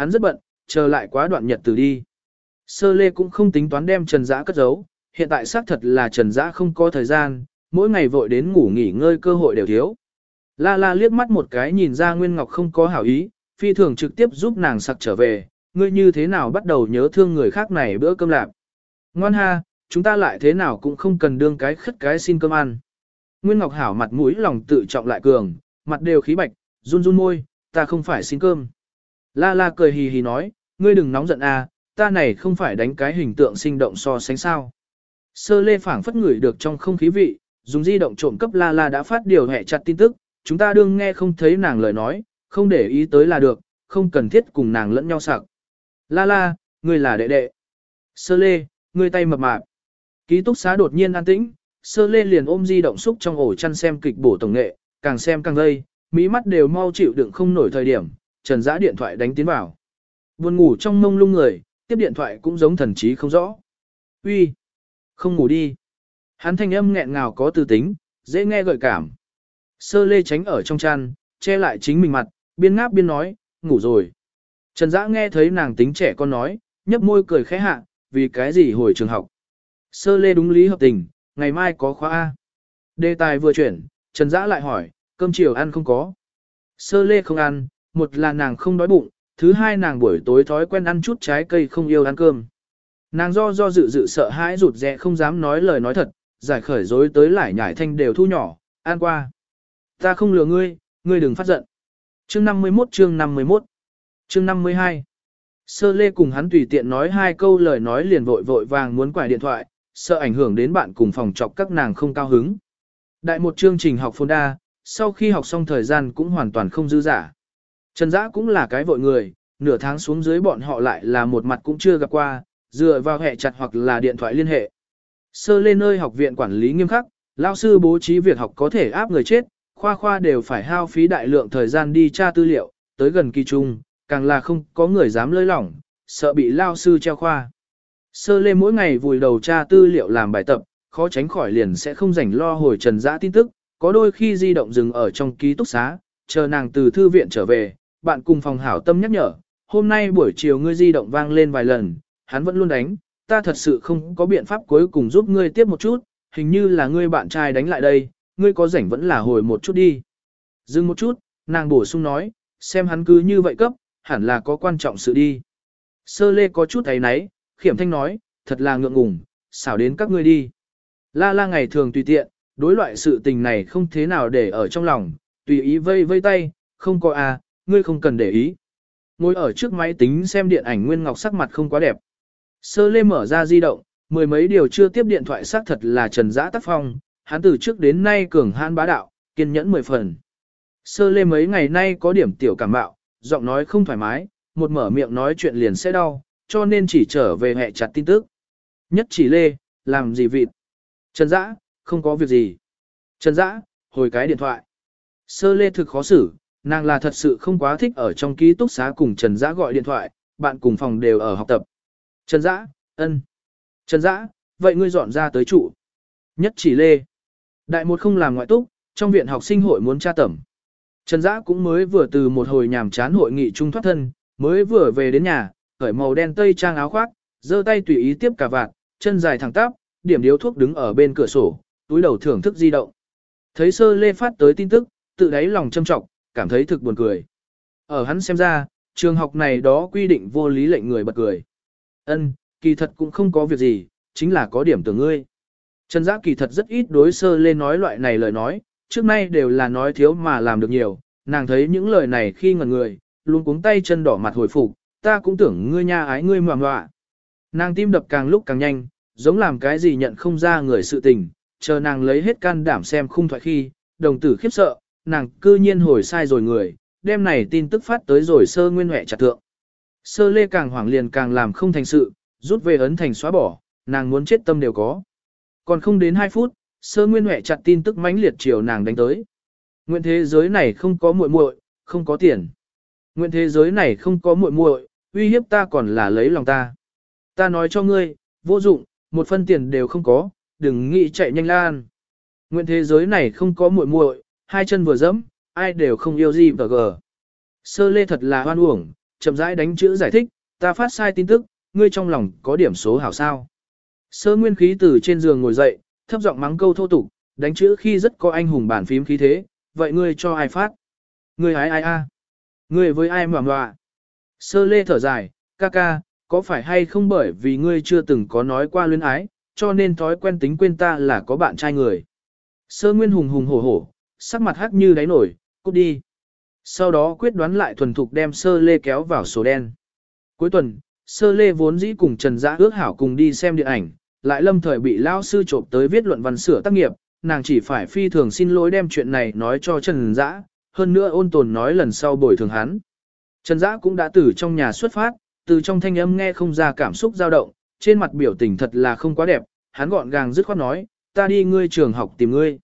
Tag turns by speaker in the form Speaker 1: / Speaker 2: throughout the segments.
Speaker 1: hắn rất bận, chờ lại quá đoạn nhật từ đi. Sơ lê cũng không tính toán đem Trần giã cất giấu, hiện tại xác thật là Trần giã không có thời gian, mỗi ngày vội đến ngủ nghỉ ngơi cơ hội đều thiếu. La la liếc mắt một cái nhìn ra Nguyên Ngọc không có hảo ý, phi thường trực tiếp giúp nàng sặc trở về, ngươi như thế nào bắt đầu nhớ thương người khác này bữa cơm lạp. Ngoan ha, chúng ta lại thế nào cũng không cần đương cái khất cái xin cơm ăn. Nguyên Ngọc Hảo mặt mũi lòng tự trọng lại cường, mặt đều khí bạch, run run môi, ta không phải xin cơm. La la cười hì hì nói, ngươi đừng nóng giận à, ta này không phải đánh cái hình tượng sinh động so sánh sao. Sơ lê phảng phất ngửi được trong không khí vị, dùng di động trộm cấp la la đã phát điều hẹ chặt tin tức, chúng ta đương nghe không thấy nàng lời nói, không để ý tới là được, không cần thiết cùng nàng lẫn nhau sặc. La la, ngươi là đệ đệ. Sơ lê, ngươi tay mập mạp. Ký túc xá đột nhiên an tĩnh, sơ lê liền ôm di động xúc trong ổ chăn xem kịch bổ tổng nghệ, càng xem càng gây, mỹ mắt đều mau chịu đựng không nổi thời điểm, trần giã điện thoại đánh tiến vào. Buồn ngủ trong mông lung người, tiếp điện thoại cũng giống thần trí không rõ. Uy, không ngủ đi. Hắn thanh âm nghẹn ngào có tư tính, dễ nghe gợi cảm. Sơ lê tránh ở trong chăn, che lại chính mình mặt, biên ngáp biên nói, ngủ rồi. Trần Dã nghe thấy nàng tính trẻ con nói, nhấp môi cười khẽ hạ, vì cái gì hồi trường học. Sơ lê đúng lý hợp tình, ngày mai có khóa A. Đề tài vừa chuyển, Trần Dã lại hỏi, cơm chiều ăn không có. Sơ lê không ăn, một là nàng không đói bụng, thứ hai nàng buổi tối thói quen ăn chút trái cây không yêu ăn cơm. Nàng do do dự dự sợ hãi rụt rè không dám nói lời nói thật, giải khởi dối tới lại nhải thanh đều thu nhỏ, an qua. Ta không lừa ngươi, ngươi đừng phát giận. Chương 51 chương 51 Chương 52 Sơ lê cùng hắn tùy tiện nói hai câu lời nói liền vội vội vàng muốn quải điện thoại, sợ ảnh hưởng đến bạn cùng phòng chọc các nàng không cao hứng. Đại một chương trình học phôn đa, sau khi học xong thời gian cũng hoàn toàn không dư giả. Trần Dã cũng là cái vội người, nửa tháng xuống dưới bọn họ lại là một mặt cũng chưa gặp qua, dựa vào hệ chặt hoặc là điện thoại liên hệ. Sơ lên nơi học viện quản lý nghiêm khắc, lao sư bố trí việc học có thể áp người chết, khoa khoa đều phải hao phí đại lượng thời gian đi tra tư liệu, tới gần kỳ trung, càng là không có người dám lơi lỏng, sợ bị lao sư treo khoa. Sơ lê mỗi ngày vùi đầu tra tư liệu làm bài tập, khó tránh khỏi liền sẽ không rảnh lo hồi trần dã tin tức, có đôi khi di động dừng ở trong ký túc xá, chờ nàng từ thư viện trở về, bạn cùng phòng hảo tâm nhắc nhở, hôm nay buổi chiều ngươi di động vang lên vài lần, hắn vẫn luôn đánh, ta thật sự không có biện pháp cuối cùng giúp ngươi tiếp một chút, hình như là ngươi bạn trai đánh lại đây, ngươi có rảnh vẫn là hồi một chút đi. Dừng một chút, nàng bổ sung nói, xem hắn cứ như vậy cấp, hẳn là có quan trọng sự đi. Sơ lê có chút thấy náy, khiểm thanh nói, thật là ngượng ngùng, xảo đến các ngươi đi. La la ngày thường tùy tiện, đối loại sự tình này không thế nào để ở trong lòng, tùy ý vây vây tay, không có à, ngươi không cần để ý. Ngồi ở trước máy tính xem điện ảnh Nguyên Ngọc sắc mặt không quá đẹp. Sơ lê mở ra di động, mười mấy điều chưa tiếp điện thoại xác thật là trần giã tác phong, hắn từ trước đến nay cường han bá đạo, kiên nhẫn mười phần. Sơ lê mấy ngày nay có điểm tiểu cảm bạo, giọng nói không thoải mái, một mở miệng nói chuyện liền sẽ đau, cho nên chỉ trở về hẹ chặt tin tức. Nhất chỉ lê, làm gì vịt? Trần dã, không có việc gì. Trần dã, hồi cái điện thoại. Sơ lê thực khó xử, nàng là thật sự không quá thích ở trong ký túc xá cùng Trần dã gọi điện thoại, bạn cùng phòng đều ở học tập. Trần dã, ân. Trần dã, vậy ngươi dọn ra tới trụ. Nhất chỉ lê. Đại một không làm ngoại túc, trong viện học sinh hội muốn tra tẩm. Trần Dã cũng mới vừa từ một hồi nhàm chán hội nghị trung thoát thân, mới vừa về đến nhà, cởi màu đen tây trang áo khoác, giơ tay tùy ý tiếp cả vạt, chân dài thẳng tắp, điểm điếu thuốc đứng ở bên cửa sổ, túi đầu thưởng thức di động. Thấy sơ lê phát tới tin tức, tự đáy lòng châm trọng, cảm thấy thực buồn cười. Ở hắn xem ra, trường học này đó quy định vô lý lệnh người bật cười. Ân, kỳ thật cũng không có việc gì, chính là có điểm từ ngươi. Trần Dã kỳ thật rất ít đối sơ lên nói loại này lời nói, trước nay đều là nói thiếu mà làm được nhiều, nàng thấy những lời này khi ngẩn người, luôn cuống tay chân đỏ mặt hồi phục, ta cũng tưởng ngươi nha ái ngươi ngoạm ngoạ. Nàng tim đập càng lúc càng nhanh, giống làm cái gì nhận không ra người sự tình, chờ nàng lấy hết can đảm xem khung thoại khi, đồng tử khiếp sợ, nàng cư nhiên hồi sai rồi người, đêm này tin tức phát tới rồi sơ nguyên huệ chặt thượng. Sơ lê càng hoảng liền càng làm không thành sự, rút về ấn thành xóa bỏ, nàng muốn chết tâm đều có. Còn không đến 2 phút, sơ nguyên huệ chặt tin tức mãnh liệt chiều nàng đánh tới. Nguyện thế giới này không có muội muội, không có tiền. Nguyện thế giới này không có muội muội, uy hiếp ta còn là lấy lòng ta. Ta nói cho ngươi, vô dụng, một phân tiền đều không có, đừng nghĩ chạy nhanh lan. Nguyện thế giới này không có muội muội, hai chân vừa dẫm, ai đều không yêu gì và gờ. Sơ lê thật là hoan uổng, chậm rãi đánh chữ giải thích, ta phát sai tin tức, ngươi trong lòng có điểm số hảo sao. Sơ nguyên khí từ trên giường ngồi dậy, thấp giọng mắng câu thô tục, đánh chữ khi rất có anh hùng bản phím khí thế, vậy ngươi cho ai phát? Ngươi hái ai a? Ngươi với ai mà mòa? Sơ lê thở dài, ca ca, có phải hay không bởi vì ngươi chưa từng có nói qua luyến ái, cho nên thói quen tính quên ta là có bạn trai người. Sơ nguyên hùng hùng hổ hổ, sắc mặt hắc như đáy nổi, cút đi. Sau đó quyết đoán lại thuần thục đem sơ lê kéo vào số đen. Cuối tuần, sơ lê vốn dĩ cùng Trần Giã ước hảo cùng đi xem điện ảnh, lại lâm thời bị lao sư trộm tới viết luận văn sửa tác nghiệp, nàng chỉ phải phi thường xin lỗi đem chuyện này nói cho Trần Giã, hơn nữa ôn tồn nói lần sau bồi thường hắn. Trần Giã cũng đã từ trong nhà xuất phát, từ trong thanh âm nghe không ra cảm xúc dao động, trên mặt biểu tình thật là không quá đẹp, hắn gọn gàng dứt khoát nói, ta đi ngươi trường học tìm ngươi.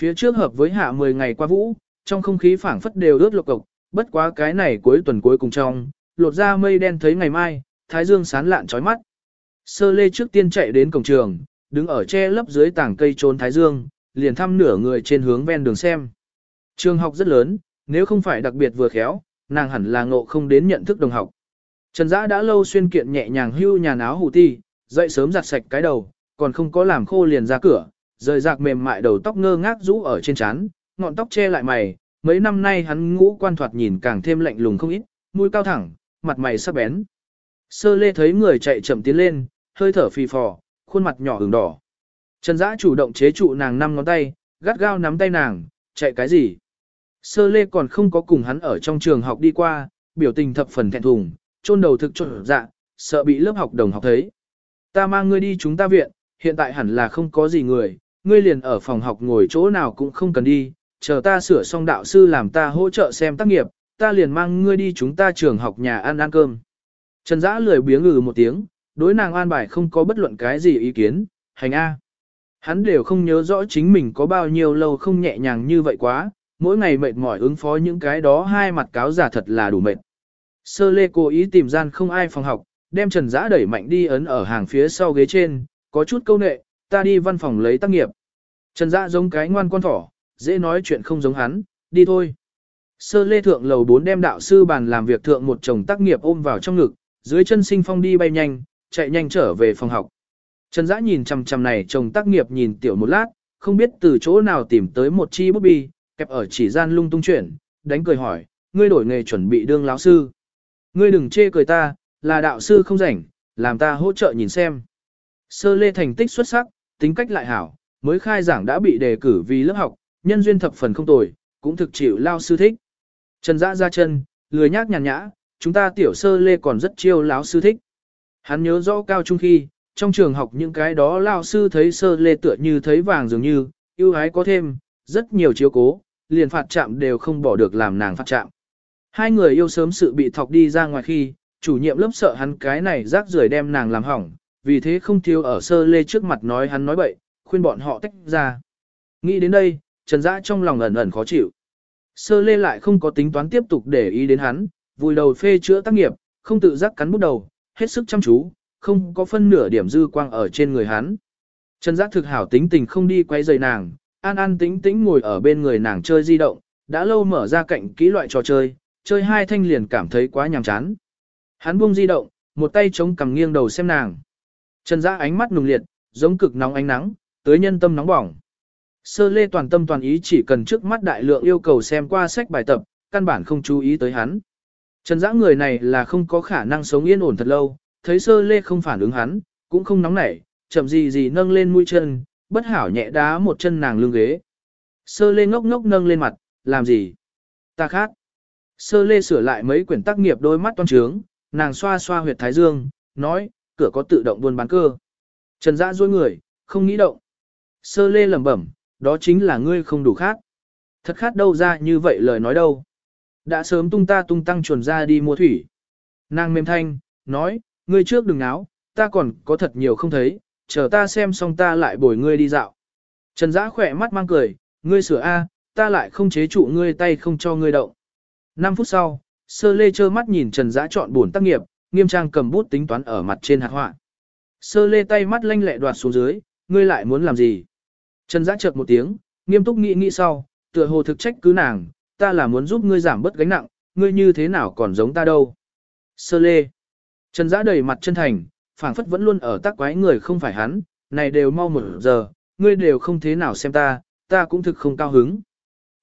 Speaker 1: Phía trước hợp với hạ 10 ngày qua vũ, trong không khí phảng phất đều ướt lộc cộc, bất quá cái này cuối tuần cuối cùng trong, lột ra mây đen thấy ngày mai, thái dương sán lạn chói mắt. Sơ lê trước tiên chạy đến cổng trường, đứng ở che lấp dưới tảng cây trốn thái dương, liền thăm nửa người trên hướng ven đường xem. Trường học rất lớn, nếu không phải đặc biệt vừa khéo, nàng hẳn là ngộ không đến nhận thức đồng học. Trần Dã đã lâu xuyên kiện nhẹ nhàng hưu nhà áo hủ ti, dậy sớm giặt sạch cái đầu, còn không có làm khô liền ra cửa, rời rạc mềm mại đầu tóc ngơ ngác rũ ở trên trán, ngọn tóc che lại mày, mấy năm nay hắn ngũ quan thoạt nhìn càng thêm lạnh lùng không ít, mũi cao thẳng, mặt mày sắc bén. Sơ lê thấy người chạy chậm tiến lên, hơi thở phì phò, khuôn mặt nhỏ ửng đỏ. Trần Dã chủ động chế trụ nàng năm ngón tay, gắt gao nắm tay nàng, chạy cái gì? Sơ lê còn không có cùng hắn ở trong trường học đi qua, biểu tình thập phần thẹn thùng, chôn đầu thực trộn dạ, sợ bị lớp học đồng học thấy. Ta mang ngươi đi chúng ta viện, hiện tại hẳn là không có gì người, ngươi liền ở phòng học ngồi chỗ nào cũng không cần đi, chờ ta sửa xong đạo sư làm ta hỗ trợ xem tác nghiệp, ta liền mang ngươi đi chúng ta trường học nhà ăn ăn cơm. Trần Dã lười biếng ngừ một tiếng, đối nàng an bài không có bất luận cái gì ý kiến, hành A. Hắn đều không nhớ rõ chính mình có bao nhiêu lâu không nhẹ nhàng như vậy quá, mỗi ngày mệt mỏi ứng phó những cái đó hai mặt cáo giả thật là đủ mệt. Sơ lê cố ý tìm gian không ai phòng học, đem Trần Dã đẩy mạnh đi ấn ở hàng phía sau ghế trên, có chút câu nệ, ta đi văn phòng lấy tác nghiệp. Trần Dã giống cái ngoan con thỏ, dễ nói chuyện không giống hắn, đi thôi. Sơ lê thượng lầu 4 đem đạo sư bàn làm việc thượng một chồng tác nghiệp ôm vào trong ngực, dưới chân sinh phong đi bay nhanh, chạy nhanh trở về phòng học. Trần Dã nhìn chằm chằm này chồng tác nghiệp nhìn tiểu một lát, không biết từ chỗ nào tìm tới một chi bút bi, kẹp ở chỉ gian lung tung chuyển, đánh cười hỏi, ngươi đổi nghề chuẩn bị đương lão sư. Ngươi đừng chê cười ta, là đạo sư không rảnh, làm ta hỗ trợ nhìn xem. Sơ lê thành tích xuất sắc, tính cách lại hảo, mới khai giảng đã bị đề cử vì lớp học, nhân duyên thập phần không tồi, cũng thực chịu lao sư thích. Trần Dã ra chân, lười nhác nhàn nhã, chúng ta tiểu sơ lê còn rất chiêu lão sư thích. Hắn nhớ rõ cao trung khi, trong trường học những cái đó lao sư thấy sơ lê tựa như thấy vàng dường như, yêu ái có thêm, rất nhiều chiếu cố, liền phạt chạm đều không bỏ được làm nàng phạt chạm. Hai người yêu sớm sự bị thọc đi ra ngoài khi, chủ nhiệm lớp sợ hắn cái này rác rưởi đem nàng làm hỏng, vì thế không thiếu ở sơ lê trước mặt nói hắn nói bậy, khuyên bọn họ tách ra. Nghĩ đến đây, Trần Dã trong lòng ẩn ẩn khó chịu. Sơ lê lại không có tính toán tiếp tục để ý đến hắn, vùi đầu phê chữa tác nghiệp, không tự giác cắn bút đầu, hết sức chăm chú, không có phân nửa điểm dư quang ở trên người hắn. Trần Dã thực hảo tính tình không đi quay rời nàng, an an tĩnh tĩnh ngồi ở bên người nàng chơi di động, đã lâu mở ra cạnh kỹ loại trò chơi, chơi hai thanh liền cảm thấy quá nhàm chán. Hắn buông di động, một tay chống cằm nghiêng đầu xem nàng. Trần Dã ánh mắt nùng liệt, giống cực nóng ánh nắng, tới nhân tâm nóng bỏng. Sơ lê toàn tâm toàn ý chỉ cần trước mắt đại lượng yêu cầu xem qua sách bài tập, căn bản không chú ý tới hắn. Trần Dã người này là không có khả năng sống yên ổn thật lâu, thấy sơ lê không phản ứng hắn, cũng không nóng nảy, chậm gì gì nâng lên mũi chân, bất hảo nhẹ đá một chân nàng lưng ghế. Sơ lê ngốc ngốc nâng lên mặt, làm gì? Ta khác. Sơ lê sửa lại mấy quyển tác nghiệp đôi mắt toan trướng, nàng xoa xoa huyệt thái dương, nói, cửa có tự động buôn bán cơ. Trần Dã duỗi người, không nghĩ động. Sơ lê lẩm bẩm, đó chính là ngươi không đủ khác. Thật khát đâu ra như vậy lời nói đâu. Đã sớm tung ta tung tăng chuồn ra đi mua thủy. Nàng mềm thanh, nói, ngươi trước đừng náo, ta còn có thật nhiều không thấy, chờ ta xem xong ta lại bồi ngươi đi dạo. Trần Dã khỏe mắt mang cười, ngươi sửa A, ta lại không chế trụ ngươi tay không cho ngươi động. 5 phút sau, sơ lê trơ mắt nhìn Trần Dã chọn buồn tác nghiệp, nghiêm trang cầm bút tính toán ở mặt trên hạt họa. Sơ lê tay mắt lanh lẹ đoạt xuống dưới, ngươi lại muốn làm gì? Trần Dã chợt một tiếng, nghiêm túc nghĩ nghĩ sau, tựa hồ thực trách cứ nàng, ta là muốn giúp ngươi giảm bớt gánh nặng, ngươi như thế nào còn giống ta đâu. Sơ lê. Trần Dã đầy mặt chân thành, phảng phất vẫn luôn ở tác quái người không phải hắn, này đều mau một giờ, ngươi đều không thế nào xem ta, ta cũng thực không cao hứng.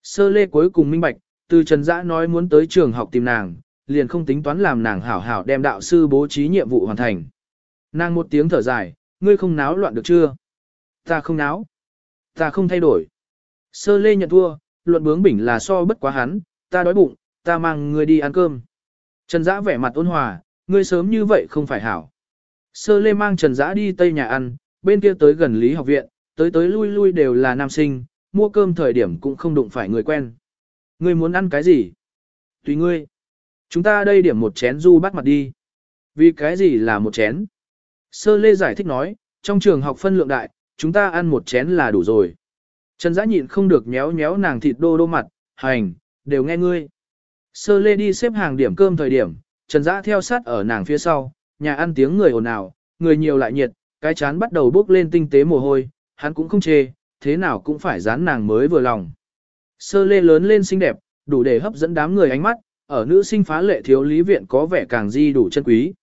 Speaker 1: Sơ lê cuối cùng minh bạch, từ Trần Dã nói muốn tới trường học tìm nàng, liền không tính toán làm nàng hảo hảo đem đạo sư bố trí nhiệm vụ hoàn thành. Nàng một tiếng thở dài, ngươi không náo loạn được chưa? Ta không náo. Ta không thay đổi. Sơ lê nhận thua, luận bướng bỉnh là so bất quá hắn, ta đói bụng, ta mang ngươi đi ăn cơm. Trần Dã vẻ mặt ôn hòa, ngươi sớm như vậy không phải hảo. Sơ lê mang Trần Dã đi tây nhà ăn, bên kia tới gần lý học viện, tới tới lui lui đều là nam sinh, mua cơm thời điểm cũng không đụng phải người quen. Ngươi muốn ăn cái gì? Tùy ngươi. Chúng ta đây điểm một chén du bắt mặt đi. Vì cái gì là một chén? Sơ lê giải thích nói, trong trường học phân lượng đại, chúng ta ăn một chén là đủ rồi. Trần Dã nhịn không được nhéo nhéo nàng thịt đô đô mặt, hành, đều nghe ngươi. Sơ lê đi xếp hàng điểm cơm thời điểm, Trần Dã theo sát ở nàng phía sau, nhà ăn tiếng người ồn ào, người nhiều lại nhiệt, cái chán bắt đầu bốc lên tinh tế mồ hôi, hắn cũng không chê, thế nào cũng phải dán nàng mới vừa lòng. Sơ lê lớn lên xinh đẹp, đủ để hấp dẫn đám người ánh mắt, ở nữ sinh phá lệ thiếu lý viện có vẻ càng di đủ chân quý.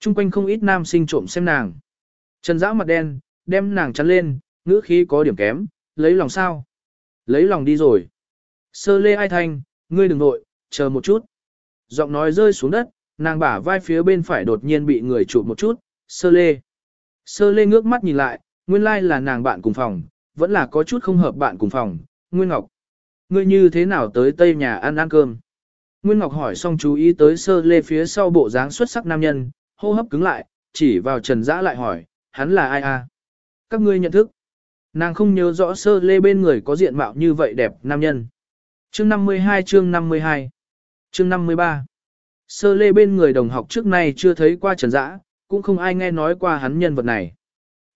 Speaker 1: Trung quanh không ít nam sinh trộm xem nàng. Trần Dã mặt đen, đem nàng chắn lên, ngữ khí có điểm kém, lấy lòng sao? Lấy lòng đi rồi. Sơ lê ai thanh, ngươi đừng nội, chờ một chút. Giọng nói rơi xuống đất, nàng bả vai phía bên phải đột nhiên bị người chụp một chút, sơ lê. Sơ lê ngước mắt nhìn lại, nguyên lai là nàng bạn cùng phòng, vẫn là có chút không hợp bạn cùng phòng, Nguyên Ngọc. Ngươi như thế nào tới tây nhà ăn ăn cơm? Nguyên Ngọc hỏi xong chú ý tới sơ lê phía sau bộ dáng xuất sắc nam nhân, hô hấp cứng lại, chỉ vào Trần Dã lại hỏi, hắn là ai à? Các ngươi nhận thức. Nàng không nhớ rõ sơ lê bên người có diện mạo như vậy đẹp nam nhân. Chương 52 chương 52 Chương 53 Sơ lê bên người đồng học trước nay chưa thấy qua Trần Dã, cũng không ai nghe nói qua hắn nhân vật này.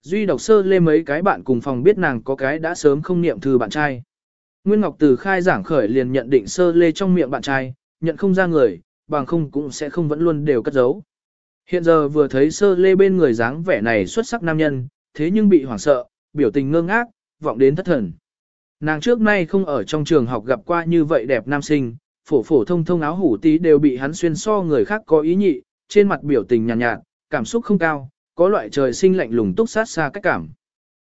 Speaker 1: Duy đọc sơ lê mấy cái bạn cùng phòng biết nàng có cái đã sớm không niệm thư bạn trai. Nguyên Ngọc từ khai giảng khởi liền nhận định sơ lê trong miệng bạn trai, nhận không ra người, bằng không cũng sẽ không vẫn luôn đều cất giấu. Hiện giờ vừa thấy sơ lê bên người dáng vẻ này xuất sắc nam nhân, thế nhưng bị hoảng sợ, biểu tình ngơ ngác, vọng đến thất thần. Nàng trước nay không ở trong trường học gặp qua như vậy đẹp nam sinh, phổ phổ thông thông áo hủ tí đều bị hắn xuyên so người khác có ý nhị, trên mặt biểu tình nhàn nhạt, nhạt, cảm xúc không cao, có loại trời sinh lạnh lùng túc sát xa cách cảm.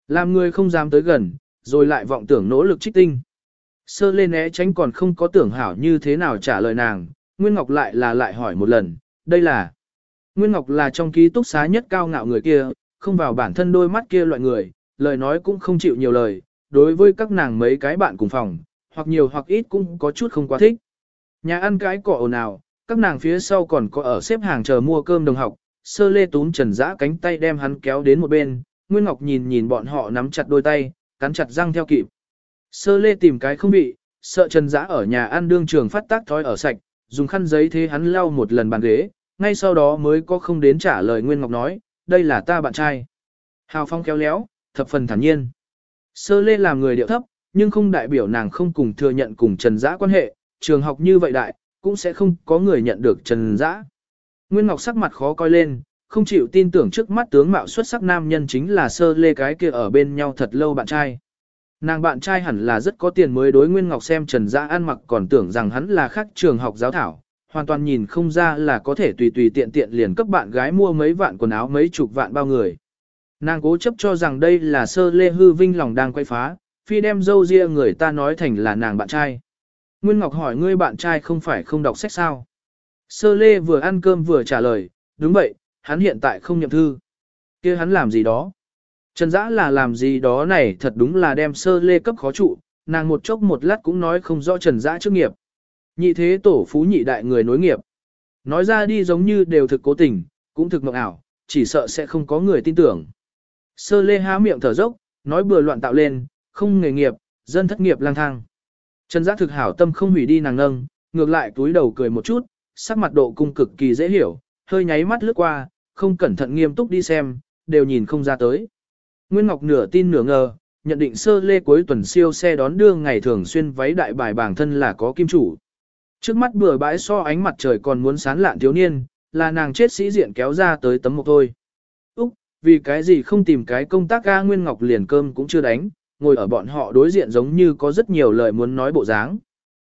Speaker 1: Làm người không dám tới gần, rồi lại vọng tưởng nỗ lực trích tinh. Sơ lên né tránh còn không có tưởng hảo như thế nào trả lời nàng, Nguyên Ngọc lại là lại hỏi một lần, đây là. Nguyên Ngọc là trong ký túc xá nhất cao ngạo người kia, không vào bản thân đôi mắt kia loại người, lời nói cũng không chịu nhiều lời, đối với các nàng mấy cái bạn cùng phòng, hoặc nhiều hoặc ít cũng có chút không quá thích. Nhà ăn cái cỏ ồn ào, các nàng phía sau còn có ở xếp hàng chờ mua cơm đồng học, sơ lê tún trần dã cánh tay đem hắn kéo đến một bên, Nguyên Ngọc nhìn nhìn bọn họ nắm chặt đôi tay, cắn chặt răng theo kịp. Sơ lê tìm cái không bị, sợ trần dã ở nhà ăn đương trường phát tác thói ở sạch, dùng khăn giấy thế hắn lau một lần bàn ghế, ngay sau đó mới có không đến trả lời Nguyên Ngọc nói, đây là ta bạn trai. Hào phong kéo léo, thập phần thản nhiên. Sơ lê làm người điệu thấp, nhưng không đại biểu nàng không cùng thừa nhận cùng Trần Dã quan hệ, trường học như vậy đại, cũng sẽ không có người nhận được Trần Dã. Nguyên Ngọc sắc mặt khó coi lên, không chịu tin tưởng trước mắt tướng mạo xuất sắc nam nhân chính là sơ lê cái kia ở bên nhau thật lâu bạn trai. Nàng bạn trai hẳn là rất có tiền mới đối Nguyên Ngọc xem Trần Dã ăn mặc còn tưởng rằng hắn là khác trường học giáo thảo, hoàn toàn nhìn không ra là có thể tùy tùy tiện tiện liền cấp bạn gái mua mấy vạn quần áo mấy chục vạn bao người. Nàng cố chấp cho rằng đây là sơ lê hư vinh lòng đang quay phá, phi đem dâu ria người ta nói thành là nàng bạn trai. Nguyên Ngọc hỏi ngươi bạn trai không phải không đọc sách sao? Sơ lê vừa ăn cơm vừa trả lời, đúng vậy, hắn hiện tại không nhậm thư. kia hắn làm gì đó? Trần Dã là làm gì đó này thật đúng là đem sơ lê cấp khó trụ, nàng một chốc một lát cũng nói không rõ Trần Dã trước nghiệp. Nhị thế tổ phú nhị đại người nối nghiệp. Nói ra đi giống như đều thực cố tình, cũng thực mộng ảo, chỉ sợ sẽ không có người tin tưởng. Sơ lê há miệng thở dốc, nói bừa loạn tạo lên, không nghề nghiệp, dân thất nghiệp lang thang. Trần Dã thực hảo tâm không hủy đi nàng nâng, ngược lại túi đầu cười một chút, sắc mặt độ cung cực kỳ dễ hiểu, hơi nháy mắt lướt qua, không cẩn thận nghiêm túc đi xem, đều nhìn không ra tới. Nguyên Ngọc nửa tin nửa ngờ, nhận định sơ lê cuối tuần siêu xe đón đưa ngày thường xuyên váy đại bài bản thân là có kim chủ. Trước mắt bừa bãi so ánh mặt trời còn muốn sán lạn thiếu niên, là nàng chết sĩ diện kéo ra tới tấm một thôi. Úc, vì cái gì không tìm cái công tác ga Nguyên Ngọc liền cơm cũng chưa đánh, ngồi ở bọn họ đối diện giống như có rất nhiều lời muốn nói bộ dáng.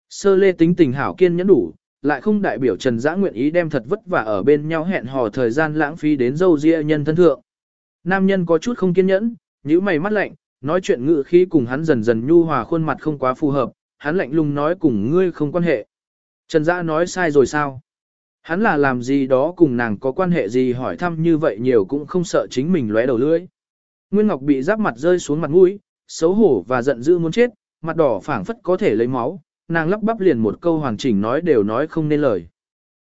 Speaker 1: Sơ lê tính tình hảo kiên nhẫn đủ, lại không đại biểu Trần Dã nguyện ý đem thật vất vả ở bên nhau hẹn hò thời gian lãng phí đến dâu ria nhân thân thượng. Nam nhân có chút không kiên nhẫn, nhíu mày mắt lạnh, nói chuyện ngự khí cùng hắn dần dần nhu hòa khuôn mặt không quá phù hợp, hắn lạnh lùng nói cùng ngươi không quan hệ. Trần Dã nói sai rồi sao? Hắn là làm gì đó cùng nàng có quan hệ gì hỏi thăm như vậy nhiều cũng không sợ chính mình lóe đầu lưỡi. Nguyên Ngọc bị giáp mặt rơi xuống mặt mũi, xấu hổ và giận dữ muốn chết, mặt đỏ phảng phất có thể lấy máu, nàng lắp bắp liền một câu hoàn chỉnh nói đều nói không nên lời.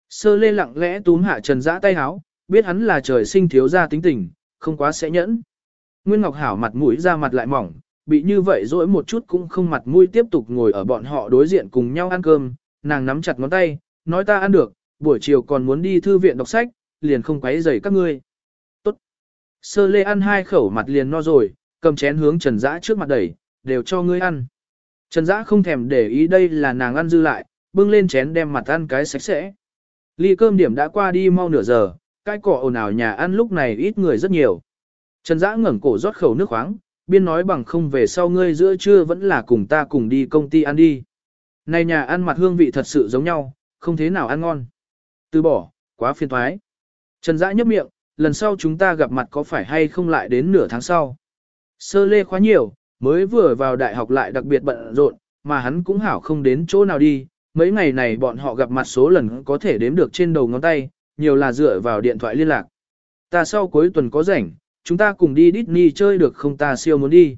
Speaker 1: Sơ lê lặng lẽ túm hạ Trần Dã tay háo, biết hắn là trời sinh thiếu gia tính tình, không quá sẽ nhẫn. Nguyên Ngọc Hảo mặt mũi ra mặt lại mỏng, bị như vậy dỗi một chút cũng không mặt mũi tiếp tục ngồi ở bọn họ đối diện cùng nhau ăn cơm, nàng nắm chặt ngón tay, nói ta ăn được, buổi chiều còn muốn đi thư viện đọc sách, liền không quấy rầy các ngươi. Tốt. Sơ lê ăn hai khẩu mặt liền no rồi, cầm chén hướng Trần Dã trước mặt đẩy, đều cho ngươi ăn. Trần Dã không thèm để ý đây là nàng ăn dư lại, bưng lên chén đem mặt ăn cái sạch sẽ. Ly cơm điểm đã qua đi mau nửa giờ, cái cỏ ồn ào nhà ăn lúc này ít người rất nhiều. Trần Dã ngẩng cổ rót khẩu nước khoáng, biên nói bằng không về sau ngươi giữa trưa vẫn là cùng ta cùng đi công ty ăn đi. Này nhà ăn mặt hương vị thật sự giống nhau, không thế nào ăn ngon. Từ bỏ, quá phiền thoái. Trần Dã nhấp miệng, lần sau chúng ta gặp mặt có phải hay không lại đến nửa tháng sau. Sơ lê khóa nhiều, mới vừa vào đại học lại đặc biệt bận rộn, mà hắn cũng hảo không đến chỗ nào đi. Mấy ngày này bọn họ gặp mặt số lần có thể đếm được trên đầu ngón tay, nhiều là dựa vào điện thoại liên lạc. Ta sau cuối tuần có rảnh, chúng ta cùng đi Disney chơi được không ta siêu muốn đi.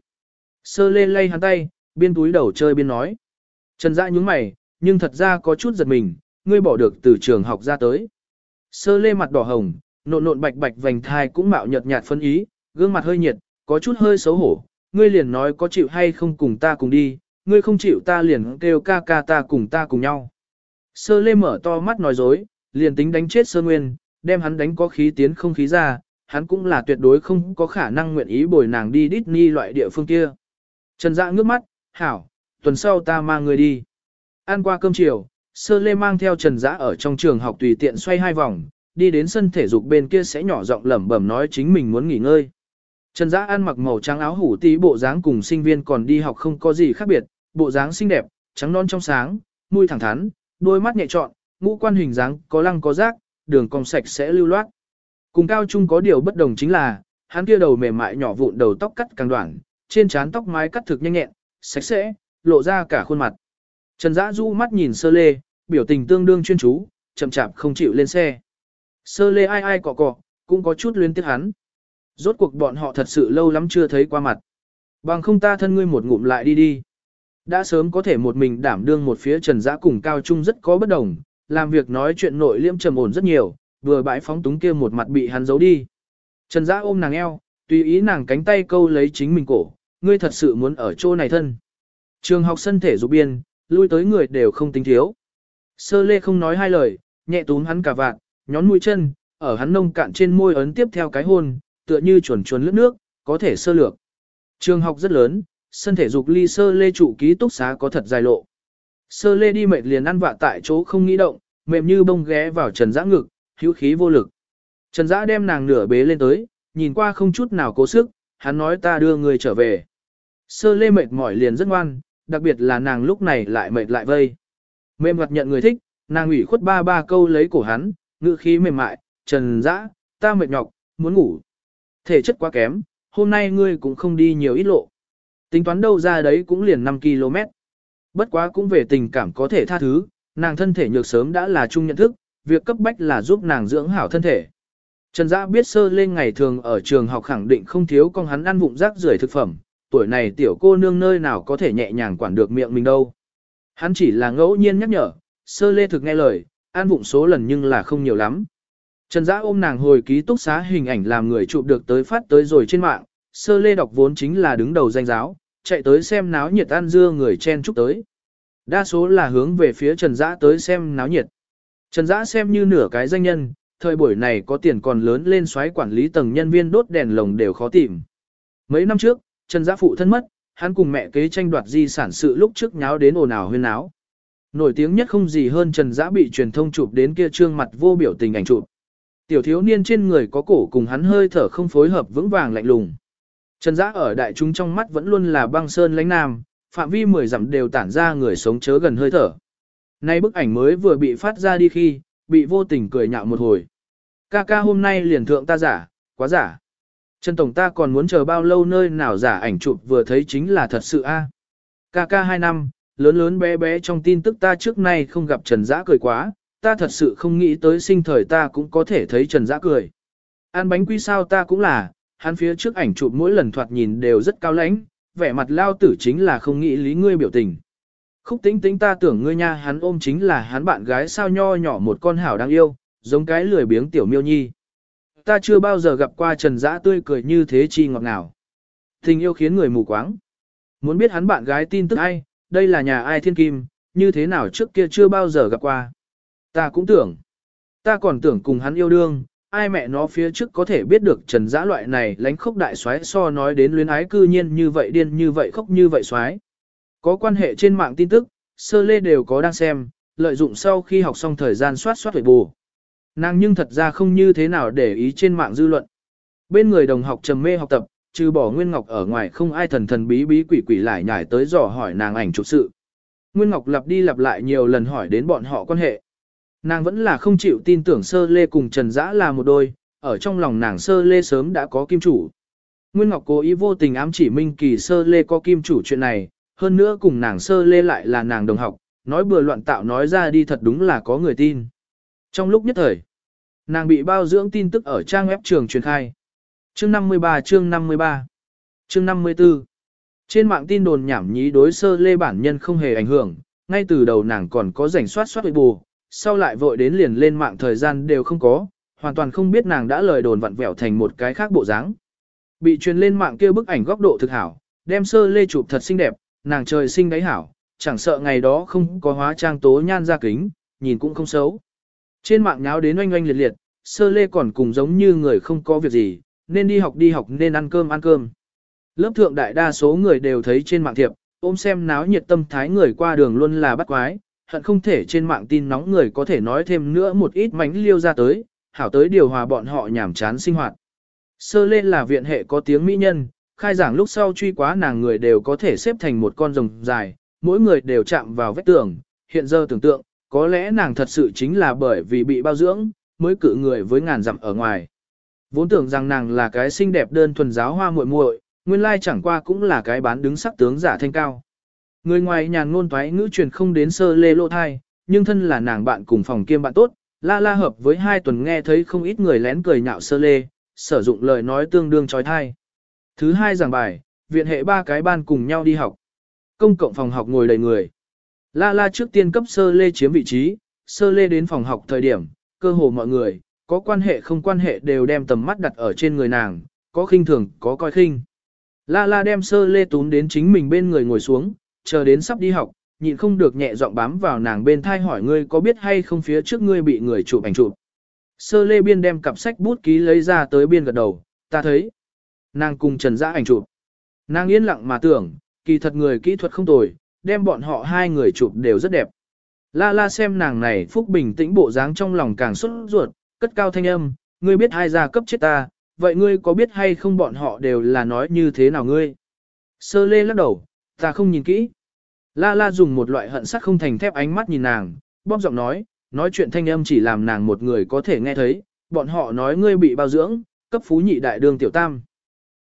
Speaker 1: Sơ lê lay hắn tay, biên túi đầu chơi biên nói. Trần Dã nhúng mày, nhưng thật ra có chút giật mình, ngươi bỏ được từ trường học ra tới. Sơ lê mặt đỏ hồng, nộn nộn bạch bạch vành thai cũng mạo nhợt nhạt phân ý, gương mặt hơi nhiệt, có chút hơi xấu hổ. Ngươi liền nói có chịu hay không cùng ta cùng đi, ngươi không chịu ta liền kêu ca ca ta cùng ta cùng nhau. Sơ lê mở to mắt nói dối, liền tính đánh chết sơ nguyên, đem hắn đánh có khí tiến không khí ra, hắn cũng là tuyệt đối không có khả năng nguyện ý bồi nàng đi Disney loại địa phương kia. Trần Dạ ngước mắt, hảo, tuần sau ta mang người đi. Ăn qua cơm chiều, Sơ Lê mang theo Trần Dã ở trong trường học tùy tiện xoay hai vòng, đi đến sân thể dục bên kia sẽ nhỏ giọng lẩm bẩm nói chính mình muốn nghỉ ngơi. Trần Dã ăn mặc màu trắng áo hủ tí bộ dáng cùng sinh viên còn đi học không có gì khác biệt, bộ dáng xinh đẹp, trắng non trong sáng, mũi thẳng thắn, đôi mắt nhẹ trọn, ngũ quan hình dáng có lăng có rác, đường cong sạch sẽ lưu loát. Cùng cao trung có điều bất đồng chính là, hắn kia đầu mềm mại nhỏ vụn đầu tóc cắt càng đoạn, trên trán tóc mái cắt thực nhanh nhẹn, sạch sẽ, lộ ra cả khuôn mặt. Trần Dã du mắt nhìn sơ lê, biểu tình tương đương chuyên chú, chậm chạp không chịu lên xe. Sơ lê ai ai cọ cọ, cũng có chút luyến tiếc hắn. Rốt cuộc bọn họ thật sự lâu lắm chưa thấy qua mặt. Bằng không ta thân ngươi một ngụm lại đi đi. Đã sớm có thể một mình đảm đương một phía trần giã cùng cao trung rất có bất đồng, làm việc nói chuyện nội liêm trầm ổn rất nhiều, vừa bãi phóng túng kia một mặt bị hắn giấu đi. Trần Dã ôm nàng eo, tùy ý nàng cánh tay câu lấy chính mình cổ, ngươi thật sự muốn ở chỗ này thân. Trường học sân thể dục biên, lui tới người đều không tính thiếu. Sơ lê không nói hai lời, nhẹ túm hắn cả vạn, nhón mũi chân, ở hắn nông cạn trên môi ấn tiếp theo cái hôn, tựa như chuẩn chuẩn lướt nước, có thể sơ lược. Trường học rất lớn, sân thể dục ly sơ lê trụ ký túc xá có thật dài lộ. Sơ lê đi mệt liền ăn vạ tại chỗ không nghĩ động, mềm như bông ghé vào trần giã ngực, hữu khí vô lực. Trần giã đem nàng nửa bế lên tới, nhìn qua không chút nào cố sức, hắn nói ta đưa người trở về. Sơ lê mệt mỏi liền rất ngoan, đặc biệt là nàng lúc này lại mệt lại vây. Mềm mặt nhận người thích, nàng ủy khuất ba ba câu lấy cổ hắn, ngữ khí mềm mại, trần dã, ta mệt nhọc, muốn ngủ. Thể chất quá kém, hôm nay ngươi cũng không đi nhiều ít lộ. Tính toán đâu ra đấy cũng liền 5 km. Bất quá cũng về tình cảm có thể tha thứ, nàng thân thể nhược sớm đã là chung nhận thức, việc cấp bách là giúp nàng dưỡng hảo thân thể. Trần Dã biết sơ lên ngày thường ở trường học khẳng định không thiếu con hắn ăn vụng rác rưởi thực phẩm, tuổi này tiểu cô nương nơi nào có thể nhẹ nhàng quản được miệng mình đâu. Hắn chỉ là ngẫu nhiên nhắc nhở, sơ lê thực nghe lời, ăn vụng số lần nhưng là không nhiều lắm. Trần Dã ôm nàng hồi ký túc xá hình ảnh làm người chụp được tới phát tới rồi trên mạng, sơ lê đọc vốn chính là đứng đầu danh giáo, chạy tới xem náo nhiệt ăn dưa người chen chúc tới. Đa số là hướng về phía Trần Dã tới xem náo nhiệt. Trần Dã xem như nửa cái danh nhân, thời buổi này có tiền còn lớn lên xoáy quản lý tầng nhân viên đốt đèn lồng đều khó tìm. Mấy năm trước, Trần Dã phụ thân mất, hắn cùng mẹ kế tranh đoạt di sản sự lúc trước nháo đến ồn ào huyên náo. Nổi tiếng nhất không gì hơn Trần Dã bị truyền thông chụp đến kia trương mặt vô biểu tình ảnh chụp. Tiểu thiếu niên trên người có cổ cùng hắn hơi thở không phối hợp vững vàng lạnh lùng. Trần Giã ở đại chúng trong mắt vẫn luôn là băng sơn lãnh nam, phạm vi mười dặm đều tản ra người sống chớ gần hơi thở. Nay bức ảnh mới vừa bị phát ra đi khi, bị vô tình cười nhạo một hồi. Ca ca hôm nay liền thượng ta giả, quá giả. Trần Tổng ta còn muốn chờ bao lâu nơi nào giả ảnh chụp vừa thấy chính là thật sự a. Ca ca hai năm, lớn lớn bé bé trong tin tức ta trước nay không gặp Trần Dã cười quá, ta thật sự không nghĩ tới sinh thời ta cũng có thể thấy Trần Dã cười. Ăn bánh quy sao ta cũng là, hắn phía trước ảnh chụp mỗi lần thoạt nhìn đều rất cao lãnh, vẻ mặt lao tử chính là không nghĩ lý ngươi biểu tình. Khúc tính tính ta tưởng ngươi nha hắn ôm chính là hắn bạn gái sao nho nhỏ một con hảo đang yêu, giống cái lười biếng tiểu miêu nhi. Ta chưa bao giờ gặp qua Trần Dã tươi cười như thế chi ngọt ngào. Tình yêu khiến người mù quáng. Muốn biết hắn bạn gái tin tức ai, đây là nhà ai thiên kim, như thế nào trước kia chưa bao giờ gặp qua. Ta cũng tưởng. Ta còn tưởng cùng hắn yêu đương, ai mẹ nó phía trước có thể biết được trần Giã loại này lánh khốc đại xoái so nói đến luyến ái cư nhiên như vậy điên như vậy khóc như vậy xoái. Có quan hệ trên mạng tin tức, sơ lê đều có đang xem, lợi dụng sau khi học xong thời gian soát soát huệ bù. Nàng nhưng thật ra không như thế nào để ý trên mạng dư luận. Bên người đồng học trầm mê học tập, trừ bỏ Nguyên Ngọc ở ngoài không ai thần thần bí bí quỷ quỷ lại nhải tới dò hỏi nàng ảnh chụp sự. Nguyên Ngọc lặp đi lặp lại nhiều lần hỏi đến bọn họ quan hệ. Nàng vẫn là không chịu tin tưởng sơ lê cùng Trần Dã là một đôi, ở trong lòng nàng sơ lê sớm đã có kim chủ. Nguyên Ngọc cố ý vô tình ám chỉ Minh Kỳ sơ lê có kim chủ chuyện này, hơn nữa cùng nàng sơ lê lại là nàng đồng học, nói bừa loạn tạo nói ra đi thật đúng là có người tin. Trong lúc nhất thời, nàng bị bao dưỡng tin tức ở trang web trường truyền khai. Chương 53 chương 53 Chương 54 Trên mạng tin đồn nhảm nhí đối sơ lê bản nhân không hề ảnh hưởng, ngay từ đầu nàng còn có rảnh soát soát bù, sau lại vội đến liền lên mạng thời gian đều không có, hoàn toàn không biết nàng đã lời đồn vặn vẹo thành một cái khác bộ dáng. Bị truyền lên mạng kia bức ảnh góc độ thực hảo, đem sơ lê chụp thật xinh đẹp, nàng trời sinh đáy hảo, chẳng sợ ngày đó không có hóa trang tố nhan ra kính, nhìn cũng không xấu. Trên mạng nháo đến oanh oanh liệt liệt, sơ lê còn cùng giống như người không có việc gì, nên đi học đi học nên ăn cơm ăn cơm. Lớp thượng đại đa số người đều thấy trên mạng thiệp, ôm xem náo nhiệt tâm thái người qua đường luôn là bắt quái, hận không thể trên mạng tin nóng người có thể nói thêm nữa một ít mánh liêu ra tới, hảo tới điều hòa bọn họ nhảm chán sinh hoạt. Sơ lên là viện hệ có tiếng mỹ nhân, khai giảng lúc sau truy quá nàng người đều có thể xếp thành một con rồng dài, mỗi người đều chạm vào vách tường, hiện giờ tưởng tượng, có lẽ nàng thật sự chính là bởi vì bị bao dưỡng, mới cự người với ngàn dặm ở ngoài. Vốn tưởng rằng nàng là cái xinh đẹp đơn thuần giáo hoa muội muội, nguyên lai chẳng qua cũng là cái bán đứng sắc tướng giả thanh cao. Người ngoài nhàn ngôn toái ngữ truyền không đến sơ lê lô thai, nhưng thân là nàng bạn cùng phòng kiêm bạn tốt, la la hợp với hai tuần nghe thấy không ít người lén cười nhạo sơ lê, sử dụng lời nói tương đương trói thai. Thứ hai giảng bài, viện hệ ba cái ban cùng nhau đi học. Công cộng phòng học ngồi đầy người. La la trước tiên cấp sơ lê chiếm vị trí, sơ lê đến phòng học thời điểm, cơ hồ mọi người, có quan hệ không quan hệ đều đem tầm mắt đặt ở trên người nàng, có khinh thường, có coi khinh. La la đem sơ lê tún đến chính mình bên người ngồi xuống, chờ đến sắp đi học, nhịn không được nhẹ giọng bám vào nàng bên thai hỏi ngươi có biết hay không phía trước ngươi bị người chụp ảnh chụp. Sơ lê biên đem cặp sách bút ký lấy ra tới biên gật đầu, ta thấy. Nàng cùng trần dã ảnh chụp. Nàng yên lặng mà tưởng, kỳ thật người kỹ thuật không tồi, đem bọn họ hai người chụp đều rất đẹp. La la xem nàng này phúc bình tĩnh bộ dáng trong lòng càng xuất ruột, cất cao thanh âm, ngươi biết hai gia cấp chết ta, vậy ngươi có biết hay không bọn họ đều là nói như thế nào ngươi? Sơ lê lắc đầu, ta không nhìn kỹ. La la dùng một loại hận sắc không thành thép ánh mắt nhìn nàng, bóp giọng nói, nói chuyện thanh âm chỉ làm nàng một người có thể nghe thấy, bọn họ nói ngươi bị bao dưỡng, cấp phú nhị đại đường tiểu tam.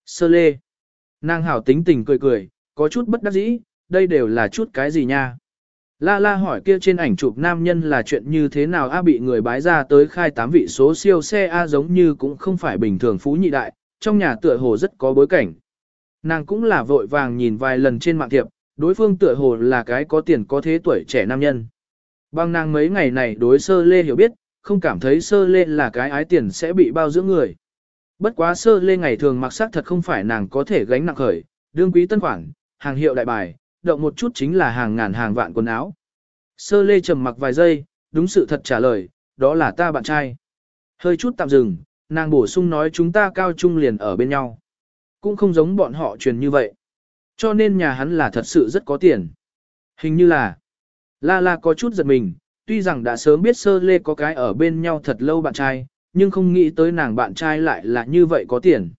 Speaker 1: Sơ lê. Nàng hảo tính tình cười cười, có chút bất đắc dĩ, đây đều là chút cái gì nha. La la hỏi kia trên ảnh chụp nam nhân là chuyện như thế nào a bị người bái ra tới khai tám vị số siêu xe a giống như cũng không phải bình thường phú nhị đại, trong nhà tựa hồ rất có bối cảnh. Nàng cũng là vội vàng nhìn vài lần trên mạng thiệp, đối phương tựa hồ là cái có tiền có thế tuổi trẻ nam nhân. Bằng nàng mấy ngày này đối sơ lê hiểu biết, không cảm thấy sơ lê là cái ái tiền sẽ bị bao dưỡng người. Bất quá sơ lê ngày thường mặc sắc thật không phải nàng có thể gánh nặng khởi, đương quý tân khoản, hàng hiệu đại bài, động một chút chính là hàng ngàn hàng vạn quần áo. Sơ lê trầm mặc vài giây, đúng sự thật trả lời, đó là ta bạn trai. Hơi chút tạm dừng, nàng bổ sung nói chúng ta cao trung liền ở bên nhau. Cũng không giống bọn họ truyền như vậy. Cho nên nhà hắn là thật sự rất có tiền. Hình như là, La La có chút giật mình, tuy rằng đã sớm biết sơ lê có cái ở bên nhau thật lâu bạn trai, nhưng không nghĩ tới nàng bạn trai lại là như vậy có tiền.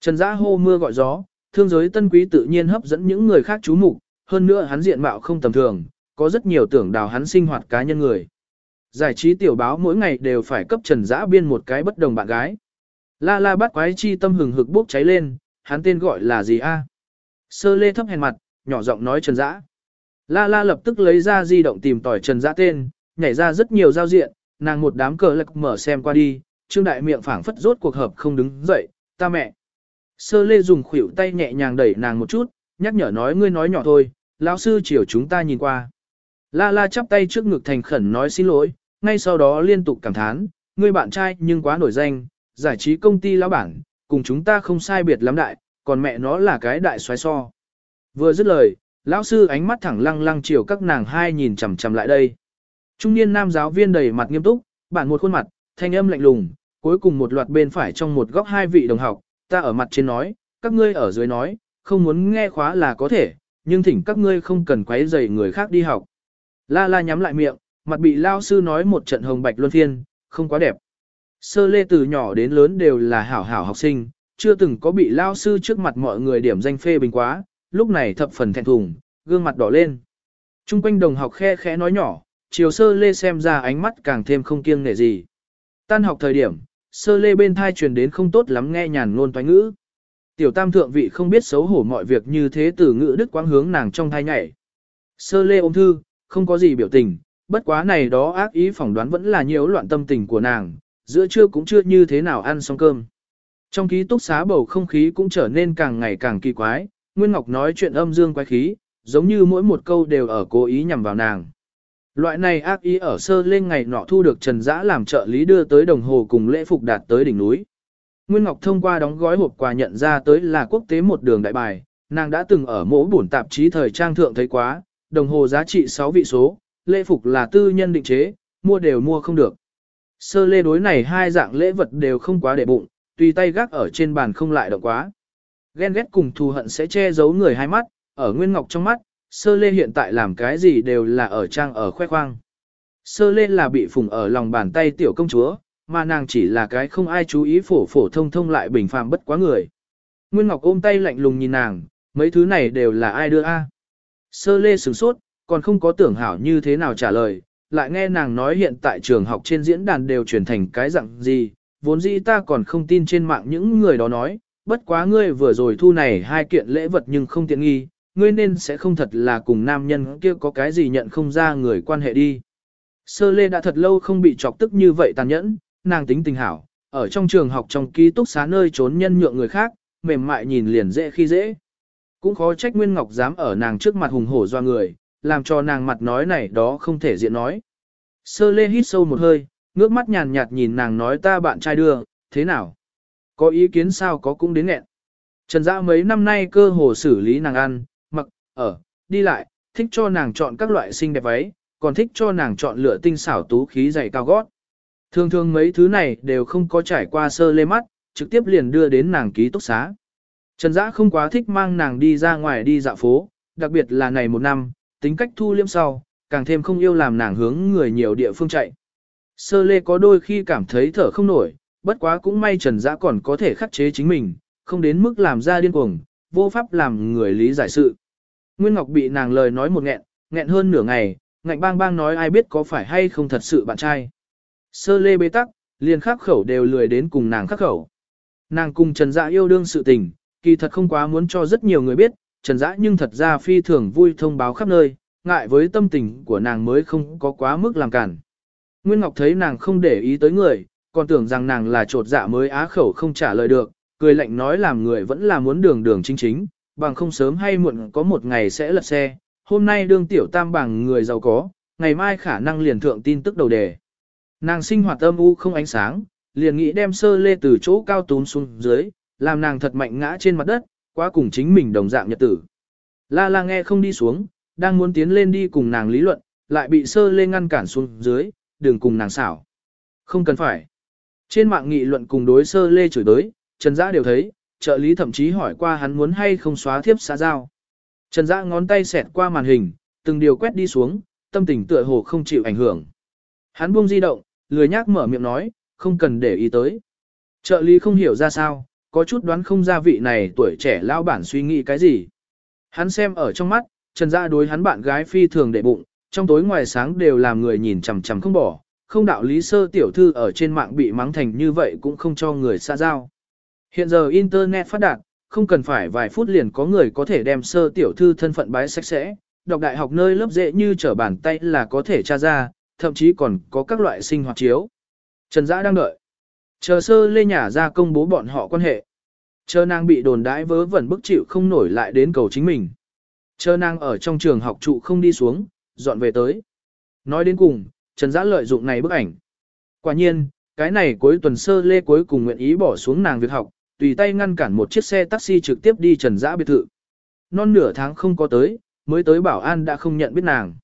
Speaker 1: Trần Giã hô mưa gọi gió, thương giới tân quý tự nhiên hấp dẫn những người khác chú mục, hơn nữa hắn diện mạo không tầm thường, có rất nhiều tưởng đào hắn sinh hoạt cá nhân người. Giải trí tiểu báo mỗi ngày đều phải cấp Trần Giã biên một cái bất đồng bạn gái. La la bắt quái chi tâm hừng hực bốc cháy lên, hắn tên gọi là gì a? Sơ lê thấp hèn mặt, nhỏ giọng nói Trần Dã. La la lập tức lấy ra di động tìm tỏi Trần Dã tên, nhảy ra rất nhiều giao diện, nàng một đám cờ lạc mở xem qua đi, trương đại miệng phảng phất rốt cuộc hợp không đứng dậy, ta mẹ. Sơ lê dùng khuỷu tay nhẹ nhàng đẩy nàng một chút, nhắc nhở nói ngươi nói nhỏ thôi, lão sư chiều chúng ta nhìn qua. La la chắp tay trước ngực thành khẩn nói xin lỗi, ngay sau đó liên tục cảm thán, ngươi bạn trai nhưng quá nổi danh, giải trí công ty lão bản, cùng chúng ta không sai biệt lắm đại, còn mẹ nó là cái đại xoáy so. Vừa dứt lời, lão sư ánh mắt thẳng lăng lăng chiều các nàng hai nhìn chằm chằm lại đây. Trung niên nam giáo viên đầy mặt nghiêm túc, bản một khuôn mặt, thanh âm lạnh lùng, cuối cùng một loạt bên phải trong một góc hai vị đồng học, ta ở mặt trên nói, các ngươi ở dưới nói, không muốn nghe khóa là có thể, nhưng thỉnh các ngươi không cần quấy rầy người khác đi học. La la nhắm lại miệng, mặt bị lao sư nói một trận hồng bạch luân phiên, không quá đẹp. Sơ lê từ nhỏ đến lớn đều là hảo hảo học sinh, chưa từng có bị lao sư trước mặt mọi người điểm danh phê bình quá, lúc này thập phần thẹn thùng, gương mặt đỏ lên. Trung quanh đồng học khe khẽ nói nhỏ, chiều sơ lê xem ra ánh mắt càng thêm không kiêng nể gì. Tan học thời điểm, sơ lê bên thai truyền đến không tốt lắm nghe nhàn ngôn toán ngữ. Tiểu tam thượng vị không biết xấu hổ mọi việc như thế từ ngữ đức quáng hướng nàng trong thai nhảy. Sơ lê ôm thư, không có gì biểu tình, bất quá này đó ác ý phỏng đoán vẫn là nhiễu loạn tâm tình của nàng, giữa trưa cũng chưa như thế nào ăn xong cơm. Trong ký túc xá bầu không khí cũng trở nên càng ngày càng kỳ quái, Nguyên Ngọc nói chuyện âm dương quái khí, giống như mỗi một câu đều ở cố ý nhằm vào nàng. Loại này ác ý ở sơ lên ngày nọ thu được Trần Dã làm trợ lý đưa tới đồng hồ cùng lễ phục đạt tới đỉnh núi. Nguyên Ngọc thông qua đóng gói hộp quà nhận ra tới là quốc tế một đường đại bài, nàng đã từng ở mỗi bổn tạp chí thời trang thượng thấy quá, đồng hồ giá trị 6 vị số, lễ phục là tư nhân định chế, mua đều mua không được. Sơ lê đối này hai dạng lễ vật đều không quá để bụng, tùy tay gác ở trên bàn không lại động quá. Ghen ghét cùng thù hận sẽ che giấu người hai mắt, ở Nguyên Ngọc trong mắt, sơ lê hiện tại làm cái gì đều là ở trang ở khoe khoang. Sơ lê là bị phùng ở lòng bàn tay tiểu công chúa, mà nàng chỉ là cái không ai chú ý phổ phổ thông thông lại bình phàm bất quá người. Nguyên Ngọc ôm tay lạnh lùng nhìn nàng, mấy thứ này đều là ai đưa a? Sơ lê sửng sốt, còn không có tưởng hảo như thế nào trả lời, lại nghe nàng nói hiện tại trường học trên diễn đàn đều chuyển thành cái dạng gì, vốn dĩ ta còn không tin trên mạng những người đó nói, bất quá ngươi vừa rồi thu này hai kiện lễ vật nhưng không tiện nghi, ngươi nên sẽ không thật là cùng nam nhân kia có cái gì nhận không ra người quan hệ đi. Sơ lê đã thật lâu không bị chọc tức như vậy tàn nhẫn, nàng tính tình hảo, ở trong trường học trong ký túc xá nơi trốn nhân nhượng người khác, mềm mại nhìn liền dễ khi dễ. Cũng khó trách Nguyên Ngọc dám ở nàng trước mặt hùng hổ doa người, làm cho nàng mặt nói này đó không thể diện nói. Sơ lê hít sâu một hơi, ngước mắt nhàn nhạt nhìn nàng nói ta bạn trai đưa, thế nào? Có ý kiến sao có cũng đến nghẹn. Trần Dã mấy năm nay cơ hồ xử lý nàng ăn, mặc, ở, đi lại, thích cho nàng chọn các loại xinh đẹp váy, còn thích cho nàng chọn lựa tinh xảo tú khí dày cao gót. Thường thường mấy thứ này đều không có trải qua sơ lê mắt, trực tiếp liền đưa đến nàng ký túc xá. Trần Dã không quá thích mang nàng đi ra ngoài đi dạo phố, đặc biệt là này một năm, tính cách thu liêm sau, càng thêm không yêu làm nàng hướng người nhiều địa phương chạy. Sơ lê có đôi khi cảm thấy thở không nổi, bất quá cũng may Trần Dã còn có thể khắc chế chính mình, không đến mức làm ra điên cuồng, vô pháp làm người lý giải sự. Nguyên Ngọc bị nàng lời nói một nghẹn, nghẹn hơn nửa ngày, ngạnh bang bang nói ai biết có phải hay không thật sự bạn trai. Sơ lê bế tắc, liền khắc khẩu đều lười đến cùng nàng khắc khẩu. Nàng cùng Trần Dã yêu đương sự tình, kỳ thật không quá muốn cho rất nhiều người biết, Trần Dã nhưng thật ra phi thường vui thông báo khắp nơi, ngại với tâm tình của nàng mới không có quá mức làm cản. Nguyên Ngọc thấy nàng không để ý tới người, còn tưởng rằng nàng là trột dạ mới á khẩu không trả lời được, cười lạnh nói làm người vẫn là muốn đường đường chính chính, bằng không sớm hay muộn có một ngày sẽ lật xe, hôm nay đương tiểu tam bằng người giàu có, ngày mai khả năng liền thượng tin tức đầu đề. Nàng sinh hoạt âm u không ánh sáng, liền nghĩ đem sơ lê từ chỗ cao tún xuống dưới, làm nàng thật mạnh ngã trên mặt đất, quá cùng chính mình đồng dạng nhật tử. La la nghe không đi xuống, đang muốn tiến lên đi cùng nàng lý luận, lại bị sơ lê ngăn cản xuống dưới, đừng cùng nàng xảo. Không cần phải. Trên mạng nghị luận cùng đối sơ lê chửi đối, Trần Dã đều thấy, trợ lý thậm chí hỏi qua hắn muốn hay không xóa thiếp xã giao. Trần Dã ngón tay xẹt qua màn hình, từng điều quét đi xuống, tâm tình tựa hồ không chịu ảnh hưởng. Hắn buông di động, lười nhác mở miệng nói, không cần để ý tới. Trợ lý không hiểu ra sao, có chút đoán không ra vị này tuổi trẻ lao bản suy nghĩ cái gì. Hắn xem ở trong mắt, Trần Dã đối hắn bạn gái phi thường để bụng, trong tối ngoài sáng đều làm người nhìn chằm chằm không bỏ, không đạo lý sơ tiểu thư ở trên mạng bị mắng thành như vậy cũng không cho người xa giao. Hiện giờ Internet phát đạt, không cần phải vài phút liền có người có thể đem sơ tiểu thư thân phận bái sạch sẽ, đọc đại học nơi lớp dễ như trở bàn tay là có thể tra ra, thậm chí còn có các loại sinh hoạt chiếu. Trần Dã đang đợi. Chờ sơ lê nhả ra công bố bọn họ quan hệ. Chờ nàng bị đồn đãi vớ vẩn bức chịu không nổi lại đến cầu chính mình. Chờ nàng ở trong trường học trụ không đi xuống, dọn về tới. Nói đến cùng, Trần Dã lợi dụng này bức ảnh. Quả nhiên, cái này cuối tuần sơ lê cuối cùng nguyện ý bỏ xuống nàng việc học, tùy tay ngăn cản một chiếc xe taxi trực tiếp đi Trần Dã biệt thự. Non nửa tháng không có tới, mới tới bảo an đã không nhận biết nàng.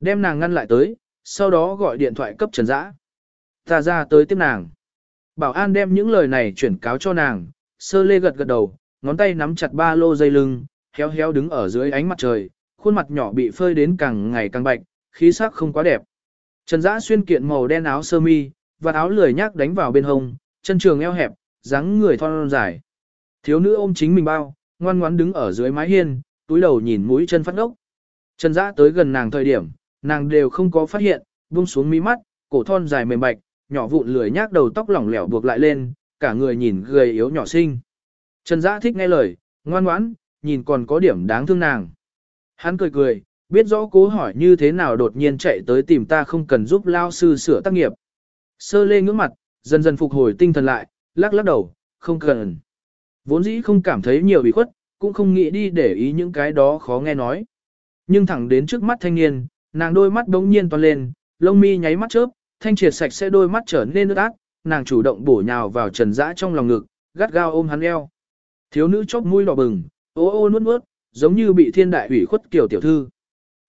Speaker 1: Đem nàng ngăn lại tới, sau đó gọi điện thoại cấp Trần Dã. Ta ra tới tiếp nàng. Bảo an đem những lời này chuyển cáo cho nàng, sơ lê gật gật đầu, ngón tay nắm chặt ba lô dây lưng, héo héo đứng ở dưới ánh mặt trời, khuôn mặt nhỏ bị phơi đến càng ngày càng bạch, khí sắc không quá đẹp. Trần Dã xuyên kiện màu đen áo sơ mi, và áo lười nhác đánh vào bên hông, chân trường eo hẹp, dáng người thon dài. Thiếu nữ ôm chính mình bao, ngoan ngoãn đứng ở dưới mái hiên, túi đầu nhìn mũi chân phát ốc. Trần Dã tới gần nàng thời điểm, nàng đều không có phát hiện, buông xuống mí mắt, cổ thon dài mềm bạch, nhỏ vụn lười nhác đầu tóc lỏng lẻo buộc lại lên, cả người nhìn gầy yếu nhỏ xinh. Trần Dã thích nghe lời, ngoan ngoãn, nhìn còn có điểm đáng thương nàng. Hắn cười cười, biết rõ cố hỏi như thế nào đột nhiên chạy tới tìm ta không cần giúp lao sư sửa tác nghiệp. Sơ lê ngưỡng mặt, dần dần phục hồi tinh thần lại, lắc lắc đầu, không cần. Vốn dĩ không cảm thấy nhiều bị khuất, cũng không nghĩ đi để ý những cái đó khó nghe nói. Nhưng thẳng đến trước mắt thanh niên, nàng đôi mắt đống nhiên toan lên, lông mi nháy mắt chớp, thanh triệt sạch sẽ đôi mắt trở nên nước ác, nàng chủ động bổ nhào vào trần dã trong lòng ngực, gắt gao ôm hắn eo. Thiếu nữ chóp mũi đỏ bừng, ô ô nuốt nuốt, giống như bị thiên đại ủy khuất kiểu tiểu thư.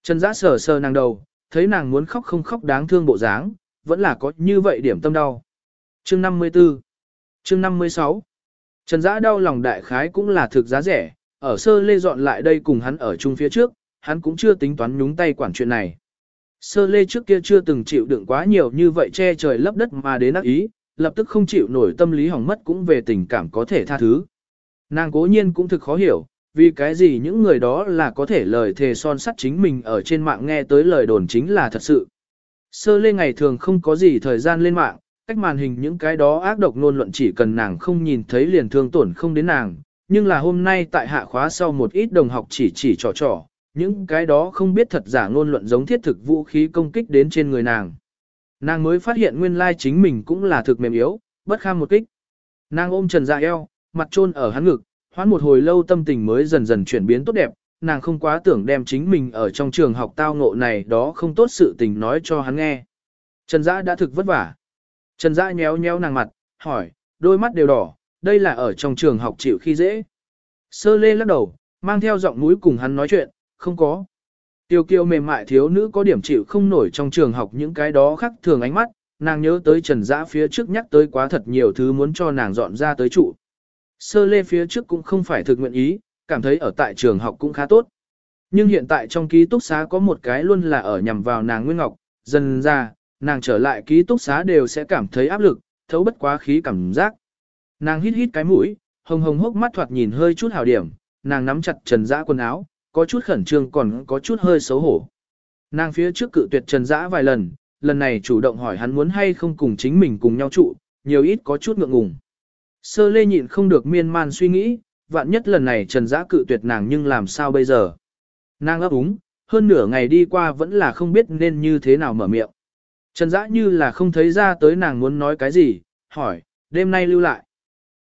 Speaker 1: Trần dã sờ sờ nàng đầu, thấy nàng muốn khóc không khóc đáng thương bộ dáng, vẫn là có như vậy điểm tâm đau. Chương 54 Chương 56 Trần dã đau lòng đại khái cũng là thực giá rẻ, ở sơ lê dọn lại đây cùng hắn ở chung phía trước, hắn cũng chưa tính toán nhúng tay quản chuyện này. Sơ lê trước kia chưa từng chịu đựng quá nhiều như vậy che trời lấp đất mà đến ác ý, lập tức không chịu nổi tâm lý hỏng mất cũng về tình cảm có thể tha thứ. Nàng cố nhiên cũng thực khó hiểu, vì cái gì những người đó là có thể lời thề son sắt chính mình ở trên mạng nghe tới lời đồn chính là thật sự. Sơ lê ngày thường không có gì thời gian lên mạng, cách màn hình những cái đó ác độc ngôn luận chỉ cần nàng không nhìn thấy liền thương tổn không đến nàng, nhưng là hôm nay tại hạ khóa sau một ít đồng học chỉ chỉ trò trò, những cái đó không biết thật giả ngôn luận giống thiết thực vũ khí công kích đến trên người nàng. Nàng mới phát hiện nguyên lai chính mình cũng là thực mềm yếu, bất kham một kích. Nàng ôm trần dạ eo, mặt trôn ở hắn ngực, hoãn một hồi lâu tâm tình mới dần dần chuyển biến tốt đẹp, nàng không quá tưởng đem chính mình ở trong trường học tao ngộ này đó không tốt sự tình nói cho hắn nghe. Trần Dã đã thực vất vả. Trần Dã nhéo nhéo nàng mặt, hỏi, đôi mắt đều đỏ, đây là ở trong trường học chịu khi dễ. Sơ lê lắc đầu, mang theo giọng mũi cùng hắn nói chuyện, không có. Tiêu kiều mềm mại thiếu nữ có điểm chịu không nổi trong trường học những cái đó khác thường ánh mắt, nàng nhớ tới Trần Dã phía trước nhắc tới quá thật nhiều thứ muốn cho nàng dọn ra tới trụ. Sơ lê phía trước cũng không phải thực nguyện ý, cảm thấy ở tại trường học cũng khá tốt. Nhưng hiện tại trong ký túc xá có một cái luôn là ở nhằm vào nàng Nguyên Ngọc, dần ra, nàng trở lại ký túc xá đều sẽ cảm thấy áp lực, thấu bất quá khí cảm giác. Nàng hít hít cái mũi, hồng hồng hốc mắt thoạt nhìn hơi chút hào điểm, nàng nắm chặt trần dã quần áo, có chút khẩn trương còn có chút hơi xấu hổ. Nàng phía trước cự tuyệt trần dã vài lần, lần này chủ động hỏi hắn muốn hay không cùng chính mình cùng nhau trụ, nhiều ít có chút ngượng ngùng. Sơ lê nhịn không được miên man suy nghĩ, vạn nhất lần này trần Giã cự tuyệt nàng nhưng làm sao bây giờ. Nàng ấp úng, hơn nửa ngày đi qua vẫn là không biết nên như thế nào mở miệng. Trần Giã như là không thấy ra tới nàng muốn nói cái gì, hỏi, đêm nay lưu lại.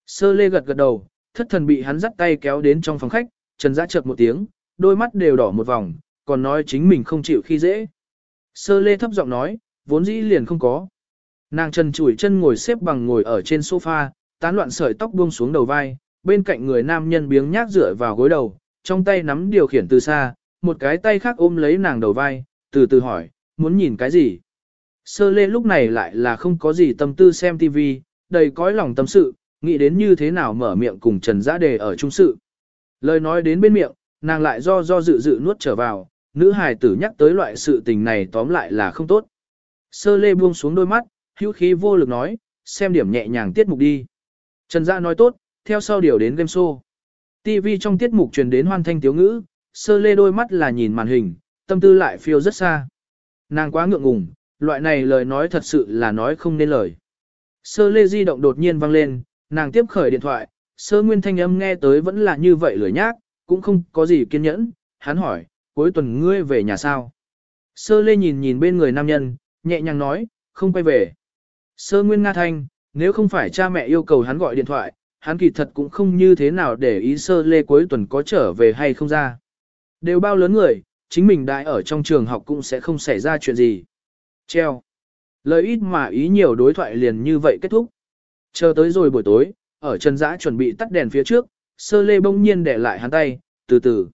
Speaker 1: Sơ lê gật gật đầu, thất thần bị hắn dắt tay kéo đến trong phòng khách, Trần Giã chợt một tiếng, đôi mắt đều đỏ một vòng, còn nói chính mình không chịu khi dễ. Sơ lê thấp giọng nói, vốn dĩ liền không có. Nàng trần chủi chân ngồi xếp bằng ngồi ở trên sofa, tán loạn sợi tóc buông xuống đầu vai, bên cạnh người nam nhân biếng nhác dựa vào gối đầu, trong tay nắm điều khiển từ xa, một cái tay khác ôm lấy nàng đầu vai, từ từ hỏi, muốn nhìn cái gì? Sơ lê lúc này lại là không có gì tâm tư xem TV, đầy cõi lòng tâm sự, nghĩ đến như thế nào mở miệng cùng Trần Giã Đề ở trung sự. Lời nói đến bên miệng, nàng lại do do dự dự nuốt trở vào, nữ hài tử nhắc tới loại sự tình này tóm lại là không tốt. Sơ lê buông xuống đôi mắt, hữu khí vô lực nói, xem điểm nhẹ nhàng tiết mục đi. Trần Gia nói tốt, theo sau điều đến game show. TV trong tiết mục truyền đến hoan thanh tiếu ngữ, sơ lê đôi mắt là nhìn màn hình, tâm tư lại phiêu rất xa. nàng quá ngượng ngùng, loại này lời nói thật sự là nói không nên lời. Sơ lê di động đột nhiên vang lên, nàng tiếp khởi điện thoại, sơ nguyên thanh âm nghe tới vẫn là như vậy lười nhác, cũng không có gì kiên nhẫn, hắn hỏi, cuối tuần ngươi về nhà sao? Sơ lê nhìn nhìn bên người nam nhân, nhẹ nhàng nói, không quay về. Sơ nguyên nga thanh, nếu không phải cha mẹ yêu cầu hắn gọi điện thoại, hắn kỳ thật cũng không như thế nào để ý sơ lê cuối tuần có trở về hay không ra. Đều bao lớn người, chính mình đại ở trong trường học cũng sẽ không xảy ra chuyện gì. Treo. Lời ít mà ý nhiều đối thoại liền như vậy kết thúc. Chờ tới rồi buổi tối, ở Trần Dã chuẩn bị tắt đèn phía trước, sơ lê bỗng nhiên để lại hắn tay, từ từ.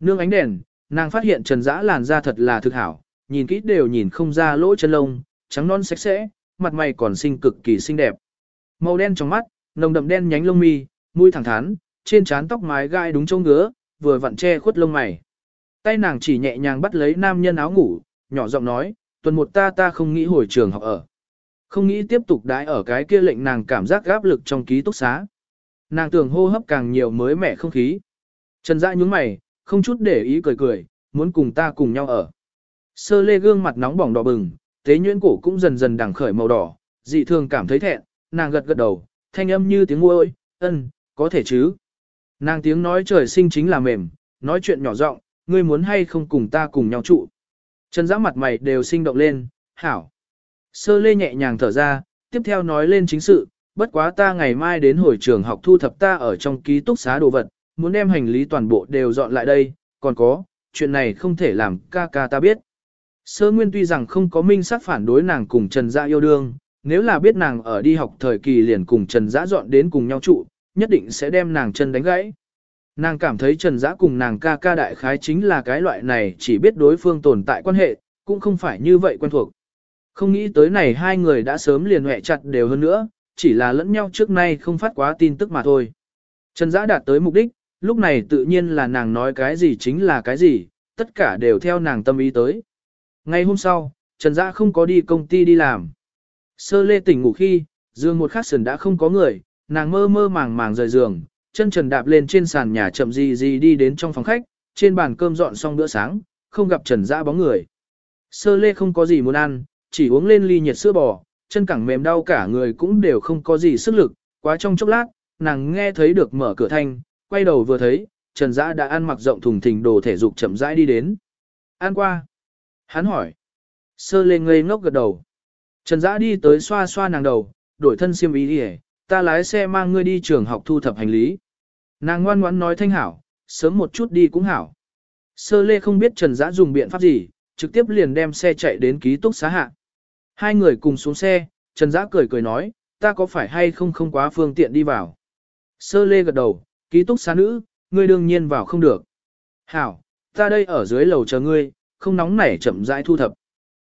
Speaker 1: Nương ánh đèn, nàng phát hiện Trần Dã làn da thật là thực hảo, nhìn kỹ đều nhìn không ra lỗ chân lông, trắng non sạch sẽ, mặt mày còn xinh cực kỳ xinh đẹp. Màu đen trong mắt, nồng đậm đen nhánh lông mi, mũi thẳng thắn, trên trán tóc mái gai đúng chỗ ngứa, vừa vặn che khuất lông mày. Tay nàng chỉ nhẹ nhàng bắt lấy nam nhân áo ngủ, nhỏ giọng nói, tuần một ta ta không nghĩ hồi trường học ở. Không nghĩ tiếp tục đãi ở cái kia lệnh nàng cảm giác gáp lực trong ký túc xá. Nàng tưởng hô hấp càng nhiều mới mẻ không khí. Trần Dã nhúng mày, không chút để ý cười cười, muốn cùng ta cùng nhau ở. Sơ lê gương mặt nóng bỏng đỏ bừng, tế nhuyễn cổ cũng dần dần đằng khởi màu đỏ, dị thường cảm thấy thẹn, nàng gật gật đầu, thanh âm như tiếng môi, ân, có thể chứ. Nàng tiếng nói trời sinh chính là mềm, nói chuyện nhỏ giọng, ngươi muốn hay không cùng ta cùng nhau trụ. Trần giã mặt mày đều sinh động lên, hảo. Sơ lê nhẹ nhàng thở ra, tiếp theo nói lên chính sự, bất quá ta ngày mai đến hồi trường học thu thập ta ở trong ký túc xá đồ vật, muốn đem hành lý toàn bộ đều dọn lại đây, còn có, chuyện này không thể làm ca ca ta biết. Sơ Nguyên tuy rằng không có minh xác phản đối nàng cùng Trần Dã yêu đương, nếu là biết nàng ở đi học thời kỳ liền cùng Trần Dã dọn đến cùng nhau trụ, nhất định sẽ đem nàng chân đánh gãy. Nàng cảm thấy Trần Dã cùng nàng ca ca đại khái chính là cái loại này chỉ biết đối phương tồn tại quan hệ, cũng không phải như vậy quen thuộc. Không nghĩ tới này hai người đã sớm liền hẹ chặt đều hơn nữa, chỉ là lẫn nhau trước nay không phát quá tin tức mà thôi. Trần Dã đạt tới mục đích, lúc này tự nhiên là nàng nói cái gì chính là cái gì, tất cả đều theo nàng tâm ý tới. Ngày hôm sau, Trần Dã không có đi công ty đi làm. Sơ lê tỉnh ngủ khi, giường một khắc sườn đã không có người, nàng mơ mơ màng màng rời giường, chân trần đạp lên trên sàn nhà chậm gì gì đi đến trong phòng khách, trên bàn cơm dọn xong bữa sáng, không gặp Trần Dã bóng người. Sơ lê không có gì muốn ăn, chỉ uống lên ly nhiệt sữa bò, chân cẳng mềm đau cả người cũng đều không có gì sức lực, quá trong chốc lát, nàng nghe thấy được mở cửa thanh, quay đầu vừa thấy, Trần Dã đã ăn mặc rộng thùng thình đồ thể dục chậm rãi đi đến. Ăn qua. Hắn hỏi. Sơ lê ngây ngốc gật đầu. Trần Dã đi tới xoa xoa nàng đầu, đổi thân xiêm ý đi ta lái xe mang ngươi đi trường học thu thập hành lý. Nàng ngoan ngoãn nói thanh hảo, sớm một chút đi cũng hảo. Sơ lê không biết Trần Dã dùng biện pháp gì, trực tiếp liền đem xe chạy đến ký túc xá hạ. Hai người cùng xuống xe, Trần Dã cười cười nói, ta có phải hay không không quá phương tiện đi vào. Sơ lê gật đầu, ký túc xá nữ, ngươi đương nhiên vào không được. Hảo, ta đây ở dưới lầu chờ ngươi, không nóng nảy chậm rãi thu thập.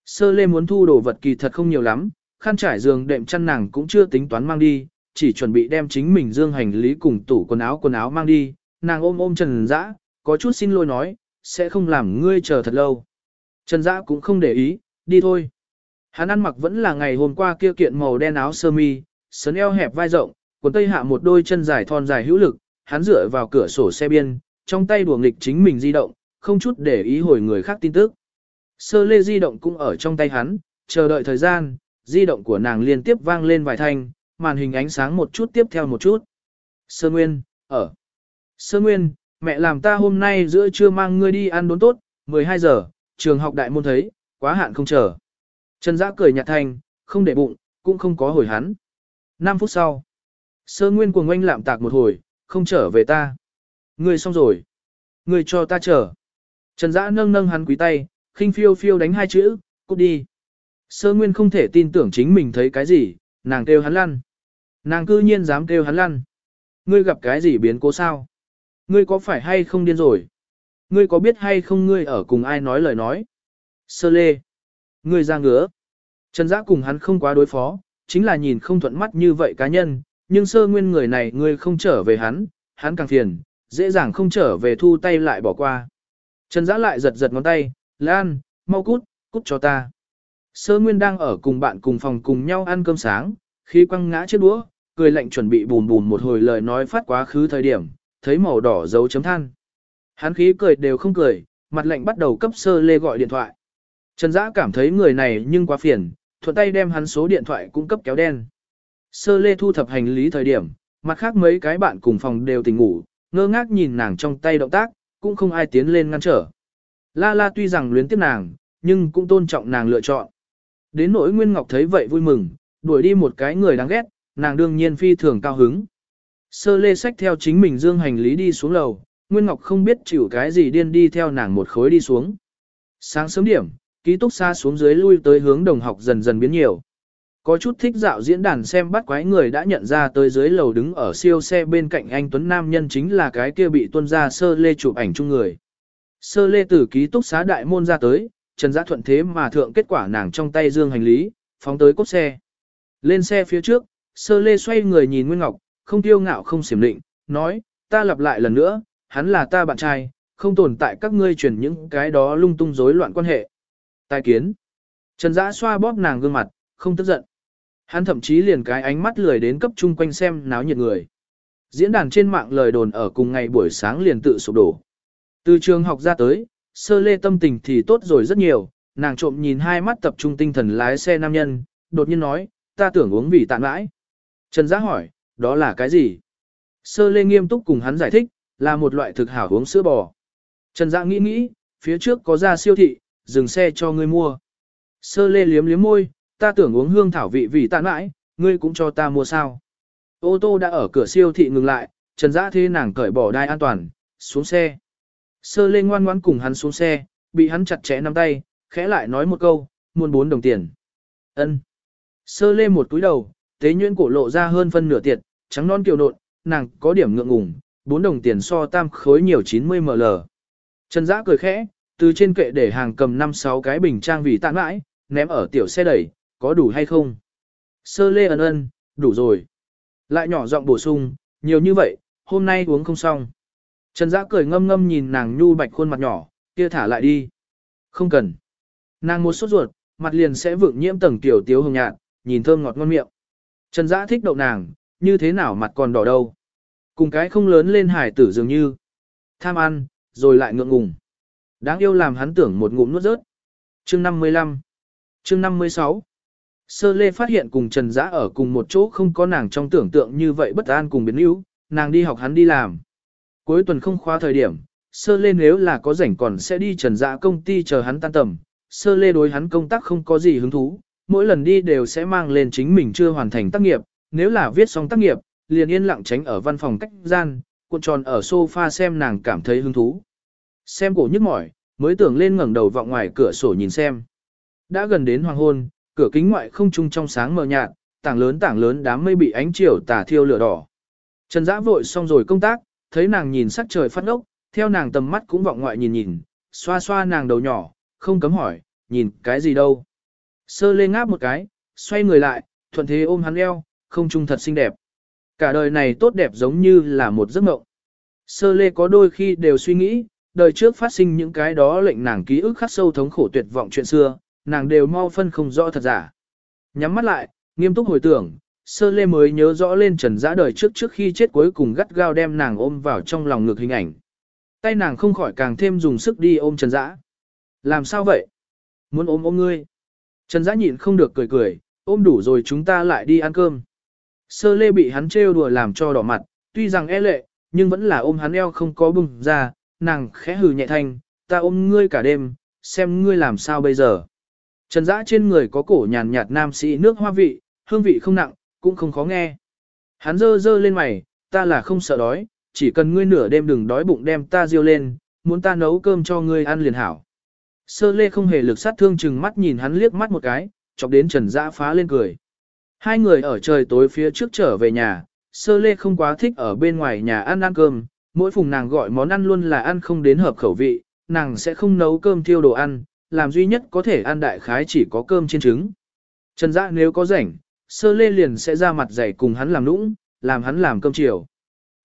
Speaker 1: Sơ lê muốn thu đồ vật kỳ thật không nhiều lắm, khăn trải giường đệm chăn nàng cũng chưa tính toán mang đi, chỉ chuẩn bị đem chính mình dương hành lý cùng tủ quần áo quần áo mang đi, nàng ôm ôm Trần Dã, có chút xin lỗi nói, sẽ không làm ngươi chờ thật lâu. Trần Dã cũng không để ý, đi thôi. Hắn ăn mặc vẫn là ngày hôm qua kia kiện màu đen áo sơ mi, sấn eo hẹp vai rộng, quần tây hạ một đôi chân dài thon dài hữu lực, hắn dựa vào cửa sổ xe biên, trong tay đùa nghịch chính mình di động, không chút để ý hồi người khác tin tức. Sơ lê di động cũng ở trong tay hắn, chờ đợi thời gian, di động của nàng liên tiếp vang lên vài thanh, màn hình ánh sáng một chút tiếp theo một chút. Sơ Nguyên, ở. Sơ Nguyên, mẹ làm ta hôm nay giữa trưa mang ngươi đi ăn đốn tốt, 12 giờ, trường học đại môn thấy, quá hạn không chờ. Trần Dã cười nhạt thanh, không để bụng, cũng không có hồi hắn. 5 phút sau, Sơ Nguyên cuồng oanh lạm tạc một hồi, không trở về ta. Ngươi xong rồi. Ngươi cho ta chờ. Trần Dã nâng nâng hắn quý tay, khinh phiêu phiêu đánh hai chữ, cút đi. Sơ Nguyên không thể tin tưởng chính mình thấy cái gì, nàng kêu hắn lăn. Nàng cư nhiên dám kêu hắn lăn. Ngươi gặp cái gì biến cố sao? Ngươi có phải hay không điên rồi? Ngươi có biết hay không ngươi ở cùng ai nói lời nói? Sơ lê. Ngươi ra ngứa. Trần Dã cùng hắn không quá đối phó, chính là nhìn không thuận mắt như vậy cá nhân, nhưng sơ nguyên người này ngươi không trở về hắn, hắn càng phiền, dễ dàng không trở về thu tay lại bỏ qua. Trần Dã lại giật giật ngón tay, Lan, mau cút, cút cho ta. Sơ Nguyên đang ở cùng bạn cùng phòng cùng nhau ăn cơm sáng, khi quăng ngã chiếc đũa, cười lạnh chuẩn bị bùn bùn một hồi lời nói phát quá khứ thời điểm, thấy màu đỏ dấu chấm than. Hắn khí cười đều không cười, mặt lạnh bắt đầu cấp sơ lê gọi điện thoại. Trần Dã cảm thấy người này nhưng quá phiền, thuận tay đem hắn số điện thoại cung cấp kéo đen. Sơ lê thu thập hành lý thời điểm, mặt khác mấy cái bạn cùng phòng đều tỉnh ngủ, ngơ ngác nhìn nàng trong tay động tác, cũng không ai tiến lên ngăn trở. La la tuy rằng luyến tiếc nàng, nhưng cũng tôn trọng nàng lựa chọn. Đến nỗi Nguyên Ngọc thấy vậy vui mừng, đuổi đi một cái người đáng ghét, nàng đương nhiên phi thường cao hứng. Sơ lê sách theo chính mình dương hành lý đi xuống lầu, Nguyên Ngọc không biết chịu cái gì điên đi theo nàng một khối đi xuống. Sáng sớm điểm, ký túc xa xuống dưới lui tới hướng đồng học dần dần biến nhiều. Có chút thích dạo diễn đàn xem bắt quái người đã nhận ra tới dưới lầu đứng ở siêu xe bên cạnh anh Tuấn Nam Nhân chính là cái kia bị tuân ra sơ lê chụp ảnh chung người. Sơ lê từ ký túc xá đại môn ra tới, Trần Giã thuận thế mà thượng kết quả nàng trong tay dương hành lý, phóng tới cốt xe. Lên xe phía trước, sơ lê xoay người nhìn Nguyên Ngọc, không tiêu ngạo không xiểm định, nói, ta lặp lại lần nữa, hắn là ta bạn trai, không tồn tại các ngươi truyền những cái đó lung tung rối loạn quan hệ. Tài kiến. Trần Dã xoa bóp nàng gương mặt, không tức giận. Hắn thậm chí liền cái ánh mắt lười đến cấp chung quanh xem náo nhiệt người. Diễn đàn trên mạng lời đồn ở cùng ngày buổi sáng liền tự sụp đổ. Từ trường học ra tới, sơ lê tâm tình thì tốt rồi rất nhiều, nàng trộm nhìn hai mắt tập trung tinh thần lái xe nam nhân, đột nhiên nói, ta tưởng uống vì tạn mãi. Trần Giá hỏi, đó là cái gì? Sơ lê nghiêm túc cùng hắn giải thích, là một loại thực hảo uống sữa bò. Trần Dạ nghĩ nghĩ, phía trước có ra siêu thị, dừng xe cho ngươi mua. Sơ lê liếm liếm môi, ta tưởng uống hương thảo vị vì tàn mãi, ngươi cũng cho ta mua sao. Ô tô đã ở cửa siêu thị ngừng lại, Trần Dã thế nàng cởi bỏ đai an toàn, xuống xe. Sơ lê ngoan ngoãn cùng hắn xuống xe, bị hắn chặt chẽ nắm tay, khẽ lại nói một câu, muôn bốn đồng tiền. Ân. Sơ lê một túi đầu, tế nhuyễn cổ lộ ra hơn phân nửa tiệt, trắng non kiều nộn, nàng có điểm ngượng ngùng, bốn đồng tiền so tam khối nhiều 90 ml. Trần Dã cười khẽ, từ trên kệ để hàng cầm 5-6 cái bình trang vì tạn mãi, ném ở tiểu xe đẩy, có đủ hay không? Sơ lê ân ân, đủ rồi. Lại nhỏ giọng bổ sung, nhiều như vậy, hôm nay uống không xong. Trần Dã cười ngâm ngâm nhìn nàng nhu bạch khuôn mặt nhỏ, kia thả lại đi. Không cần. Nàng một sốt ruột, mặt liền sẽ vượng nhiễm tầng tiểu tiếu hồng nhạt, nhìn thơm ngọt ngon miệng. Trần Dã thích đậu nàng, như thế nào mặt còn đỏ đâu. Cùng cái không lớn lên hải tử dường như. Tham ăn, rồi lại ngượng ngùng. Đáng yêu làm hắn tưởng một ngụm nuốt rớt. Chương 55 Chương 56 Sơ Lê phát hiện cùng Trần Dã ở cùng một chỗ không có nàng trong tưởng tượng như vậy bất an cùng biến yếu, nàng đi học hắn đi làm. Cuối tuần không khóa thời điểm, Sơ Lê nếu là có rảnh còn sẽ đi Trần Dã công ty chờ hắn tan tầm. Sơ Lê đối hắn công tác không có gì hứng thú, mỗi lần đi đều sẽ mang lên chính mình chưa hoàn thành tác nghiệp, nếu là viết xong tác nghiệp, liền yên lặng tránh ở văn phòng cách gian, cuộn tròn ở sofa xem nàng cảm thấy hứng thú. Xem cổ nhức mỏi, mới tưởng lên ngẩng đầu vọng ngoài cửa sổ nhìn xem. Đã gần đến hoàng hôn, cửa kính ngoại không trung trong sáng mờ nhạt, tảng lớn tảng lớn đám mây bị ánh chiều tà thiêu lửa đỏ. Trần Dã vội xong rồi công tác, thấy nàng nhìn sắc trời phát ốc, theo nàng tầm mắt cũng vọng ngoại nhìn nhìn, xoa xoa nàng đầu nhỏ, không cấm hỏi, nhìn cái gì đâu. Sơ lê ngáp một cái, xoay người lại, thuận thế ôm hắn eo, không trung thật xinh đẹp. Cả đời này tốt đẹp giống như là một giấc mộng. Sơ lê có đôi khi đều suy nghĩ, đời trước phát sinh những cái đó lệnh nàng ký ức khắc sâu thống khổ tuyệt vọng chuyện xưa, nàng đều mau phân không rõ thật giả. Nhắm mắt lại, nghiêm túc hồi tưởng, sơ lê mới nhớ rõ lên trần giã đời trước trước khi chết cuối cùng gắt gao đem nàng ôm vào trong lòng ngực hình ảnh. Tay nàng không khỏi càng thêm dùng sức đi ôm trần giã. Làm sao vậy? Muốn ôm ôm ngươi. Trần giã nhịn không được cười cười, ôm đủ rồi chúng ta lại đi ăn cơm. Sơ lê bị hắn trêu đùa làm cho đỏ mặt, tuy rằng e lệ, nhưng vẫn là ôm hắn eo không có bùng ra, nàng khẽ hừ nhẹ thanh, ta ôm ngươi cả đêm, xem ngươi làm sao bây giờ. Trần dã trên người có cổ nhàn nhạt nam sĩ nước hoa vị, hương vị không nặng, cũng không khó nghe. Hắn dơ dơ lên mày, ta là không sợ đói, chỉ cần ngươi nửa đêm đừng đói bụng đem ta riêu lên, muốn ta nấu cơm cho ngươi ăn liền hảo. Sơ lê không hề lực sát thương chừng mắt nhìn hắn liếc mắt một cái, chọc đến trần dã phá lên cười. Hai người ở trời tối phía trước trở về nhà, sơ lê không quá thích ở bên ngoài nhà ăn ăn cơm, mỗi phùng nàng gọi món ăn luôn là ăn không đến hợp khẩu vị, nàng sẽ không nấu cơm thiêu đồ ăn, làm duy nhất có thể ăn đại khái chỉ có cơm chiên trứng. Trần Dã nếu có rảnh, sơ lê liền sẽ ra mặt dày cùng hắn làm nũng, làm hắn làm cơm chiều.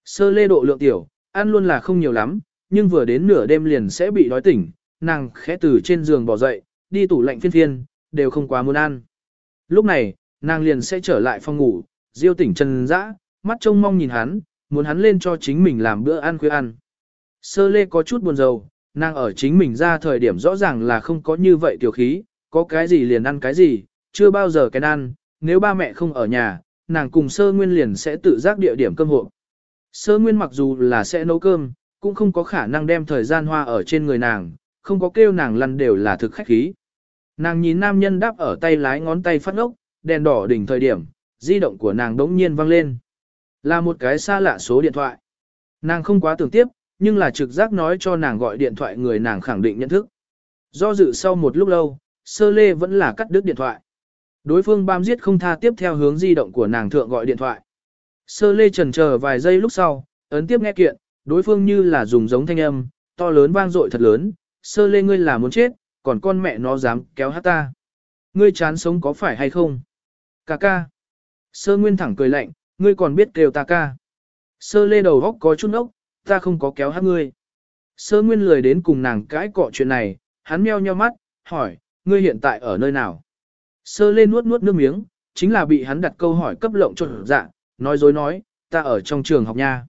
Speaker 1: Sơ lê độ lượng tiểu, ăn luôn là không nhiều lắm, nhưng vừa đến nửa đêm liền sẽ bị đói tỉnh, nàng khẽ từ trên giường bỏ dậy, đi tủ lạnh phiên phiên, đều không quá muốn ăn. Lúc này, nàng liền sẽ trở lại phòng ngủ, diêu tỉnh Trần Dã, mắt trông mong nhìn hắn, muốn hắn lên cho chính mình làm bữa ăn khuya ăn. Sơ lê có chút buồn rầu, Nàng ở chính mình ra thời điểm rõ ràng là không có như vậy tiểu khí, có cái gì liền ăn cái gì, chưa bao giờ cái ăn, nếu ba mẹ không ở nhà, nàng cùng sơ nguyên liền sẽ tự giác địa điểm cơm hộ. Sơ nguyên mặc dù là sẽ nấu cơm, cũng không có khả năng đem thời gian hoa ở trên người nàng, không có kêu nàng lăn đều là thực khách khí. Nàng nhìn nam nhân đáp ở tay lái ngón tay phát ốc, đèn đỏ đỉnh thời điểm, di động của nàng đống nhiên vang lên. Là một cái xa lạ số điện thoại. Nàng không quá tưởng tiếp, nhưng là trực giác nói cho nàng gọi điện thoại người nàng khẳng định nhận thức. Do dự sau một lúc lâu, sơ lê vẫn là cắt đứt điện thoại. Đối phương bám giết không tha tiếp theo hướng di động của nàng thượng gọi điện thoại. Sơ lê trần chờ vài giây lúc sau, ấn tiếp nghe kiện, đối phương như là dùng giống thanh âm, to lớn vang dội thật lớn, sơ lê ngươi là muốn chết, còn con mẹ nó dám kéo hát ta. Ngươi chán sống có phải hay không? Cà ca. Sơ nguyên thẳng cười lạnh, ngươi còn biết kêu ta ca. Sơ lê đầu góc có chút ốc, ta không có kéo hát ngươi. Sơ nguyên lười đến cùng nàng cãi cọ chuyện này, hắn meo nheo mắt, hỏi, ngươi hiện tại ở nơi nào? Sơ lên nuốt nuốt nước miếng, chính là bị hắn đặt câu hỏi cấp lộng trộn dạ, nói dối nói, ta ở trong trường học nha.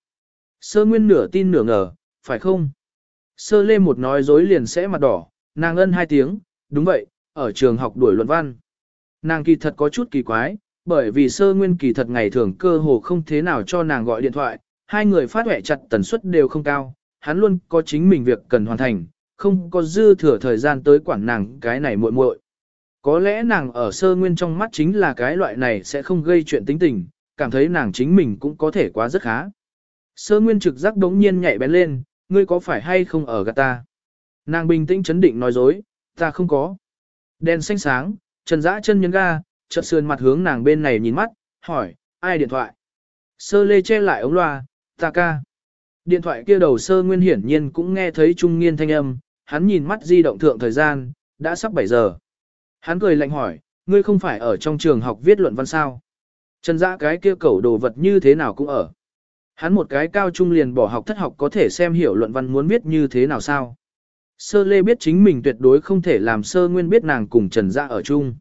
Speaker 1: Sơ nguyên nửa tin nửa ngờ, phải không? Sơ lê một nói dối liền sẽ mặt đỏ, nàng ân hai tiếng, đúng vậy, ở trường học đuổi luận văn. Nàng kỳ thật có chút kỳ quái, bởi vì sơ nguyên kỳ thật ngày thường cơ hồ không thế nào cho nàng gọi điện thoại, hai người phát huệ chặt tần suất đều không cao, hắn luôn có chính mình việc cần hoàn thành, không có dư thừa thời gian tới quản nàng cái này muội muội. Có lẽ nàng ở sơ nguyên trong mắt chính là cái loại này sẽ không gây chuyện tính tình, cảm thấy nàng chính mình cũng có thể quá rất khá. Sơ nguyên trực giác đống nhiên nhảy bén lên, ngươi có phải hay không ở gạt ta? Nàng bình tĩnh chấn định nói dối, ta không có. Đèn xanh sáng, trần dã chân nhấn ga, chợt sườn mặt hướng nàng bên này nhìn mắt, hỏi, ai điện thoại? Sơ lê che lại ống loa, ta ca. Điện thoại kia đầu sơ nguyên hiển nhiên cũng nghe thấy trung nghiên thanh âm, hắn nhìn mắt di động thượng thời gian, đã sắp 7 giờ. Hắn cười lạnh hỏi, ngươi không phải ở trong trường học viết luận văn sao? Trần dã cái kia cẩu đồ vật như thế nào cũng ở. Hắn một cái cao trung liền bỏ học thất học có thể xem hiểu luận văn muốn viết như thế nào sao? Sơ lê biết chính mình tuyệt đối không thể làm sơ nguyên biết nàng cùng Trần Dã ở chung.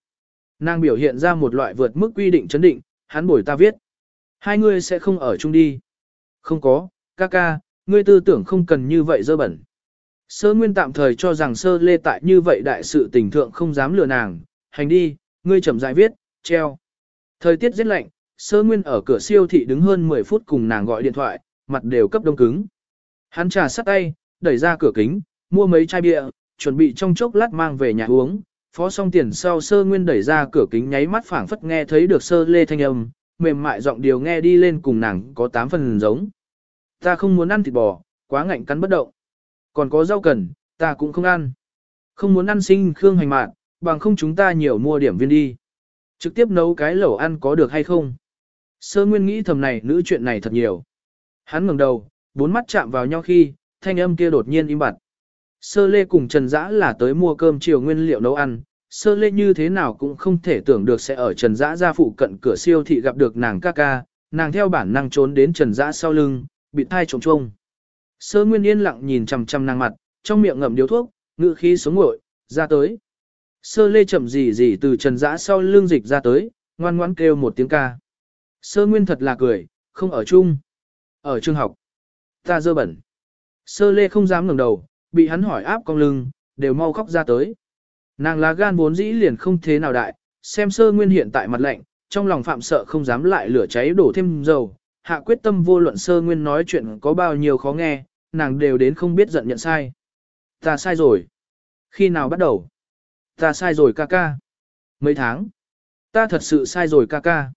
Speaker 1: Nàng biểu hiện ra một loại vượt mức quy định chấn định, hắn bồi ta viết. Hai ngươi sẽ không ở chung đi. Không có, ca ca, ngươi tư tưởng không cần như vậy dơ bẩn. Sơ nguyên tạm thời cho rằng sơ lê tại như vậy đại sự tình thượng không dám lừa nàng, hành đi, ngươi chậm rãi viết, treo. Thời tiết rất lạnh, sơ nguyên ở cửa siêu thị đứng hơn 10 phút cùng nàng gọi điện thoại, mặt đều cấp đông cứng. Hắn trà sắt tay, đẩy ra cửa kính, mua mấy chai bia, chuẩn bị trong chốc lát mang về nhà uống. Phó xong tiền sau sơ nguyên đẩy ra cửa kính nháy mắt phảng phất nghe thấy được sơ lê thanh âm, mềm mại giọng điều nghe đi lên cùng nàng có tám phần giống. Ta không muốn ăn thịt bò, quá ngạnh cắn bất động. Còn có rau cần, ta cũng không ăn. Không muốn ăn sinh khương hành mạn, bằng không chúng ta nhiều mua điểm viên đi. Trực tiếp nấu cái lẩu ăn có được hay không? Sơ nguyên nghĩ thầm này nữ chuyện này thật nhiều. Hắn ngẩng đầu, bốn mắt chạm vào nhau khi, thanh âm kia đột nhiên im bặt. Sơ lê cùng Trần Dã là tới mua cơm chiều nguyên liệu nấu ăn, sơ lê như thế nào cũng không thể tưởng được sẽ ở Trần Dã ra phụ cận cửa siêu thị gặp được nàng ca ca, nàng theo bản năng trốn đến Trần Dã sau lưng, bị thai trống trông. Sơ nguyên yên lặng nhìn chằm chằm nàng mặt, trong miệng ngậm điếu thuốc, ngự khí xuống ngội, ra tới. Sơ lê chậm gì gì từ Trần Dã sau lưng dịch ra tới, ngoan ngoãn kêu một tiếng ca. Sơ nguyên thật là cười, không ở chung. Ở trường học. Ta dơ bẩn. Sơ lê không dám ngẩng đầu, bị hắn hỏi áp cong lưng, đều mau khóc ra tới. Nàng lá gan vốn dĩ liền không thế nào đại, xem sơ nguyên hiện tại mặt lạnh, trong lòng phạm sợ không dám lại lửa cháy đổ thêm dầu, hạ quyết tâm vô luận sơ nguyên nói chuyện có bao nhiêu khó nghe, nàng đều đến không biết giận nhận sai. Ta sai rồi. Khi nào bắt đầu? Ta sai rồi ca ca. Mấy tháng? Ta thật sự sai rồi ca ca.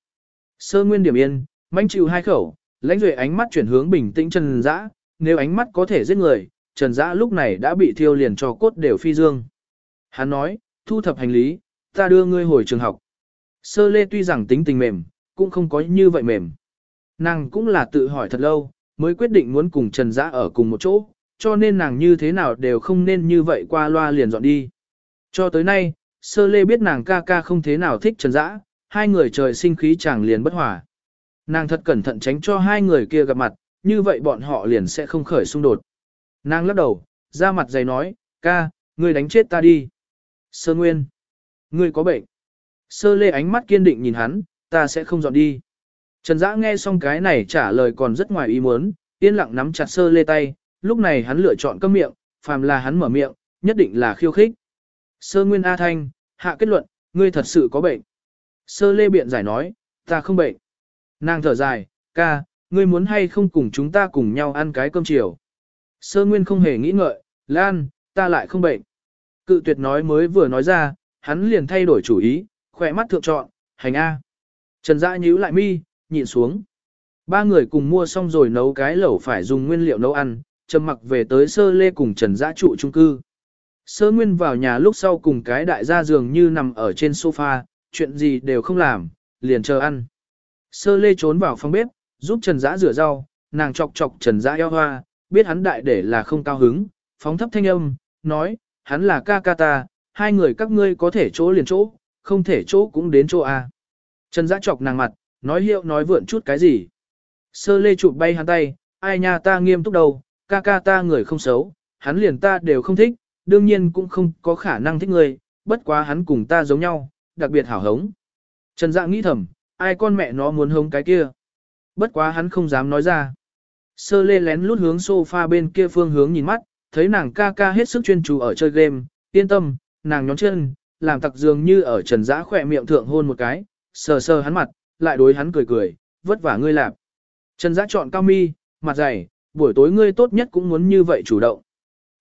Speaker 1: Sơ nguyên điểm yên, manh chịu hai khẩu, lãnh duệ ánh mắt chuyển hướng bình tĩnh Trần Dã, nếu ánh mắt có thể giết người, Trần Dã lúc này đã bị thiêu liền cho cốt đều phi dương. Hắn nói, thu thập hành lý, ta đưa ngươi hồi trường học. Sơ lê tuy rằng tính tình mềm, cũng không có như vậy mềm. Nàng cũng là tự hỏi thật lâu, mới quyết định muốn cùng Trần Dã ở cùng một chỗ, cho nên nàng như thế nào đều không nên như vậy qua loa liền dọn đi. Cho tới nay, sơ lê biết nàng ca ca không thế nào thích Trần Dã, hai người trời sinh khí chàng liền bất hòa. Nàng thật cẩn thận tránh cho hai người kia gặp mặt, như vậy bọn họ liền sẽ không khởi xung đột. Nàng lắc đầu, ra mặt dày nói, ca, ngươi đánh chết ta đi. Sơ Nguyên, ngươi có bệnh. Sơ lê ánh mắt kiên định nhìn hắn, ta sẽ không dọn đi. Trần Dã nghe xong cái này trả lời còn rất ngoài ý muốn, yên lặng nắm chặt sơ lê tay, lúc này hắn lựa chọn câm miệng, phàm là hắn mở miệng, nhất định là khiêu khích. Sơ Nguyên A Thanh, hạ kết luận, ngươi thật sự có bệnh. Sơ Lê biện giải nói, ta không bệnh. Nàng thở dài, ca, ngươi muốn hay không cùng chúng ta cùng nhau ăn cái cơm chiều. Sơ Nguyên không hề nghĩ ngợi, Lan, ta lại không bệnh. Cự tuyệt nói mới vừa nói ra, hắn liền thay đổi chủ ý, khỏe mắt thượng trọn, hành A. Trần Dã nhíu lại mi, nhìn xuống. Ba người cùng mua xong rồi nấu cái lẩu phải dùng nguyên liệu nấu ăn, trầm mặc về tới sơ lê cùng Trần giã trụ trung cư. Sơ Nguyên vào nhà lúc sau cùng cái đại gia giường như nằm ở trên sofa, chuyện gì đều không làm, liền chờ ăn. Sơ lê trốn vào phòng bếp, giúp Trần giã rửa rau, nàng chọc chọc Trần giã eo hoa, biết hắn đại để là không cao hứng, phóng thấp thanh âm, nói, hắn là ca ca ta, hai người các ngươi có thể chỗ liền chỗ, không thể chỗ cũng đến chỗ A. Trần giã chọc nàng mặt, nói hiệu nói vượn chút cái gì. Sơ lê chụp bay hắn tay, ai nha ta nghiêm túc đâu, ca ca ta người không xấu, hắn liền ta đều không thích, đương nhiên cũng không có khả năng thích người, bất quá hắn cùng ta giống nhau, đặc biệt hảo hống. Trần Dạ nghĩ thầm, ai con mẹ nó muốn hống cái kia. Bất quá hắn không dám nói ra. Sơ lê lén lút hướng sofa bên kia phương hướng nhìn mắt, thấy nàng ca ca hết sức chuyên chú ở chơi game, yên tâm, nàng nhón chân, làm tặc dường như ở trần dã khỏe miệng thượng hôn một cái, sờ sờ hắn mặt, lại đối hắn cười cười, vất vả ngươi lạp. Trần giã chọn cao mi, mặt dày, buổi tối ngươi tốt nhất cũng muốn như vậy chủ động.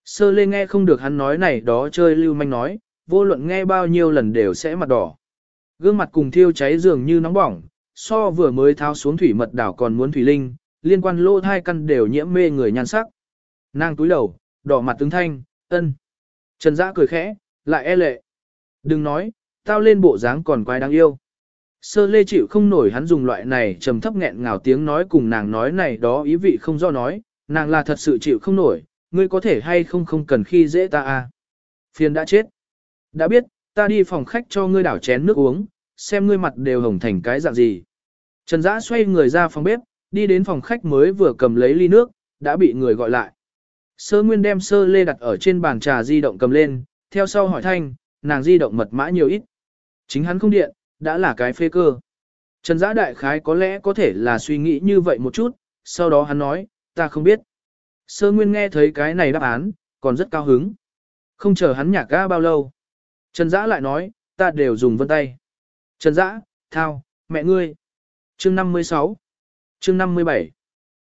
Speaker 1: Sơ lê nghe không được hắn nói này đó chơi lưu manh nói, vô luận nghe bao nhiêu lần đều sẽ mặt đỏ. Gương mặt cùng thiêu cháy dường như nóng bỏng, so vừa mới tháo xuống thủy mật đảo còn muốn thủy linh, liên quan lô thai căn đều nhiễm mê người nhan sắc. Nàng túi đầu, đỏ mặt tướng thanh, ân. Trần Dã cười khẽ, lại e lệ. Đừng nói, tao lên bộ dáng còn quái đáng yêu. Sơ lê chịu không nổi hắn dùng loại này trầm thấp nghẹn ngào tiếng nói cùng nàng nói này đó ý vị không do nói, nàng là thật sự chịu không nổi, ngươi có thể hay không không cần khi dễ ta à. Phiền đã chết. Đã biết, ta đi phòng khách cho ngươi đảo chén nước uống, xem ngươi mặt đều hồng thành cái dạng gì. Trần Dã xoay người ra phòng bếp, đi đến phòng khách mới vừa cầm lấy ly nước, đã bị người gọi lại. Sơ Nguyên đem sơ lê đặt ở trên bàn trà di động cầm lên, theo sau hỏi thanh, nàng di động mật mã nhiều ít. Chính hắn không điện, đã là cái phê cơ. Trần Giã Đại Khái có lẽ có thể là suy nghĩ như vậy một chút, sau đó hắn nói, ta không biết. Sơ Nguyên nghe thấy cái này đáp án, còn rất cao hứng. Không chờ hắn nhạc ga bao lâu. Trần Giã lại nói, ta đều dùng vân tay. Trần Giã, thao, mẹ ngươi. Chương 56 Chương 57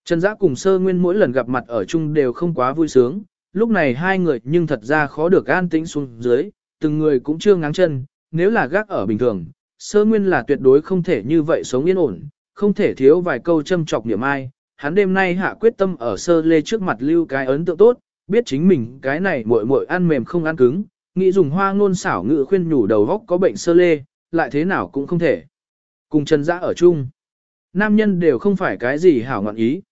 Speaker 1: Trần Giã cùng Sơ Nguyên mỗi lần gặp mặt ở chung đều không quá vui sướng, lúc này hai người nhưng thật ra khó được an tĩnh xuống dưới, từng người cũng chưa ngáng chân, nếu là gác ở bình thường, Sơ Nguyên là tuyệt đối không thể như vậy sống yên ổn, không thể thiếu vài câu châm chọc niệm ai. Hắn đêm nay hạ quyết tâm ở Sơ Lê trước mặt lưu cái ấn tượng tốt, biết chính mình cái này muội muội ăn mềm không ăn cứng, nghĩ dùng hoa ngôn xảo ngự khuyên nhủ đầu góc có bệnh Sơ Lê, lại thế nào cũng không thể. Cùng Trần Dã ở chung, nam nhân đều không phải cái gì hảo ngọn ý.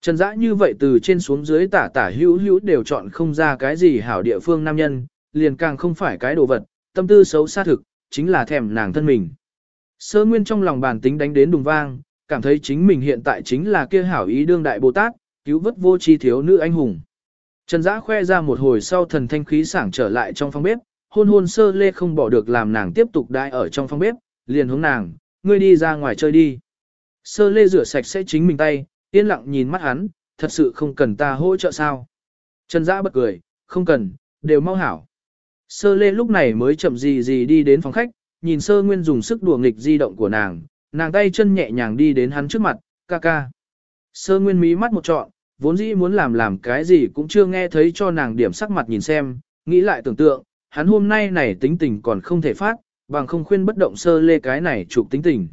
Speaker 1: Trần Dã như vậy từ trên xuống dưới tả tả hữu hữu đều chọn không ra cái gì hảo địa phương nam nhân, liền càng không phải cái đồ vật, tâm tư xấu xa thực, chính là thèm nàng thân mình. Sơ nguyên trong lòng bản tính đánh đến đùng vang, cảm thấy chính mình hiện tại chính là kia hảo ý đương đại Bồ Tát, cứu vớt vô tri thiếu nữ anh hùng. Trần Dã khoe ra một hồi sau thần thanh khí sảng trở lại trong phòng bếp, hôn hôn sơ lê không bỏ được làm nàng tiếp tục đai ở trong phòng bếp, liền hướng nàng, ngươi đi ra ngoài chơi đi. Sơ lê rửa sạch sẽ chính mình tay, yên lặng nhìn mắt hắn, thật sự không cần ta hỗ trợ sao. Trần Dã bật cười, không cần, đều mau hảo. Sơ lê lúc này mới chậm gì gì đi đến phòng khách, nhìn sơ nguyên dùng sức đùa nghịch di động của nàng, nàng tay chân nhẹ nhàng đi đến hắn trước mặt, ca ca. Sơ nguyên mí mắt một trọn, vốn dĩ muốn làm làm cái gì cũng chưa nghe thấy cho nàng điểm sắc mặt nhìn xem, nghĩ lại tưởng tượng, hắn hôm nay này tính tình còn không thể phát, bằng không khuyên bất động sơ lê cái này chụp tính tình.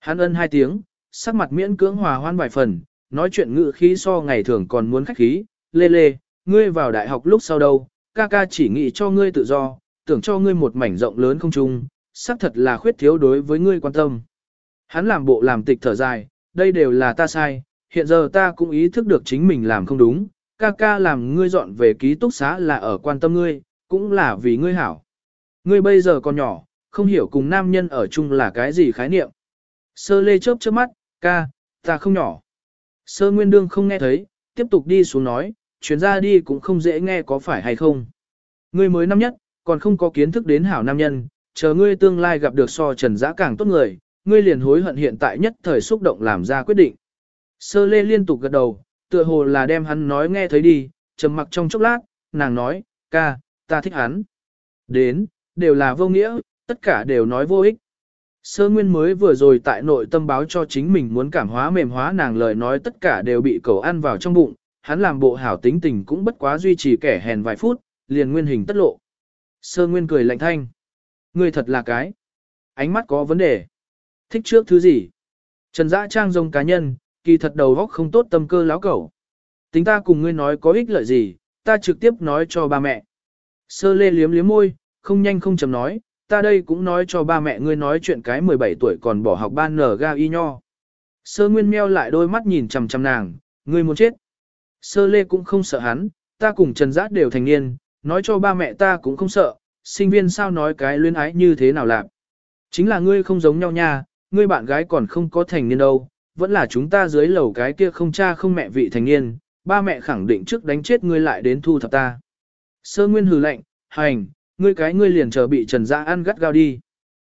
Speaker 1: Hắn ân hai tiếng, sắc mặt miễn cưỡng hòa hoan vài phần, nói chuyện ngự khí so ngày thường còn muốn khách khí, lê lê, ngươi vào đại học lúc sau đâu, ca ca chỉ nghĩ cho ngươi tự do, tưởng cho ngươi một mảnh rộng lớn không chung, xác thật là khuyết thiếu đối với ngươi quan tâm. Hắn làm bộ làm tịch thở dài, đây đều là ta sai, hiện giờ ta cũng ý thức được chính mình làm không đúng, ca ca làm ngươi dọn về ký túc xá là ở quan tâm ngươi, cũng là vì ngươi hảo. Ngươi bây giờ còn nhỏ, không hiểu cùng nam nhân ở chung là cái gì khái niệm. Sơ lê chớp chớp mắt, ca, ta không nhỏ. Sơ nguyên đương không nghe thấy, tiếp tục đi xuống nói, chuyến ra đi cũng không dễ nghe có phải hay không. Ngươi mới năm nhất, còn không có kiến thức đến hảo nam nhân, chờ ngươi tương lai gặp được so trần giã càng tốt người, ngươi liền hối hận hiện tại nhất thời xúc động làm ra quyết định. Sơ lê liên tục gật đầu, tựa hồ là đem hắn nói nghe thấy đi, trầm mặc trong chốc lát, nàng nói, ca, ta thích hắn. Đến, đều là vô nghĩa, tất cả đều nói vô ích. Sơ nguyên mới vừa rồi tại nội tâm báo cho chính mình muốn cảm hóa mềm hóa nàng lời nói tất cả đều bị cầu ăn vào trong bụng, hắn làm bộ hảo tính tình cũng bất quá duy trì kẻ hèn vài phút, liền nguyên hình tất lộ. Sơ nguyên cười lạnh thanh. Ngươi thật là cái. Ánh mắt có vấn đề. Thích trước thứ gì? Trần Dã Trang rông cá nhân, kỳ thật đầu góc không tốt tâm cơ láo cẩu. Tính ta cùng ngươi nói có ích lợi gì, ta trực tiếp nói cho ba mẹ. Sơ lê liếm liếm môi, không nhanh không chậm nói, ta đây cũng nói cho ba mẹ ngươi nói chuyện cái 17 tuổi còn bỏ học ban nở ga y nho. Sơ nguyên meo lại đôi mắt nhìn chằm chằm nàng, ngươi muốn chết. Sơ lê cũng không sợ hắn, ta cùng Trần Giác đều thành niên, nói cho ba mẹ ta cũng không sợ, sinh viên sao nói cái luyến ái như thế nào làm. Chính là ngươi không giống nhau nha, ngươi bạn gái còn không có thành niên đâu, vẫn là chúng ta dưới lầu cái kia không cha không mẹ vị thành niên, ba mẹ khẳng định trước đánh chết ngươi lại đến thu thập ta. Sơ nguyên hừ lạnh, hành, ngươi cái ngươi liền chờ bị Trần Giã ăn gắt gao đi.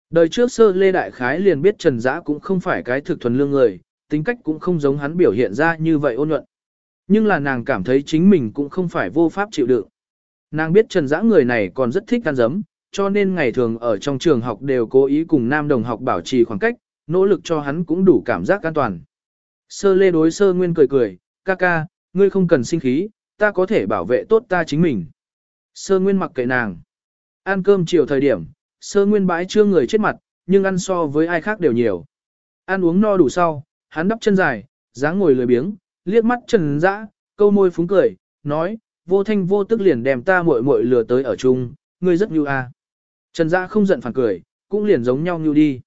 Speaker 1: Đời trước sơ lê đại khái liền biết Trần Giã cũng không phải cái thực thuần lương người, tính cách cũng không giống hắn biểu hiện ra như vậy ôn nhuận. Nhưng là nàng cảm thấy chính mình cũng không phải vô pháp chịu đựng. Nàng biết Trần Dã người này còn rất thích ăn dấm, cho nên ngày thường ở trong trường học đều cố ý cùng nam đồng học bảo trì khoảng cách, nỗ lực cho hắn cũng đủ cảm giác an toàn. Sơ lê đối sơ nguyên cười cười, ca ca, ngươi không cần sinh khí, ta có thể bảo vệ tốt ta chính mình. Sơ nguyên mặc kệ nàng. Ăn cơm chiều thời điểm, sơ nguyên bãi chưa người chết mặt, nhưng ăn so với ai khác đều nhiều. Ăn uống no đủ sau, hắn đắp chân dài, dáng ngồi lười biếng, liếc mắt trần dã, câu môi phúng cười, nói, vô thanh vô tức liền đem ta muội muội lừa tới ở chung, ngươi rất nhu a. Trần dã không giận phản cười, cũng liền giống nhau nhu đi.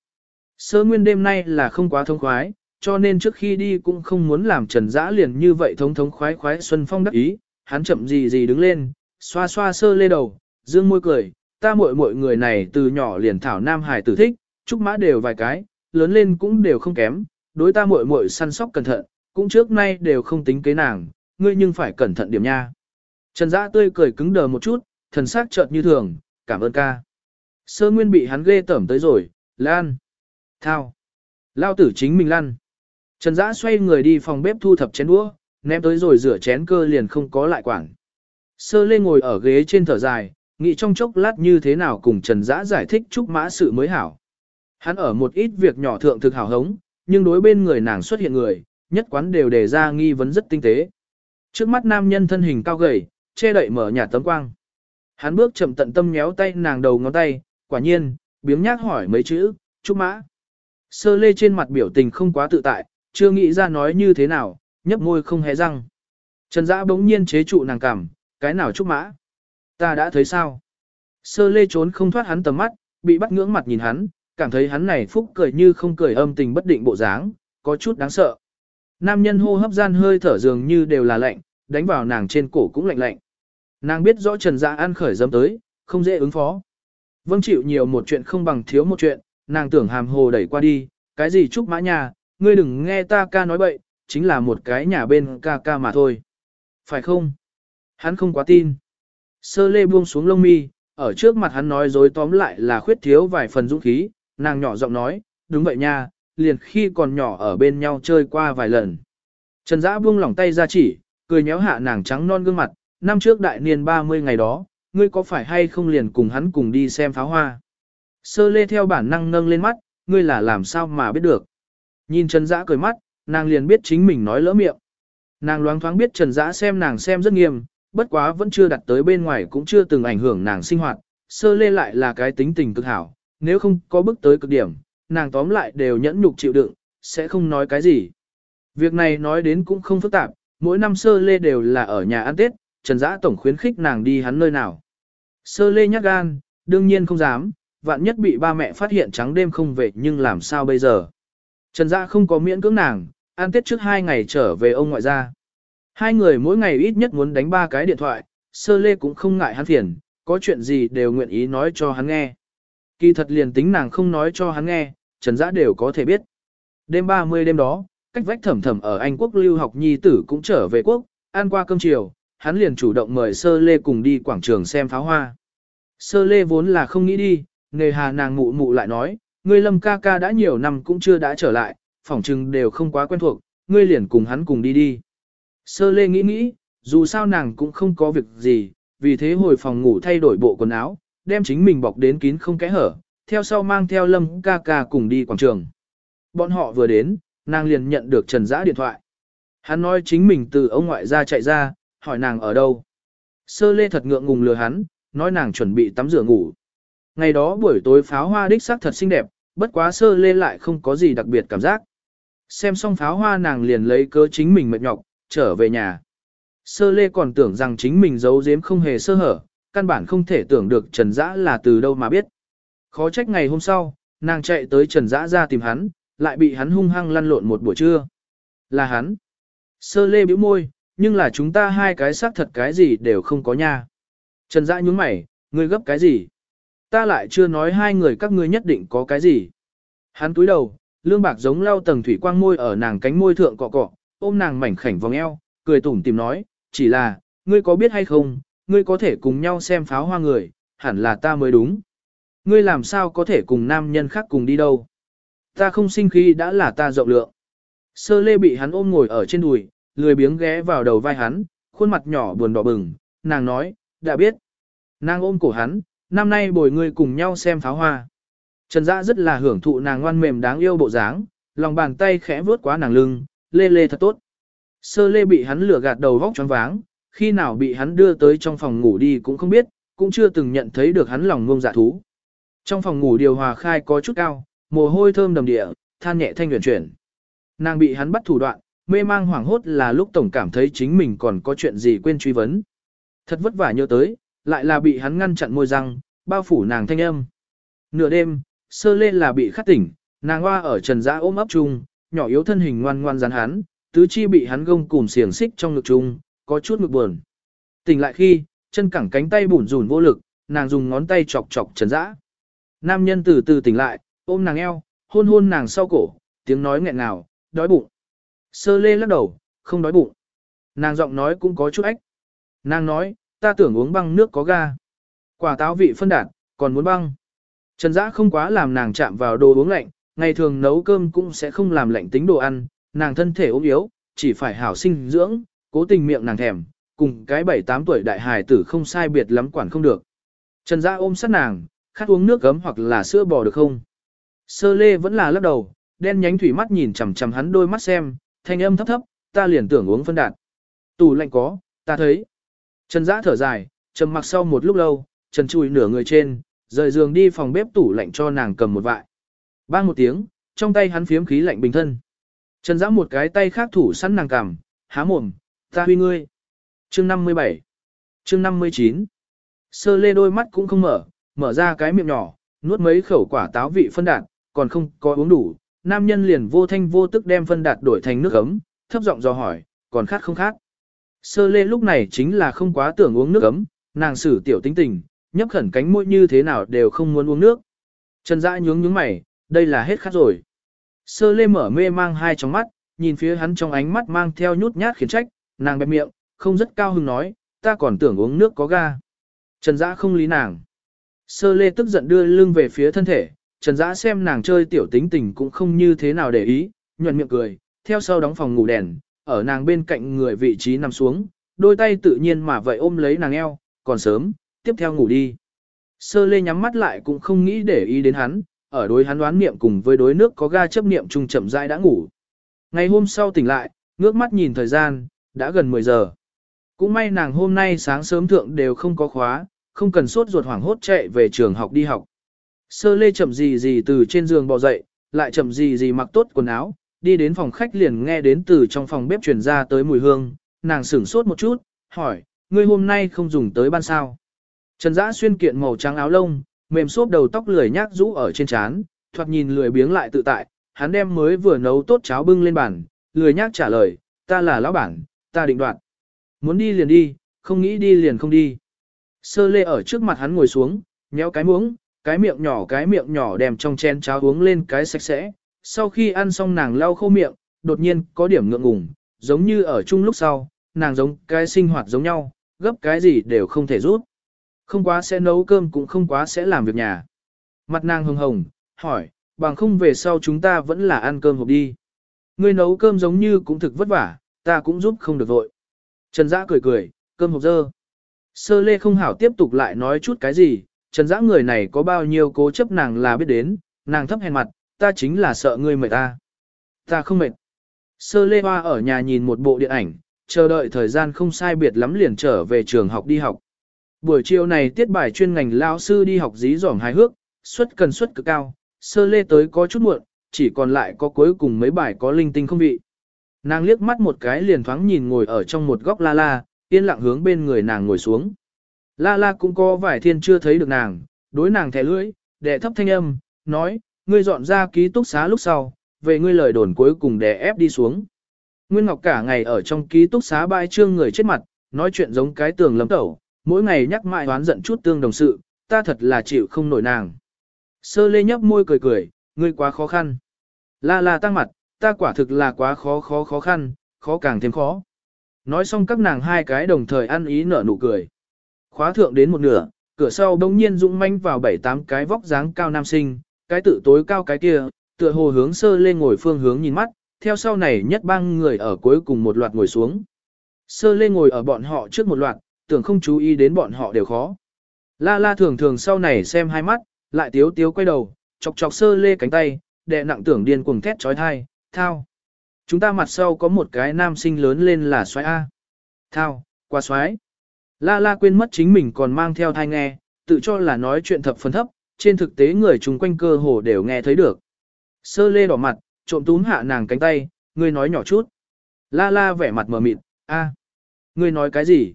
Speaker 1: Sơ nguyên đêm nay là không quá thông khoái, cho nên trước khi đi cũng không muốn làm trần dã liền như vậy thống thống khoái khoái xuân phong đắc ý, hắn chậm gì gì đứng lên, xoa xoa sơ lê đầu, dương môi cười, ta muội muội người này từ nhỏ liền thảo nam hải tử thích, trúc mã đều vài cái, lớn lên cũng đều không kém, đối ta muội muội săn sóc cẩn thận, cũng trước nay đều không tính kế nàng, ngươi nhưng phải cẩn thận điểm nha. Trần Dã tươi cười cứng đờ một chút, thần sắc chợt như thường, cảm ơn ca. Sơ Nguyên bị hắn ghê tởm tới rồi, lan. Thao. Lao tử chính mình lăn. Trần Dã xoay người đi phòng bếp thu thập chén đũa, ném tới rồi rửa chén cơ liền không có lại quản. Sơ Lê ngồi ở ghế trên thở dài, nghĩ trong chốc lát như thế nào cùng Trần Dã giải thích chúc mã sự mới hảo. Hắn ở một ít việc nhỏ thượng thực hảo hống, nhưng đối bên người nàng xuất hiện người, nhất quán đều đề ra nghi vấn rất tinh tế. Trước mắt nam nhân thân hình cao gầy, che đậy mở nhà tấm quang. Hắn bước chậm tận tâm nhéo tay nàng đầu ngón tay, quả nhiên, biếng nhác hỏi mấy chữ, chúc mã. Sơ lê trên mặt biểu tình không quá tự tại, chưa nghĩ ra nói như thế nào, nhấp môi không hé răng. Trần Dã bỗng nhiên chế trụ nàng cảm, cái nào chúc mã. Ta đã thấy sao? Sơ lê trốn không thoát hắn tầm mắt, bị bắt ngưỡng mặt nhìn hắn, cảm thấy hắn này phúc cười như không cười âm tình bất định bộ dáng, có chút đáng sợ. Nam nhân hô hấp gian hơi thở dường như đều là lạnh, đánh vào nàng trên cổ cũng lạnh lạnh. Nàng biết rõ Trần Dạ ăn khởi dấm tới, không dễ ứng phó. Vâng chịu nhiều một chuyện không bằng thiếu một chuyện, nàng tưởng hàm hồ đẩy qua đi, cái gì chúc mã nhà, ngươi đừng nghe ta ca nói bậy, chính là một cái nhà bên ca ca mà thôi. Phải không? Hắn không quá tin. Sơ lê buông xuống lông mi, ở trước mặt hắn nói dối tóm lại là khuyết thiếu vài phần dũng khí, nàng nhỏ giọng nói, đúng vậy nha, liền khi còn nhỏ ở bên nhau chơi qua vài lần. Trần Dã buông lỏng tay ra chỉ, cười nhéo hạ nàng trắng non gương mặt, năm trước đại niên 30 ngày đó, ngươi có phải hay không liền cùng hắn cùng đi xem pháo hoa. Sơ lê theo bản năng nâng lên mắt, ngươi là làm sao mà biết được. Nhìn Trần Dã cười mắt, nàng liền biết chính mình nói lỡ miệng. Nàng loáng thoáng biết Trần Dã xem nàng xem rất nghiêm, bất quá vẫn chưa đặt tới bên ngoài cũng chưa từng ảnh hưởng nàng sinh hoạt, sơ lê lại là cái tính tình cực hảo, nếu không có bước tới cực điểm, nàng tóm lại đều nhẫn nhục chịu đựng, sẽ không nói cái gì. Việc này nói đến cũng không phức tạp, mỗi năm sơ lê đều là ở nhà ăn Tết, Trần Giã Tổng khuyến khích nàng đi hắn nơi nào. Sơ lê nhắc gan, đương nhiên không dám, vạn nhất bị ba mẹ phát hiện trắng đêm không về nhưng làm sao bây giờ. Trần Giã không có miễn cưỡng nàng, ăn Tết trước hai ngày trở về ông ngoại gia. Hai người mỗi ngày ít nhất muốn đánh ba cái điện thoại, sơ lê cũng không ngại hắn phiền, có chuyện gì đều nguyện ý nói cho hắn nghe. Kỳ thật liền tính nàng không nói cho hắn nghe, Trần Dã đều có thể biết. Đêm 30 đêm đó, cách vách thẩm thẩm ở Anh quốc lưu học nhi tử cũng trở về quốc, ăn qua cơm chiều, hắn liền chủ động mời Sơ Lê cùng đi quảng trường xem pháo hoa. Sơ Lê vốn là không nghĩ đi, nề hà nàng mụ mụ lại nói, ngươi lâm ca ca đã nhiều năm cũng chưa đã trở lại, phỏng chừng đều không quá quen thuộc, ngươi liền cùng hắn cùng đi đi. Sơ Lê nghĩ nghĩ, dù sao nàng cũng không có việc gì, vì thế hồi phòng ngủ thay đổi bộ quần áo, đem chính mình bọc đến kín không kẽ hở, theo sau mang theo Lâm ca ca cùng đi quảng trường. Bọn họ vừa đến, nàng liền nhận được Trần Dã điện thoại. Hắn nói chính mình từ ông ngoại ra chạy ra, hỏi nàng ở đâu. Sơ lê thật ngượng ngùng lừa hắn, nói nàng chuẩn bị tắm rửa ngủ. Ngày đó buổi tối pháo hoa đích sắc thật xinh đẹp, bất quá sơ lê lại không có gì đặc biệt cảm giác. Xem xong pháo hoa nàng liền lấy cớ chính mình mệt nhọc, trở về nhà. Sơ lê còn tưởng rằng chính mình giấu giếm không hề sơ hở, căn bản không thể tưởng được Trần Dã là từ đâu mà biết. Khó trách ngày hôm sau, nàng chạy tới Trần Dã ra tìm hắn, lại bị hắn hung hăng lăn lộn một buổi trưa. Là hắn. Sơ lê bĩu môi, nhưng là chúng ta hai cái xác thật cái gì đều không có nha. Trần Dã nhún mày, ngươi gấp cái gì? Ta lại chưa nói hai người các ngươi nhất định có cái gì. Hắn túi đầu, lương bạc giống lau tầng thủy quang môi ở nàng cánh môi thượng cọ cọ, ôm nàng mảnh khảnh vòng eo, cười tủm tìm nói, chỉ là, ngươi có biết hay không, ngươi có thể cùng nhau xem pháo hoa người, hẳn là ta mới đúng. Ngươi làm sao có thể cùng nam nhân khác cùng đi đâu? Ta không sinh khí đã là ta rộng lượng. Sơ lê bị hắn ôm ngồi ở trên đùi, lười biếng ghé vào đầu vai hắn, khuôn mặt nhỏ buồn đỏ bừng, nàng nói, đã biết. Nàng ôm cổ hắn, năm nay bồi ngươi cùng nhau xem pháo hoa. Trần Dã rất là hưởng thụ nàng ngoan mềm đáng yêu bộ dáng, lòng bàn tay khẽ vuốt quá nàng lưng, lê lê thật tốt. Sơ lê bị hắn lửa gạt đầu vóc choáng váng, khi nào bị hắn đưa tới trong phòng ngủ đi cũng không biết, cũng chưa từng nhận thấy được hắn lòng ngông dạ thú. Trong phòng ngủ điều hòa khai có chút cao, mồ hôi thơm đầm địa, than nhẹ thanh huyền chuyển. Nàng bị hắn bắt thủ đoạn, mê mang hoảng hốt là lúc tổng cảm thấy chính mình còn có chuyện gì quên truy vấn. Thật vất vả nhớ tới, lại là bị hắn ngăn chặn môi răng, bao phủ nàng thanh âm. Nửa đêm, sơ lên là bị khát tỉnh, nàng hoa ở trần giã ôm ấp chung, nhỏ yếu thân hình ngoan ngoan rắn hắn, tứ chi bị hắn gông cùm xiềng xích trong ngực chung, có chút ngực buồn. Tỉnh lại khi, chân cẳng cánh tay bủn rủn vô lực, nàng dùng ngón tay chọc chọc trần giã. Nam nhân từ từ tỉnh lại, ôm nàng eo, hôn hôn nàng sau cổ, tiếng nói nghẹn ngào, đói bụng. Sơ lê lắc đầu, không đói bụng. Nàng giọng nói cũng có chút ách. Nàng nói, ta tưởng uống băng nước có ga. Quả táo vị phân đạt, còn muốn băng. Trần Dã không quá làm nàng chạm vào đồ uống lạnh, ngày thường nấu cơm cũng sẽ không làm lạnh tính đồ ăn, nàng thân thể ốm yếu, chỉ phải hảo sinh dưỡng, cố tình miệng nàng thèm, cùng cái 7-8 tuổi đại hài tử không sai biệt lắm quản không được. Trần Dã ôm sát nàng, khát uống nước gấm hoặc là sữa bò được không? Sơ lê vẫn là lắc đầu, đen nhánh thủy mắt nhìn chằm chằm hắn đôi mắt xem, thanh âm thấp thấp, ta liền tưởng uống phân đạn Tủ lạnh có, ta thấy. Trần giã thở dài, trầm mặc sau một lúc lâu, Trần chùi nửa người trên, rời giường đi phòng bếp tủ lạnh cho nàng cầm một vại. Bang một tiếng, trong tay hắn phiếm khí lạnh bình thân. Trần giã một cái tay khác thủ sẵn nàng cằm, há mồm, ta huy ngươi. Chương 57 Chương 59 Sơ lê đôi mắt cũng không mở, mở ra cái miệng nhỏ, nuốt mấy khẩu quả táo vị phân đạt, còn không có uống đủ. Nam nhân liền vô thanh vô tức đem phân đạt đổi thành nước ấm, thấp giọng dò hỏi, còn khát không khát. Sơ lê lúc này chính là không quá tưởng uống nước ấm, nàng xử tiểu tính tình, nhấp khẩn cánh môi như thế nào đều không muốn uống nước. Trần dã nhướng nhướng mày, đây là hết khát rồi. Sơ lê mở mê mang hai tròng mắt, nhìn phía hắn trong ánh mắt mang theo nhút nhát khiển trách, nàng bẹp miệng, không rất cao hứng nói, ta còn tưởng uống nước có ga. Trần dã không lý nàng. Sơ lê tức giận đưa lưng về phía thân thể, Trần dã xem nàng chơi tiểu tính tình cũng không như thế nào để ý, nhuận miệng cười, theo sau đóng phòng ngủ đèn, ở nàng bên cạnh người vị trí nằm xuống, đôi tay tự nhiên mà vậy ôm lấy nàng eo, còn sớm, tiếp theo ngủ đi. Sơ lê nhắm mắt lại cũng không nghĩ để ý đến hắn, ở đối hắn đoán niệm cùng với đối nước có ga chấp niệm chung chậm rãi đã ngủ. Ngày hôm sau tỉnh lại, ngước mắt nhìn thời gian, đã gần 10 giờ. Cũng may nàng hôm nay sáng sớm thượng đều không có khóa, không cần sốt ruột hoảng hốt chạy về trường học đi học. Sơ lê chậm gì gì từ trên giường bò dậy, lại chậm gì gì mặc tốt quần áo, đi đến phòng khách liền nghe đến từ trong phòng bếp truyền ra tới mùi hương, nàng sửng sốt một chút, hỏi, ngươi hôm nay không dùng tới ban sao. Trần Dã xuyên kiện màu trắng áo lông, mềm xốp đầu tóc lười nhác rũ ở trên trán, thoạt nhìn lười biếng lại tự tại, hắn đem mới vừa nấu tốt cháo bưng lên bàn, lười nhác trả lời, ta là lão bản, ta định đoạt. Muốn đi liền đi, không nghĩ đi liền không đi. Sơ lê ở trước mặt hắn ngồi xuống, nhéo cái muỗng, cái miệng nhỏ cái miệng nhỏ đem trong chén cháo uống lên cái sạch sẽ. Sau khi ăn xong nàng lau khô miệng, đột nhiên có điểm ngượng ngùng, giống như ở chung lúc sau, nàng giống cái sinh hoạt giống nhau, gấp cái gì đều không thể rút. Không quá sẽ nấu cơm cũng không quá sẽ làm việc nhà. Mặt nàng hồng hồng, hỏi, bằng không về sau chúng ta vẫn là ăn cơm hộp đi. Ngươi nấu cơm giống như cũng thực vất vả, ta cũng giúp không được vội. Trần Dã cười cười, cơm hộp dơ. Sơ lê không hảo tiếp tục lại nói chút cái gì, trần dã người này có bao nhiêu cố chấp nàng là biết đến, nàng thấp hèn mặt, ta chính là sợ ngươi mệt ta. Ta không mệt. Sơ lê hoa ở nhà nhìn một bộ điện ảnh, chờ đợi thời gian không sai biệt lắm liền trở về trường học đi học. Buổi chiều này tiết bài chuyên ngành lao sư đi học dí dỏm hài hước, suất cần suất cực cao, sơ lê tới có chút muộn, chỉ còn lại có cuối cùng mấy bài có linh tinh không vị. Nàng liếc mắt một cái liền thoáng nhìn ngồi ở trong một góc la la, yên lặng hướng bên người nàng ngồi xuống. La la cũng có vài thiên chưa thấy được nàng, đối nàng thẻ lưỡi, đệ thấp thanh âm, nói, ngươi dọn ra ký túc xá lúc sau, về ngươi lời đồn cuối cùng đè ép đi xuống. Nguyên Ngọc cả ngày ở trong ký túc xá bãi trương người chết mặt, nói chuyện giống cái tường lấm tẩu, mỗi ngày nhắc mãi oán giận chút tương đồng sự, ta thật là chịu không nổi nàng. Sơ lê nhấp môi cười cười, ngươi quá khó khăn. La la tăng mặt, ta quả thực là quá khó khó khó khăn, khó càng thêm khó. Nói xong các nàng hai cái đồng thời ăn ý nở nụ cười. Khóa thượng đến một nửa, cửa sau đông nhiên dũng manh vào bảy tám cái vóc dáng cao nam sinh, cái tự tối cao cái kia, tựa hồ hướng sơ lên ngồi phương hướng nhìn mắt, theo sau này nhất bang người ở cuối cùng một loạt ngồi xuống. Sơ lê ngồi ở bọn họ trước một loạt, tưởng không chú ý đến bọn họ đều khó. La la thường thường sau này xem hai mắt, lại tiếu tiếu quay đầu, chọc chọc sơ lê cánh tay, đệ nặng tưởng điên cuồng thét trói thai, thao. Chúng ta mặt sau có một cái nam sinh lớn lên là xoái A. Thao, qua xoái. La la quên mất chính mình còn mang theo thai nghe, tự cho là nói chuyện thập phân thấp, trên thực tế người chung quanh cơ hồ đều nghe thấy được. Sơ lê đỏ mặt, trộm túm hạ nàng cánh tay, ngươi nói nhỏ chút. La la vẻ mặt mờ mịt, a, ngươi nói cái gì?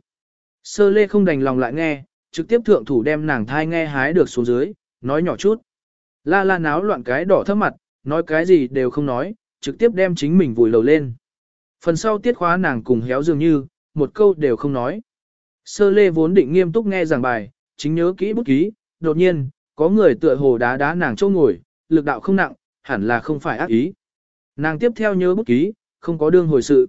Speaker 1: Sơ lê không đành lòng lại nghe, trực tiếp thượng thủ đem nàng thai nghe hái được xuống dưới, nói nhỏ chút. La la náo loạn cái đỏ thấp mặt, nói cái gì đều không nói, trực tiếp đem chính mình vùi lầu lên. Phần sau tiết khóa nàng cùng héo dường như, một câu đều không nói. Sơ lê vốn định nghiêm túc nghe giảng bài, chính nhớ kỹ bút ký, đột nhiên, có người tựa hồ đá đá nàng châu ngồi, lực đạo không nặng, hẳn là không phải ác ý. Nàng tiếp theo nhớ bút ký, không có đương hồi sự.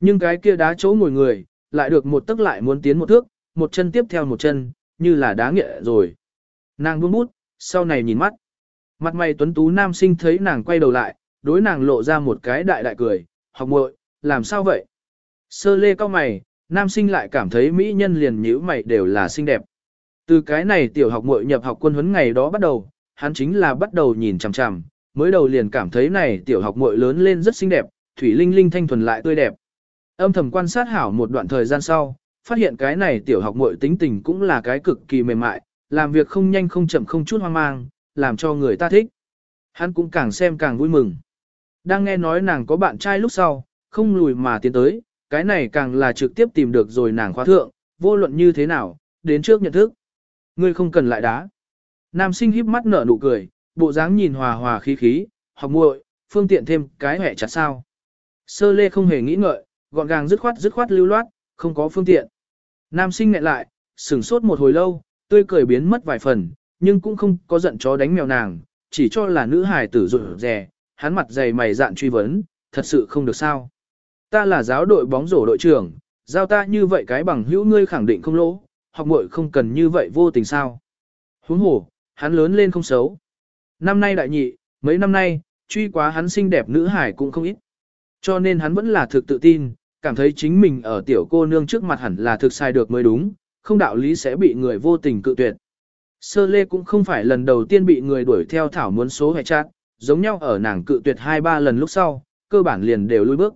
Speaker 1: Nhưng cái kia đá chỗ ngồi người, lại được một tức lại muốn tiến một thước, một chân tiếp theo một chân, như là đá nghệ rồi. Nàng buông bút, sau này nhìn mắt. Mặt mày tuấn tú nam sinh thấy nàng quay đầu lại, đối nàng lộ ra một cái đại đại cười, học muội, làm sao vậy? Sơ lê cao mày, nam sinh lại cảm thấy mỹ nhân liền nhíu mày đều là xinh đẹp. Từ cái này tiểu học muội nhập học quân huấn ngày đó bắt đầu, hắn chính là bắt đầu nhìn chằm chằm, mới đầu liền cảm thấy này tiểu học muội lớn lên rất xinh đẹp, thủy linh linh thanh thuần lại tươi đẹp. Âm thầm quan sát hảo một đoạn thời gian sau, phát hiện cái này tiểu học muội tính tình cũng là cái cực kỳ mềm mại, làm việc không nhanh không chậm không chút hoang mang, làm cho người ta thích. Hắn cũng càng xem càng vui mừng. Đang nghe nói nàng có bạn trai lúc sau, không lùi mà tiến tới, cái này càng là trực tiếp tìm được rồi nàng khóa thượng, vô luận như thế nào, đến trước nhận thức. Ngươi không cần lại đá. Nam sinh híp mắt nở nụ cười, bộ dáng nhìn hòa hòa khí khí, học muội, phương tiện thêm cái hẻ chặt sao. Sơ lê không hề nghĩ ngợi, gọn gàng dứt khoát dứt khoát lưu loát, không có phương tiện. Nam sinh ngại lại, sửng sốt một hồi lâu, tươi cười biến mất vài phần, nhưng cũng không có giận chó đánh mèo nàng, chỉ cho là nữ hài tử rụi rè, hắn mặt dày mày dạn truy vấn, thật sự không được sao. Ta là giáo đội bóng rổ đội trưởng, giao ta như vậy cái bằng hữu ngươi khẳng định không lỗ, học muội không cần như vậy vô tình sao. Huống hồ, hắn lớn lên không xấu. Năm nay đại nhị, mấy năm nay, truy quá hắn xinh đẹp nữ hải cũng không ít. Cho nên hắn vẫn là thực tự tin, cảm thấy chính mình ở tiểu cô nương trước mặt hẳn là thực sai được mới đúng, không đạo lý sẽ bị người vô tình cự tuyệt. Sơ lê cũng không phải lần đầu tiên bị người đuổi theo thảo muốn số hệ chát, giống nhau ở nàng cự tuyệt hai ba lần lúc sau, cơ bản liền đều lui bước.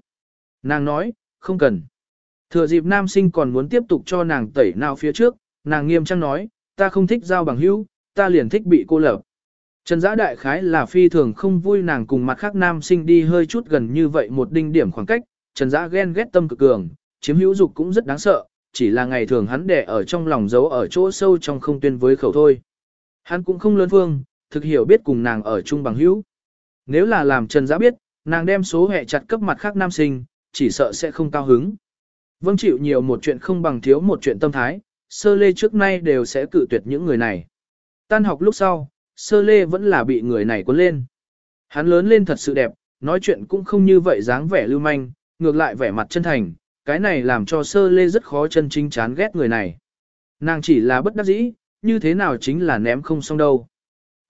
Speaker 1: Nàng nói, không cần. Thừa dịp nam sinh còn muốn tiếp tục cho nàng tẩy nào phía trước, nàng nghiêm trang nói, ta không thích giao bằng hữu, ta liền thích bị cô lập. Trần giã đại khái là phi thường không vui nàng cùng mặt khác nam sinh đi hơi chút gần như vậy một đinh điểm khoảng cách, Trần giã ghen ghét tâm cực cường, chiếm hữu dục cũng rất đáng sợ, chỉ là ngày thường hắn đẻ ở trong lòng giấu ở chỗ sâu trong không tuyên với khẩu thôi. Hắn cũng không lớn phương, thực hiểu biết cùng nàng ở chung bằng hữu. Nếu là làm Trần giã biết, nàng đem số hệ chặt cấp mặt khác nam sinh, chỉ sợ sẽ không cao hứng. Vâng chịu nhiều một chuyện không bằng thiếu một chuyện tâm thái, sơ lê trước nay đều sẽ cự tuyệt những người này. Tan học lúc sau, sơ lê vẫn là bị người này cuốn lên. Hắn lớn lên thật sự đẹp, nói chuyện cũng không như vậy dáng vẻ lưu manh, ngược lại vẻ mặt chân thành, cái này làm cho sơ lê rất khó chân chính chán ghét người này. Nàng chỉ là bất đắc dĩ, như thế nào chính là ném không xong đâu.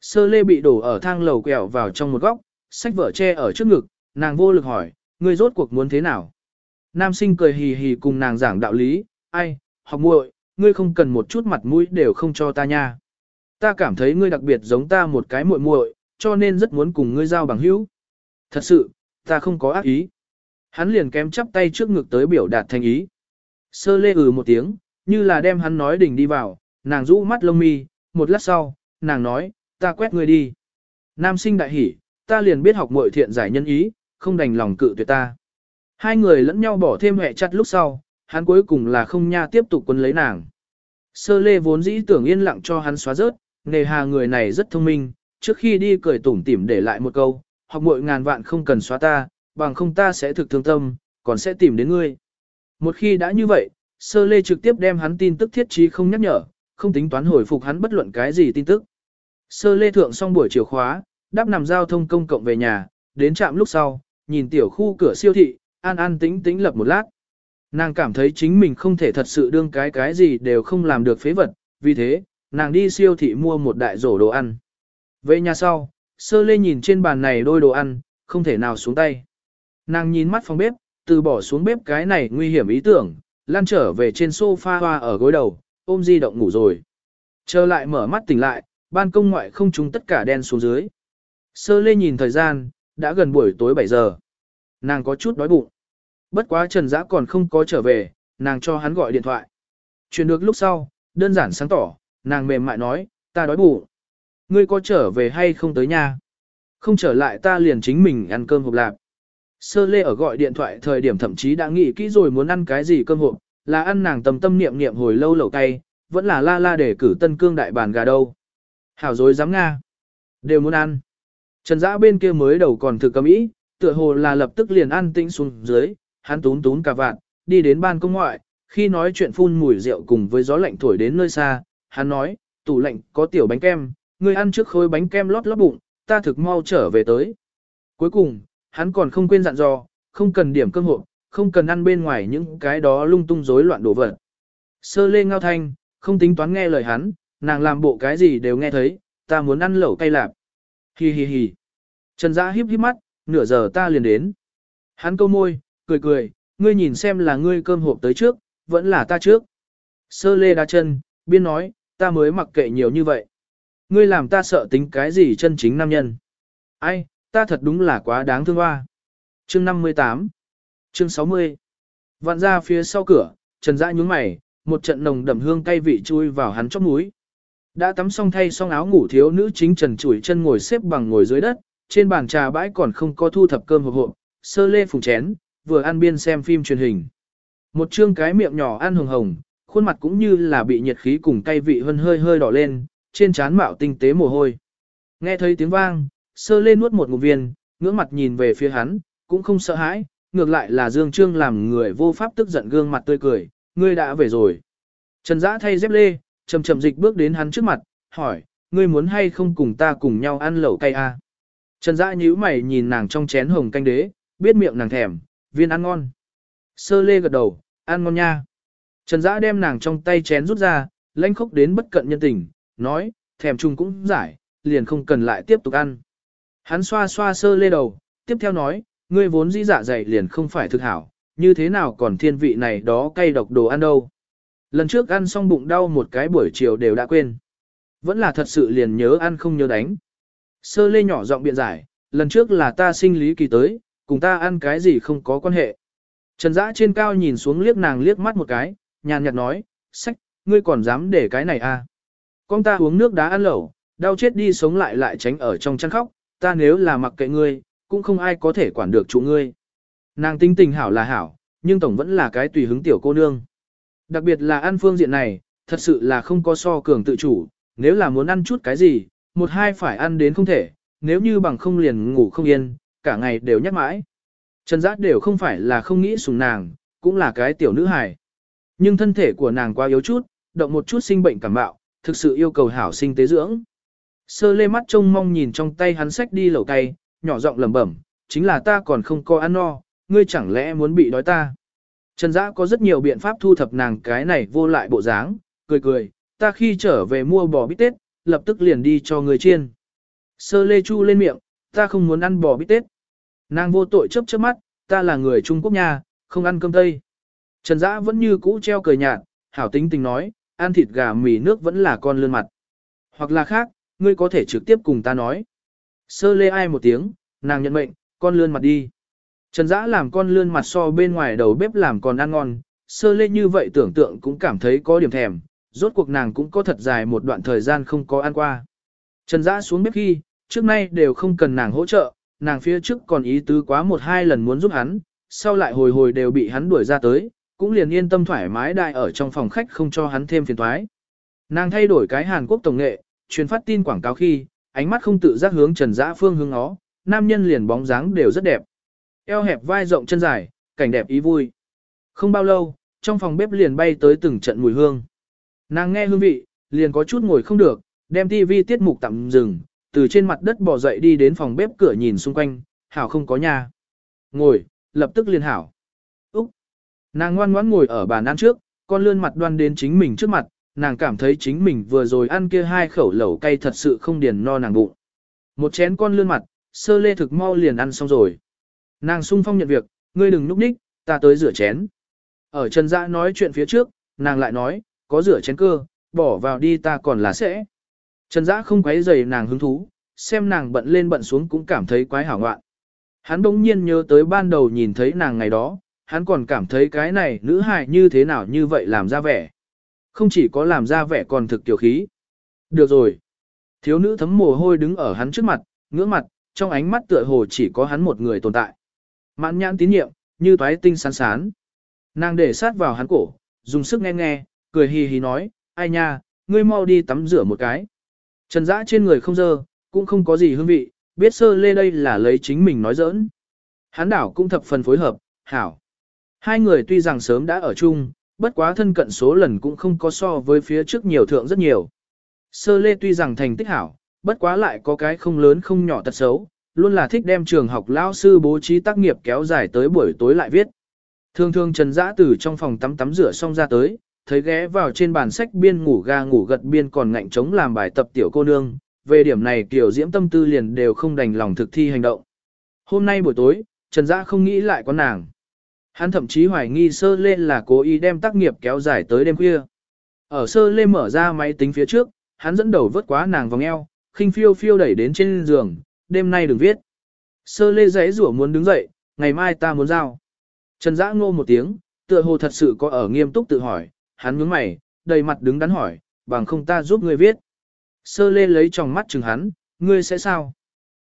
Speaker 1: Sơ lê bị đổ ở thang lầu quẹo vào trong một góc, sách vở che ở trước ngực, nàng vô lực hỏi, ngươi rốt cuộc muốn thế nào? Nam sinh cười hì hì cùng nàng giảng đạo lý, ai, học muội, ngươi không cần một chút mặt mũi đều không cho ta nha. Ta cảm thấy ngươi đặc biệt giống ta một cái muội muội, cho nên rất muốn cùng ngươi giao bằng hữu. Thật sự, ta không có ác ý. Hắn liền kém chắp tay trước ngực tới biểu đạt thành ý. Sơ lê ừ một tiếng, như là đem hắn nói đỉnh đi vào, nàng rũ mắt lông mi, một lát sau, nàng nói, ta quét ngươi đi. Nam sinh đại hỉ, ta liền biết học muội thiện giải nhân ý, không đành lòng cự tuyệt ta. Hai người lẫn nhau bỏ thêm hẹ chặt lúc sau, hắn cuối cùng là không nha tiếp tục quân lấy nàng. Sơ lê vốn dĩ tưởng yên lặng cho hắn xóa rớt, nề hà người này rất thông minh, trước khi đi cười tủm tỉm để lại một câu, học muội ngàn vạn không cần xóa ta, bằng không ta sẽ thực thương tâm, còn sẽ tìm đến ngươi. Một khi đã như vậy, sơ lê trực tiếp đem hắn tin tức thiết trí không nhắc nhở, không tính toán hồi phục hắn bất luận cái gì tin tức. Sơ lê thượng xong buổi chiều khóa, đáp nằm giao thông công cộng về nhà, đến trạm lúc sau, nhìn tiểu khu cửa siêu thị, an an tĩnh tĩnh lập một lát. Nàng cảm thấy chính mình không thể thật sự đương cái cái gì đều không làm được phế vật, vì thế, nàng đi siêu thị mua một đại rổ đồ ăn. Về nhà sau, sơ lê nhìn trên bàn này đôi đồ ăn, không thể nào xuống tay. Nàng nhìn mắt phòng bếp, từ bỏ xuống bếp cái này nguy hiểm ý tưởng, lan trở về trên sofa hoa ở gối đầu, ôm di động ngủ rồi. Trở lại mở mắt tỉnh lại, ban công ngoại không trúng tất cả đen xuống dưới. Sơ lê nhìn thời gian, đã gần buổi tối 7 giờ. Nàng có chút đói bụng. Bất quá Trần Dã còn không có trở về, nàng cho hắn gọi điện thoại. Chuyển được lúc sau, đơn giản sáng tỏ, nàng mềm mại nói, ta đói bụng. Ngươi có trở về hay không tới nhà? Không trở lại ta liền chính mình ăn cơm hộp lạp. Sơ lê ở gọi điện thoại thời điểm thậm chí đã nghĩ kỹ rồi muốn ăn cái gì cơm hộp, là ăn nàng tầm tâm niệm niệm hồi lâu lẩu cay, vẫn là la la để cử tân cương đại bàn gà đâu. Hảo dối dám nga. Đều muốn ăn. Trần dã bên kia mới đầu còn thực cầm ý, tựa hồ là lập tức liền an tĩnh xuống dưới, hắn tún tún cả vạn, đi đến ban công ngoại, khi nói chuyện phun mùi rượu cùng với gió lạnh thổi đến nơi xa, hắn nói, tủ lạnh có tiểu bánh kem, ngươi ăn trước khối bánh kem lót lót bụng, ta thực mau trở về tới. Cuối cùng, hắn còn không quên dặn dò, không cần điểm cơm hộp, không cần ăn bên ngoài những cái đó lung tung rối loạn đổ vật. Sơ lê ngao thanh, không tính toán nghe lời hắn, nàng làm bộ cái gì đều nghe thấy, ta muốn ăn lẩu cay lạp. Hi hi hi. Trần Dã híp híp mắt, nửa giờ ta liền đến. Hắn câu môi, cười cười, ngươi nhìn xem là ngươi cơm hộp tới trước, vẫn là ta trước. Sơ lê đá chân, biên nói, ta mới mặc kệ nhiều như vậy. Ngươi làm ta sợ tính cái gì chân chính nam nhân. Ai, ta thật đúng là quá đáng thương hoa. Chương 58 Chương 60 Vạn ra phía sau cửa, Trần Dã nhướng mày, một trận nồng đậm hương cay vị chui vào hắn chóp mũi. Đã tắm xong thay xong áo ngủ thiếu nữ chính trần chủi chân ngồi xếp bằng ngồi dưới đất, trên bàn trà bãi còn không có thu thập cơm hộp hộp, sơ lê phùng chén, vừa ăn biên xem phim truyền hình. Một chương cái miệng nhỏ ăn hồng hồng, khuôn mặt cũng như là bị nhiệt khí cùng cay vị hơn hơi hơi đỏ lên, trên trán mạo tinh tế mồ hôi. Nghe thấy tiếng vang, sơ lê nuốt một ngụm viên, ngưỡng mặt nhìn về phía hắn, cũng không sợ hãi, ngược lại là Dương Trương làm người vô pháp tức giận gương mặt tươi cười, ngươi đã về rồi. Trần Dã thay dép lê, chậm chậm dịch bước đến hắn trước mặt, hỏi, ngươi muốn hay không cùng ta cùng nhau ăn lẩu cay à? Trần Dã nhíu mày nhìn nàng trong chén hồng canh đế, biết miệng nàng thèm, viên ăn ngon. Sơ lê gật đầu, ăn ngon nha. Trần Dã đem nàng trong tay chén rút ra, lãnh khốc đến bất cận nhân tình, nói, thèm chung cũng giải, liền không cần lại tiếp tục ăn. Hắn xoa xoa sơ lê đầu, tiếp theo nói, ngươi vốn dĩ dạ dày liền không phải thực hảo, như thế nào còn thiên vị này đó cay độc đồ ăn đâu. Lần trước ăn xong bụng đau một cái buổi chiều đều đã quên. Vẫn là thật sự liền nhớ ăn không nhớ đánh. Sơ lê nhỏ giọng biện giải, lần trước là ta sinh lý kỳ tới, cùng ta ăn cái gì không có quan hệ. Trần Dã trên cao nhìn xuống liếc nàng liếc mắt một cái, nhàn nhạt nói, sách, ngươi còn dám để cái này à. Con ta uống nước đá ăn lẩu, đau chết đi sống lại lại tránh ở trong chăn khóc, ta nếu là mặc kệ ngươi, cũng không ai có thể quản được chủ ngươi. Nàng tinh tình hảo là hảo, nhưng tổng vẫn là cái tùy hứng tiểu cô nương. Đặc biệt là ăn phương diện này, thật sự là không có so cường tự chủ, nếu là muốn ăn chút cái gì, một hai phải ăn đến không thể, nếu như bằng không liền ngủ không yên, cả ngày đều nhắc mãi. Trần Giác đều không phải là không nghĩ sùng nàng, cũng là cái tiểu nữ hài. Nhưng thân thể của nàng quá yếu chút, động một chút sinh bệnh cảm bạo, thực sự yêu cầu hảo sinh tế dưỡng. Sơ lê mắt trông mong nhìn trong tay hắn sách đi lẩu tay, nhỏ giọng lẩm bẩm, chính là ta còn không có ăn no, ngươi chẳng lẽ muốn bị đói ta. Trần Dã có rất nhiều biện pháp thu thập nàng cái này vô lại bộ dáng, cười cười, ta khi trở về mua bò bít tết, lập tức liền đi cho người chiên. Sơ lê chu lên miệng, ta không muốn ăn bò bít tết. Nàng vô tội chớp chớp mắt, ta là người Trung Quốc nhà, không ăn cơm Tây. Trần Dã vẫn như cũ treo cười nhạt, hảo tính tình nói, ăn thịt gà mì nước vẫn là con lươn mặt. Hoặc là khác, ngươi có thể trực tiếp cùng ta nói. Sơ lê ai một tiếng, nàng nhận mệnh, con lươn mặt đi. Trần Dã làm con lươn mặt so bên ngoài đầu bếp làm còn ăn ngon, sơ lê như vậy tưởng tượng cũng cảm thấy có điểm thèm, rốt cuộc nàng cũng có thật dài một đoạn thời gian không có ăn qua. Trần Dã xuống bếp khi, trước nay đều không cần nàng hỗ trợ, nàng phía trước còn ý tứ quá một hai lần muốn giúp hắn, sau lại hồi hồi đều bị hắn đuổi ra tới, cũng liền yên tâm thoải mái đại ở trong phòng khách không cho hắn thêm phiền toái. Nàng thay đổi cái Hàn Quốc tổng nghệ, truyền phát tin quảng cáo khi, ánh mắt không tự giác hướng Trần Dã phương hướng ó, nam nhân liền bóng dáng đều rất đẹp. Eo hẹp vai rộng chân dài, cảnh đẹp ý vui. Không bao lâu, trong phòng bếp liền bay tới từng trận mùi hương. Nàng nghe hương vị, liền có chút ngồi không được, đem tivi tiết mục tạm dừng, từ trên mặt đất bò dậy đi đến phòng bếp cửa nhìn xung quanh, hảo không có nhà. Ngồi, lập tức liền hảo. Úc! Nàng ngoan ngoãn ngồi ở bàn ăn trước, con lươn mặt đoan đến chính mình trước mặt, nàng cảm thấy chính mình vừa rồi ăn kia hai khẩu lẩu cay thật sự không điền no nàng bụng. Một chén con lươn mặt, sơ lê thực mau liền ăn xong rồi. Nàng sung phong nhận việc, ngươi đừng núp ních, ta tới rửa chén. Ở Trần Dã nói chuyện phía trước, nàng lại nói, có rửa chén cơ, bỏ vào đi ta còn là sẽ. Trần Dã không quấy rầy nàng hứng thú, xem nàng bận lên bận xuống cũng cảm thấy quái hảo ngoạn. Hắn bỗng nhiên nhớ tới ban đầu nhìn thấy nàng ngày đó, hắn còn cảm thấy cái này nữ hài như thế nào như vậy làm ra vẻ. Không chỉ có làm ra vẻ còn thực tiểu khí. Được rồi. Thiếu nữ thấm mồ hôi đứng ở hắn trước mặt, ngưỡng mặt, trong ánh mắt tựa hồ chỉ có hắn một người tồn tại. Mãn nhãn tín nhiệm, như toái tinh sán sán. Nàng để sát vào hắn cổ, dùng sức nghe nghe, cười hì hì nói, ai nha, ngươi mau đi tắm rửa một cái. Trần dã trên người không dơ, cũng không có gì hương vị, biết sơ lê đây là lấy chính mình nói giỡn. Hắn đảo cũng thập phần phối hợp, hảo. Hai người tuy rằng sớm đã ở chung, bất quá thân cận số lần cũng không có so với phía trước nhiều thượng rất nhiều. Sơ lê tuy rằng thành tích hảo, bất quá lại có cái không lớn không nhỏ tật xấu, luôn là thích đem trường học lao sư bố trí tác nghiệp kéo dài tới buổi tối lại viết. Thường thường Trần Dã từ trong phòng tắm tắm rửa xong ra tới, thấy ghé vào trên bàn sách biên ngủ ga ngủ gật biên còn ngạnh chống làm bài tập tiểu cô nương, về điểm này tiểu diễm tâm tư liền đều không đành lòng thực thi hành động. Hôm nay buổi tối, Trần Dã không nghĩ lại con nàng. Hắn thậm chí hoài nghi sơ lê là cố ý đem tác nghiệp kéo dài tới đêm khuya. Ở sơ lê mở ra máy tính phía trước, hắn dẫn đầu vớt quá nàng vòng eo, khinh phiêu phiêu đẩy đến trên giường, đêm nay đừng viết. Sơ lê giấy rủa muốn đứng dậy, ngày mai ta muốn giao. Trần Dã ngô một tiếng, tựa hồ thật sự có ở nghiêm túc tự hỏi, hắn nhướng mày, đầy mặt đứng đắn hỏi, bằng không ta giúp ngươi viết. Sơ lê lấy trong mắt chừng hắn, ngươi sẽ sao?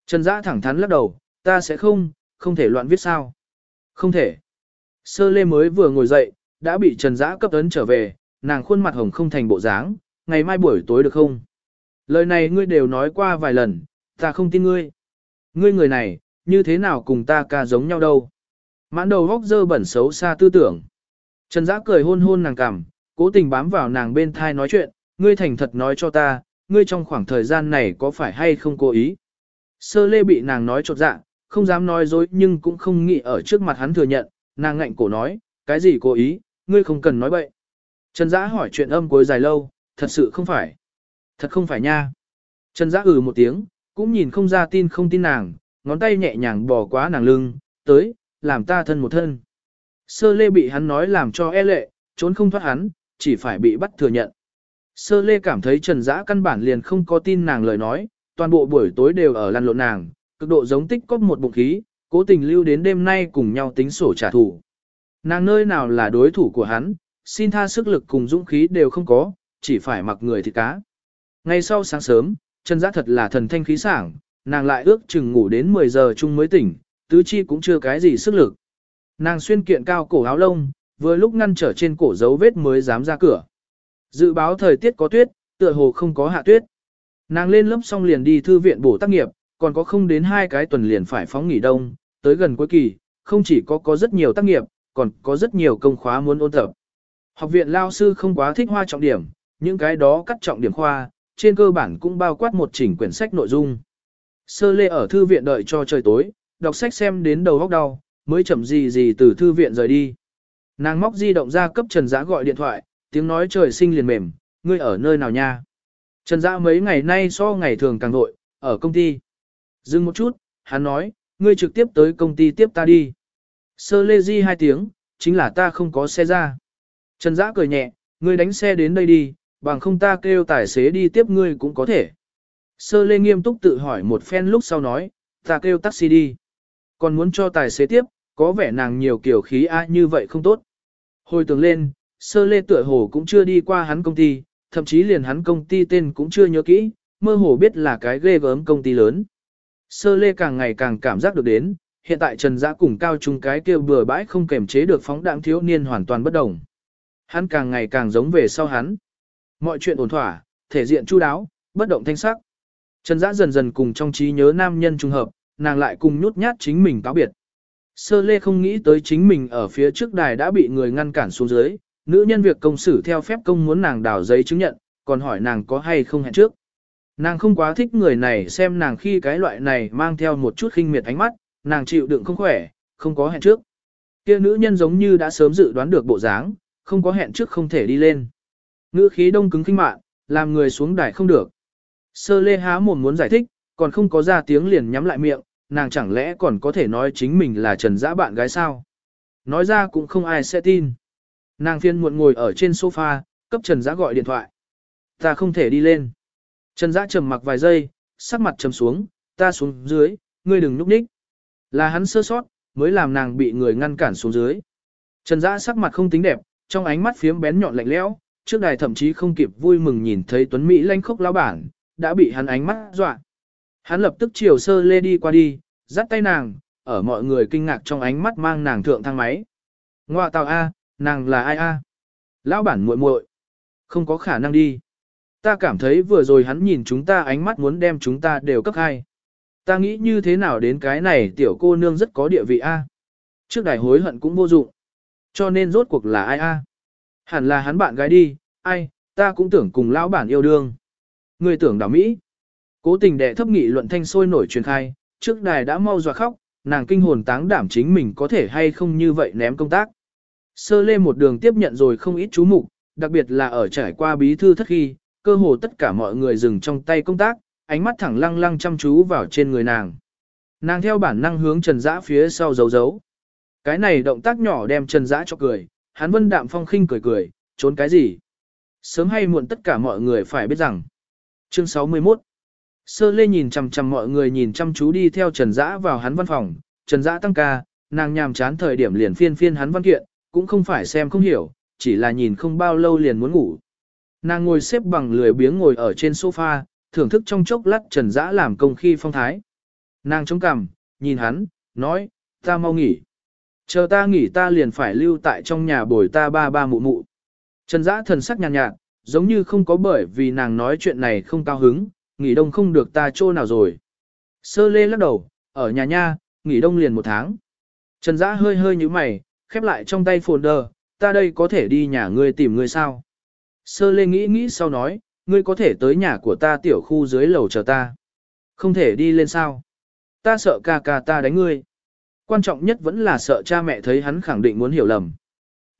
Speaker 1: Trần Dã thẳng thắn lắc đầu, ta sẽ không, không thể loạn viết sao? Không thể. Sơ lê mới vừa ngồi dậy, đã bị Trần Dã cấp ấn trở về, nàng khuôn mặt hồng không thành bộ dáng, ngày mai buổi tối được không? Lời này ngươi đều nói qua vài lần, ta không tin ngươi. Ngươi người này, như thế nào cùng ta ca giống nhau đâu? Mãn đầu góc dơ bẩn xấu xa tư tưởng. Trần Dã cười hôn hôn nàng cằm, cố tình bám vào nàng bên thai nói chuyện, ngươi thành thật nói cho ta, ngươi trong khoảng thời gian này có phải hay không cố ý. Sơ lê bị nàng nói trột dạ, không dám nói dối nhưng cũng không nghĩ ở trước mặt hắn thừa nhận, nàng ngạnh cổ nói, cái gì cố ý, ngươi không cần nói bậy. Trần Dã hỏi chuyện âm cuối dài lâu, thật sự không phải. Thật không phải nha. Trần Dã ừ một tiếng, cũng nhìn không ra tin không tin nàng, ngón tay nhẹ nhàng bỏ quá nàng lưng, tới, làm ta thân một thân. Sơ lê bị hắn nói làm cho e lệ, trốn không thoát hắn, chỉ phải bị bắt thừa nhận. Sơ lê cảm thấy Trần Dã căn bản liền không có tin nàng lời nói, toàn bộ buổi tối đều ở lăn lộn nàng, cực độ giống tích có một bụng khí, cố tình lưu đến đêm nay cùng nhau tính sổ trả thù. Nàng nơi nào là đối thủ của hắn, xin tha sức lực cùng dũng khí đều không có, chỉ phải mặc người thịt cá. Ngay sau sáng sớm, Trần Dã thật là thần thanh khí sảng, nàng lại ước chừng ngủ đến 10 giờ chung mới tỉnh, tứ chi cũng chưa cái gì sức lực. Nàng xuyên kiện cao cổ áo lông, vừa lúc ngăn trở trên cổ dấu vết mới dám ra cửa. Dự báo thời tiết có tuyết, tựa hồ không có hạ tuyết. Nàng lên lớp xong liền đi thư viện bổ tác nghiệp, còn có không đến hai cái tuần liền phải phóng nghỉ đông, tới gần cuối kỳ, không chỉ có có rất nhiều tác nghiệp, còn có rất nhiều công khóa muốn ôn tập. Học viện lao sư không quá thích hoa trọng điểm, những cái đó cắt trọng điểm khoa, trên cơ bản cũng bao quát một chỉnh quyển sách nội dung. Sơ lê ở thư viện đợi cho trời tối, đọc sách xem đến đầu góc đau, mới chậm gì gì từ thư viện rời đi. Nàng móc di động ra cấp Trần Giã gọi điện thoại, tiếng nói trời sinh liền mềm, ngươi ở nơi nào nha? Trần Giã mấy ngày nay so ngày thường càng vội, ở công ty. Dừng một chút, hắn nói, ngươi trực tiếp tới công ty tiếp ta đi. Sơ lê di hai tiếng, chính là ta không có xe ra. Trần Giã cười nhẹ, ngươi đánh xe đến đây đi, bằng không ta kêu tài xế đi tiếp ngươi cũng có thể. Sơ lê nghiêm túc tự hỏi một phen lúc sau nói, ta kêu taxi đi. Còn muốn cho tài xế tiếp, có vẻ nàng nhiều kiểu khí a như vậy không tốt. Hồi tưởng lên, sơ lê tựa hồ cũng chưa đi qua hắn công ty, thậm chí liền hắn công ty tên cũng chưa nhớ kỹ, mơ hồ biết là cái ghê gớm công ty lớn. Sơ lê càng ngày càng cảm giác được đến, hiện tại Trần Giã cùng cao trung cái kia bừa bãi không kềm chế được phóng đạn thiếu niên hoàn toàn bất đồng. Hắn càng ngày càng giống về sau hắn. Mọi chuyện ổn thỏa, thể diện chu đáo, bất động thanh sắc. Trần Dã dần dần cùng trong trí nhớ nam nhân trùng hợp, nàng lại cùng nhút nhát chính mình cáo biệt. Sơ lê không nghĩ tới chính mình ở phía trước đài đã bị người ngăn cản xuống dưới, nữ nhân việc công xử theo phép công muốn nàng đào giấy chứng nhận, còn hỏi nàng có hay không hẹn trước. Nàng không quá thích người này xem nàng khi cái loại này mang theo một chút khinh miệt ánh mắt, nàng chịu đựng không khỏe, không có hẹn trước. Kia nữ nhân giống như đã sớm dự đoán được bộ dáng, không có hẹn trước không thể đi lên. Ngữ khí đông cứng kinh mạn, làm người xuống đài không được. Sơ lê há mồm muốn giải thích, còn không có ra tiếng liền nhắm lại miệng, nàng chẳng lẽ còn có thể nói chính mình là trần dã bạn gái sao? Nói ra cũng không ai sẽ tin. Nàng phiên muộn ngồi ở trên sofa, cấp trần dã gọi điện thoại. Ta không thể đi lên. Trần dã trầm mặc vài giây, sắc mặt trầm xuống, ta xuống dưới, ngươi đừng núp ních. Là hắn sơ sót, mới làm nàng bị người ngăn cản xuống dưới. Trần dã sắc mặt không tính đẹp, trong ánh mắt phiếm bén nhọn lạnh lẽo, trước đài thậm chí không kịp vui mừng nhìn thấy Tuấn Mỹ lanh khốc lão bản, đã bị hắn ánh mắt dọa. Hắn lập tức chiều sơ lê đi qua đi, dắt tay nàng, ở mọi người kinh ngạc trong ánh mắt mang nàng thượng thang máy. Ngoà tàu A, nàng là ai A? Lão bản muội muội Không có khả năng đi. Ta cảm thấy vừa rồi hắn nhìn chúng ta ánh mắt muốn đem chúng ta đều cấp hai. Ta nghĩ như thế nào đến cái này tiểu cô nương rất có địa vị A. Trước đài hối hận cũng vô dụng. Cho nên rốt cuộc là ai A. Hẳn là hắn bạn gái đi, ai, ta cũng tưởng cùng lão bản yêu đương. Người tưởng đảo Mỹ. Cố tình đệ thấp nghị luận thanh sôi nổi truyền khai, trước đài đã mau dọa khóc, nàng kinh hồn táng đảm chính mình có thể hay không như vậy ném công tác. Sơ lê một đường tiếp nhận rồi không ít chú mục, đặc biệt là ở trải qua bí thư thất khi, cơ hồ tất cả mọi người dừng trong tay công tác, ánh mắt thẳng lăng lăng chăm chú vào trên người nàng. Nàng theo bản năng hướng Trần Dã phía sau giấu giấu. Cái này động tác nhỏ đem Trần Dã cho cười, hắn vân đạm phong khinh cười cười, trốn cái gì? Sớm hay muộn tất cả mọi người phải biết rằng. Chương 61 Sơ lê nhìn chằm chằm mọi người nhìn chăm chú đi theo Trần Dã vào hắn văn phòng, Trần Dã tăng ca, nàng nhàm chán thời điểm liền phiên phiên hắn văn kiện, cũng không phải xem không hiểu, chỉ là nhìn không bao lâu liền muốn ngủ. Nàng ngồi xếp bằng lười biếng ngồi ở trên sofa, thưởng thức trong chốc lát Trần Dã làm công khi phong thái. Nàng chống cằm, nhìn hắn, nói, ta mau nghỉ. Chờ ta nghỉ ta liền phải lưu tại trong nhà bồi ta ba ba mụ mụ. Trần Dã thần sắc nhàn nhạt, nhạt, giống như không có bởi vì nàng nói chuyện này không cao hứng, nghỉ đông không được ta chỗ nào rồi. Sơ lê lắc đầu, ở nhà nha, nghỉ đông liền một tháng. Trần Dã hơi hơi như mày, khép lại trong tay folder, ta đây có thể đi nhà ngươi tìm ngươi sao? Sơ lê nghĩ nghĩ sau nói, ngươi có thể tới nhà của ta tiểu khu dưới lầu chờ ta. Không thể đi lên sao? Ta sợ ca ca ta đánh ngươi. Quan trọng nhất vẫn là sợ cha mẹ thấy hắn khẳng định muốn hiểu lầm.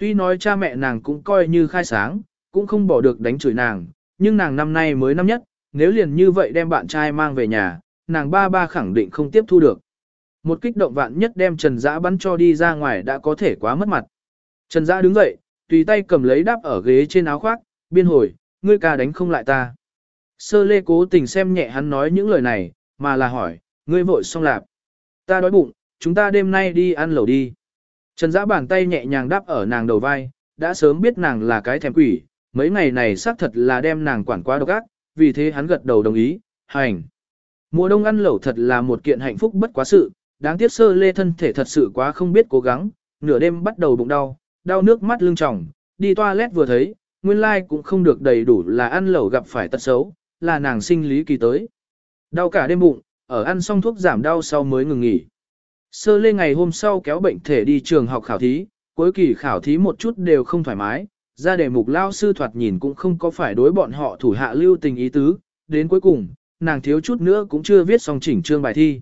Speaker 1: Tuy nói cha mẹ nàng cũng coi như khai sáng, cũng không bỏ được đánh chửi nàng, nhưng nàng năm nay mới năm nhất, nếu liền như vậy đem bạn trai mang về nhà, nàng ba ba khẳng định không tiếp thu được. Một kích động vạn nhất đem Trần Dã bắn cho đi ra ngoài đã có thể quá mất mặt. Trần Dã đứng dậy, tùy tay cầm lấy đáp ở ghế trên áo khoác, biên hồi, ngươi ca đánh không lại ta. Sơ lê cố tình xem nhẹ hắn nói những lời này, mà là hỏi, ngươi vội xong lạp. Ta đói bụng, chúng ta đêm nay đi ăn lẩu đi. Trần Dã bàn tay nhẹ nhàng đáp ở nàng đầu vai, đã sớm biết nàng là cái thèm quỷ, mấy ngày này xác thật là đem nàng quản quá độc ác, vì thế hắn gật đầu đồng ý, hành. Mùa đông ăn lẩu thật là một kiện hạnh phúc bất quá sự, đáng tiếc sơ lê thân thể thật sự quá không biết cố gắng, nửa đêm bắt đầu bụng đau, đau nước mắt lưng tròng, đi toilet vừa thấy, nguyên lai like cũng không được đầy đủ là ăn lẩu gặp phải tật xấu, là nàng sinh lý kỳ tới. Đau cả đêm bụng, ở ăn xong thuốc giảm đau sau mới ngừng nghỉ. Sơ lê ngày hôm sau kéo bệnh thể đi trường học khảo thí, cuối kỳ khảo thí một chút đều không thoải mái, ra đề mục lao sư thoạt nhìn cũng không có phải đối bọn họ thủ hạ lưu tình ý tứ, đến cuối cùng, nàng thiếu chút nữa cũng chưa viết xong chỉnh chương bài thi.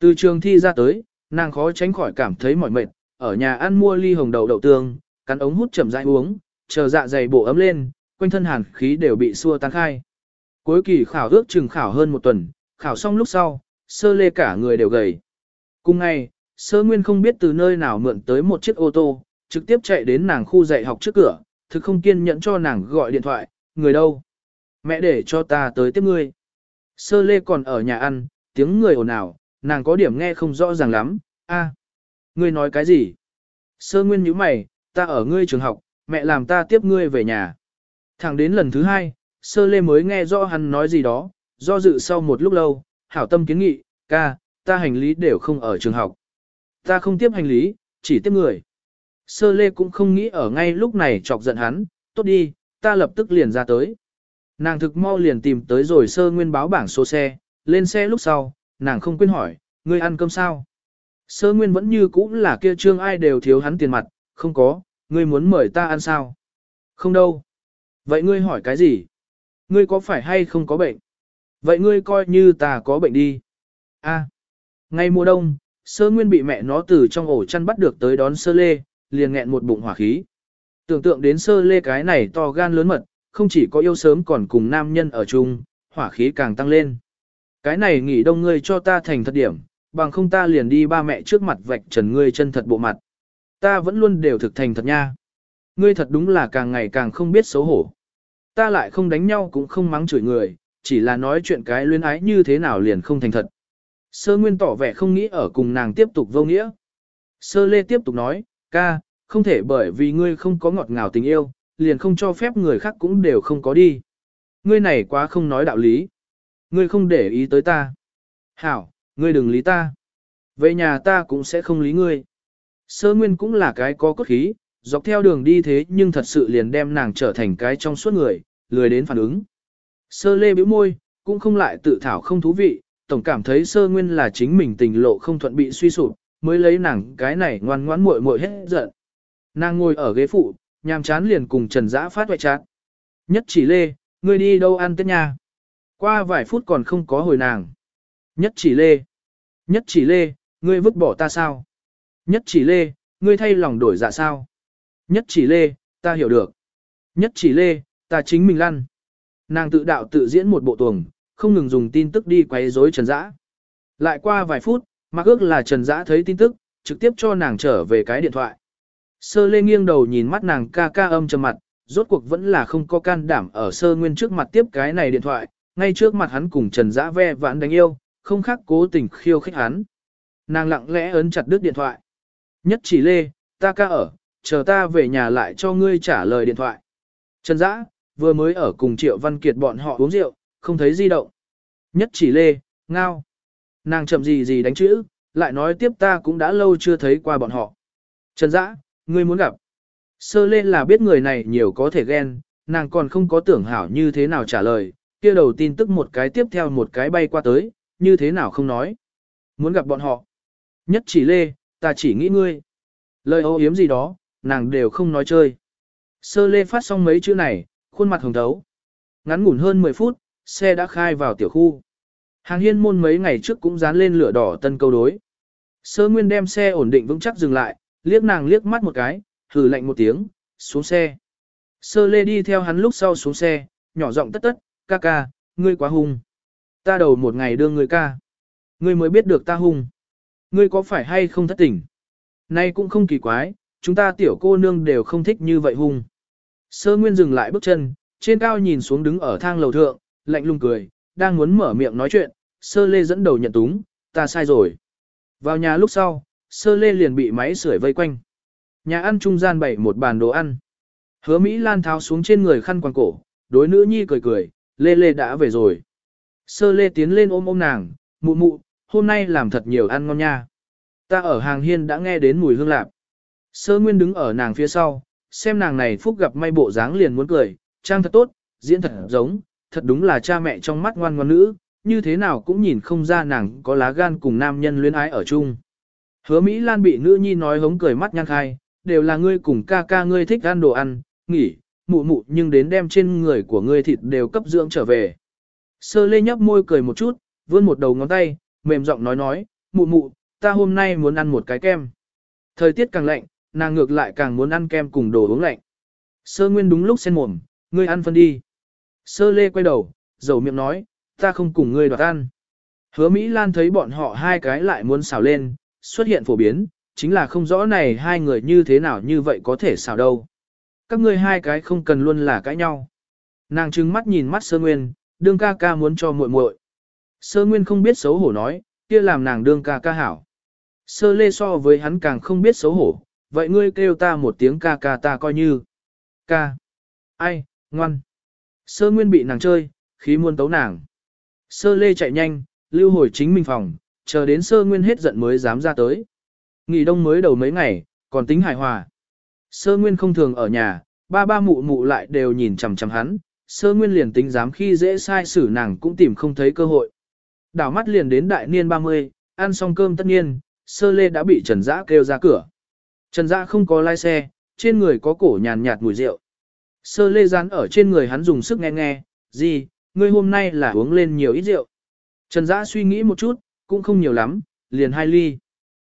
Speaker 1: Từ trường thi ra tới, nàng khó tránh khỏi cảm thấy mỏi mệt, ở nhà ăn mua ly hồng đậu đậu tương, cắn ống hút chậm rãi uống, chờ dạ dày bộ ấm lên, quanh thân hàn khí đều bị xua tan khai. Cuối kỳ khảo ước chừng khảo hơn một tuần, khảo xong lúc sau, sơ lê cả người đều gầy. Cùng ngày, sơ nguyên không biết từ nơi nào mượn tới một chiếc ô tô, trực tiếp chạy đến nàng khu dạy học trước cửa, thực không kiên nhẫn cho nàng gọi điện thoại, người đâu? Mẹ để cho ta tới tiếp ngươi. Sơ lê còn ở nhà ăn, tiếng người ồn ào, nàng có điểm nghe không rõ ràng lắm, a, ngươi nói cái gì? Sơ nguyên nhíu mày, ta ở ngươi trường học, mẹ làm ta tiếp ngươi về nhà. Thẳng đến lần thứ hai, sơ lê mới nghe rõ hắn nói gì đó, do dự sau một lúc lâu, hảo tâm kiến nghị, ca, ta hành lý đều không ở trường học. Ta không tiếp hành lý, chỉ tiếp người. Sơ lê cũng không nghĩ ở ngay lúc này chọc giận hắn, tốt đi, ta lập tức liền ra tới. Nàng thực mau liền tìm tới rồi sơ nguyên báo bảng số xe, lên xe lúc sau, nàng không quên hỏi, ngươi ăn cơm sao? Sơ nguyên vẫn như cũ là kia trương ai đều thiếu hắn tiền mặt, không có, ngươi muốn mời ta ăn sao? Không đâu. Vậy ngươi hỏi cái gì? Ngươi có phải hay không có bệnh? Vậy ngươi coi như ta có bệnh đi. A. Ngay mùa đông, sơ nguyên bị mẹ nó từ trong ổ chăn bắt được tới đón sơ lê, liền nghẹn một bụng hỏa khí. Tưởng tượng đến sơ lê cái này to gan lớn mật, không chỉ có yêu sớm còn cùng nam nhân ở chung, hỏa khí càng tăng lên. Cái này nghỉ đông ngươi cho ta thành thật điểm, bằng không ta liền đi ba mẹ trước mặt vạch trần ngươi chân thật bộ mặt. Ta vẫn luôn đều thực thành thật nha. Ngươi thật đúng là càng ngày càng không biết xấu hổ. Ta lại không đánh nhau cũng không mắng chửi người, chỉ là nói chuyện cái luyến ái như thế nào liền không thành thật. Sơ Nguyên tỏ vẻ không nghĩ ở cùng nàng tiếp tục vô nghĩa. Sơ Lê tiếp tục nói, ca, không thể bởi vì ngươi không có ngọt ngào tình yêu, liền không cho phép người khác cũng đều không có đi. Ngươi này quá không nói đạo lý. Ngươi không để ý tới ta. Hảo, ngươi đừng lý ta. Về nhà ta cũng sẽ không lý ngươi. Sơ Nguyên cũng là cái có cốt khí, dọc theo đường đi thế nhưng thật sự liền đem nàng trở thành cái trong suốt người, lười đến phản ứng. Sơ Lê bĩu môi, cũng không lại tự thảo không thú vị, tổng cảm thấy Sơ Nguyên là chính mình tình lộ không thuận bị suy sụp, mới lấy nàng cái này ngoan ngoãn muội muội hết giận. Nàng ngồi ở ghế phụ, nhàm chán liền cùng Trần Dã phát hoại chát. Nhất chỉ lê, ngươi đi đâu ăn tết nha? Qua vài phút còn không có hồi nàng. Nhất chỉ lê. Nhất chỉ lê, ngươi vứt bỏ ta sao? Nhất chỉ lê, ngươi thay lòng đổi dạ sao? Nhất chỉ lê, ta hiểu được. Nhất chỉ lê, ta chính mình lăn. Nàng tự đạo tự diễn một bộ tuồng, không ngừng dùng tin tức đi quấy rối Trần Dã. Lại qua vài phút, mặc ước là Trần Dã thấy tin tức, trực tiếp cho nàng trở về cái điện thoại. Sơ lê nghiêng đầu nhìn mắt nàng ca ca âm trầm mặt, rốt cuộc vẫn là không có can đảm ở sơ nguyên trước mặt tiếp cái này điện thoại, ngay trước mặt hắn cùng Trần Dã ve vãn đánh yêu, không khác cố tình khiêu khích hắn. Nàng lặng lẽ ấn chặt đứt điện thoại. Nhất chỉ lê, ta ca ở, chờ ta về nhà lại cho ngươi trả lời điện thoại. Trần Dã, vừa mới ở cùng Triệu Văn Kiệt bọn họ uống rượu, không thấy di động. Nhất chỉ lê, ngao. Nàng chậm gì gì đánh chữ, lại nói tiếp ta cũng đã lâu chưa thấy qua bọn họ. Trần Dã, ngươi muốn gặp. Sơ lên là biết người này nhiều có thể ghen, nàng còn không có tưởng hảo như thế nào trả lời, kia đầu tin tức một cái tiếp theo một cái bay qua tới, như thế nào không nói. Muốn gặp bọn họ. Nhất chỉ lê, ta chỉ nghĩ ngươi. Lời ô yếm gì đó, nàng đều không nói chơi. Sơ lê phát xong mấy chữ này, khuôn mặt hồng thấu. Ngắn ngủn hơn 10 phút, xe đã khai vào tiểu khu. Hàng hiên môn mấy ngày trước cũng dán lên lửa đỏ tân câu đối. Sơ Nguyên đem xe ổn định vững chắc dừng lại, liếc nàng liếc mắt một cái, hừ lạnh một tiếng, xuống xe. Sơ lê đi theo hắn lúc sau xuống xe, nhỏ giọng tất tất, ca ca, ngươi quá hung. Ta đầu một ngày đưa ngươi ca. Ngươi mới biết được ta hung. Ngươi có phải hay không thất tỉnh? Nay cũng không kỳ quái, chúng ta tiểu cô nương đều không thích như vậy hung. Sơ Nguyên dừng lại bước chân, trên cao nhìn xuống đứng ở thang lầu thượng, lạnh lùng cười, đang muốn mở miệng nói chuyện, sơ lê dẫn đầu nhận túng, ta sai rồi. Vào nhà lúc sau, sơ lê liền bị máy sưởi vây quanh. Nhà ăn trung gian bày một bàn đồ ăn. Hứa Mỹ Lan tháo xuống trên người khăn quàng cổ, đối nữ nhi cười cười, lê lê đã về rồi. Sơ lê tiến lên ôm ôm nàng, mụ mụ, hôm nay làm thật nhiều ăn ngon nha. Ta ở hàng hiên đã nghe đến mùi hương lạp. Sơ nguyên đứng ở nàng phía sau, xem nàng này phúc gặp may bộ dáng liền muốn cười, trang thật tốt, diễn thật giống, thật đúng là cha mẹ trong mắt ngoan ngoan nữ, như thế nào cũng nhìn không ra nàng có lá gan cùng nam nhân luyến ái ở chung. Hứa Mỹ Lan bị nữ nhi nói hống cười mắt nhăn khai, đều là ngươi cùng ca ca ngươi thích ăn đồ ăn, nghỉ, mụ mụ nhưng đến đem trên người của ngươi thịt đều cấp dưỡng trở về. Sơ lê nhấp môi cười một chút, vươn một đầu ngón tay, mềm giọng nói nói, mụ mụ, ta hôm nay muốn ăn một cái kem. Thời tiết càng lạnh, nàng ngược lại càng muốn ăn kem cùng đồ uống lạnh. Sơ nguyên đúng lúc sen mồm, ngươi ăn phân đi. Sơ lê quay đầu, dầu miệng nói, ta không cùng ngươi đoạt ăn. Hứa Mỹ Lan thấy bọn họ hai cái lại muốn xào lên, xuất hiện phổ biến, chính là không rõ này hai người như thế nào như vậy có thể xào đâu. Các ngươi hai cái không cần luôn là cãi nhau. Nàng trừng mắt nhìn mắt sơ nguyên, đương ca ca muốn cho muội muội. Sơ nguyên không biết xấu hổ nói, kia làm nàng đương ca ca hảo. Sơ lê so với hắn càng không biết xấu hổ, vậy ngươi kêu ta một tiếng ca ca ta coi như. Ca. Ai, ngoan. Sơ nguyên bị nàng chơi, khí muôn tấu nàng. Sơ lê chạy nhanh, lưu hồi chính mình phòng, chờ đến sơ nguyên hết giận mới dám ra tới. Nghỉ đông mới đầu mấy ngày, còn tính hài hòa. Sơ nguyên không thường ở nhà, ba ba mụ mụ lại đều nhìn chằm chằm hắn, sơ nguyên liền tính dám khi dễ sai xử nàng cũng tìm không thấy cơ hội. Đảo mắt liền đến đại niên 30, ăn xong cơm tất nhiên, sơ lê đã bị Trần Dã kêu ra cửa. Trần Dã không có lái xe, trên người có cổ nhàn nhạt mùi rượu. Sơ lê gián ở trên người hắn dùng sức nghe nghe, gì, ngươi hôm nay là uống lên nhiều ít rượu. Trần Dã suy nghĩ một chút, cũng không nhiều lắm, liền hai ly.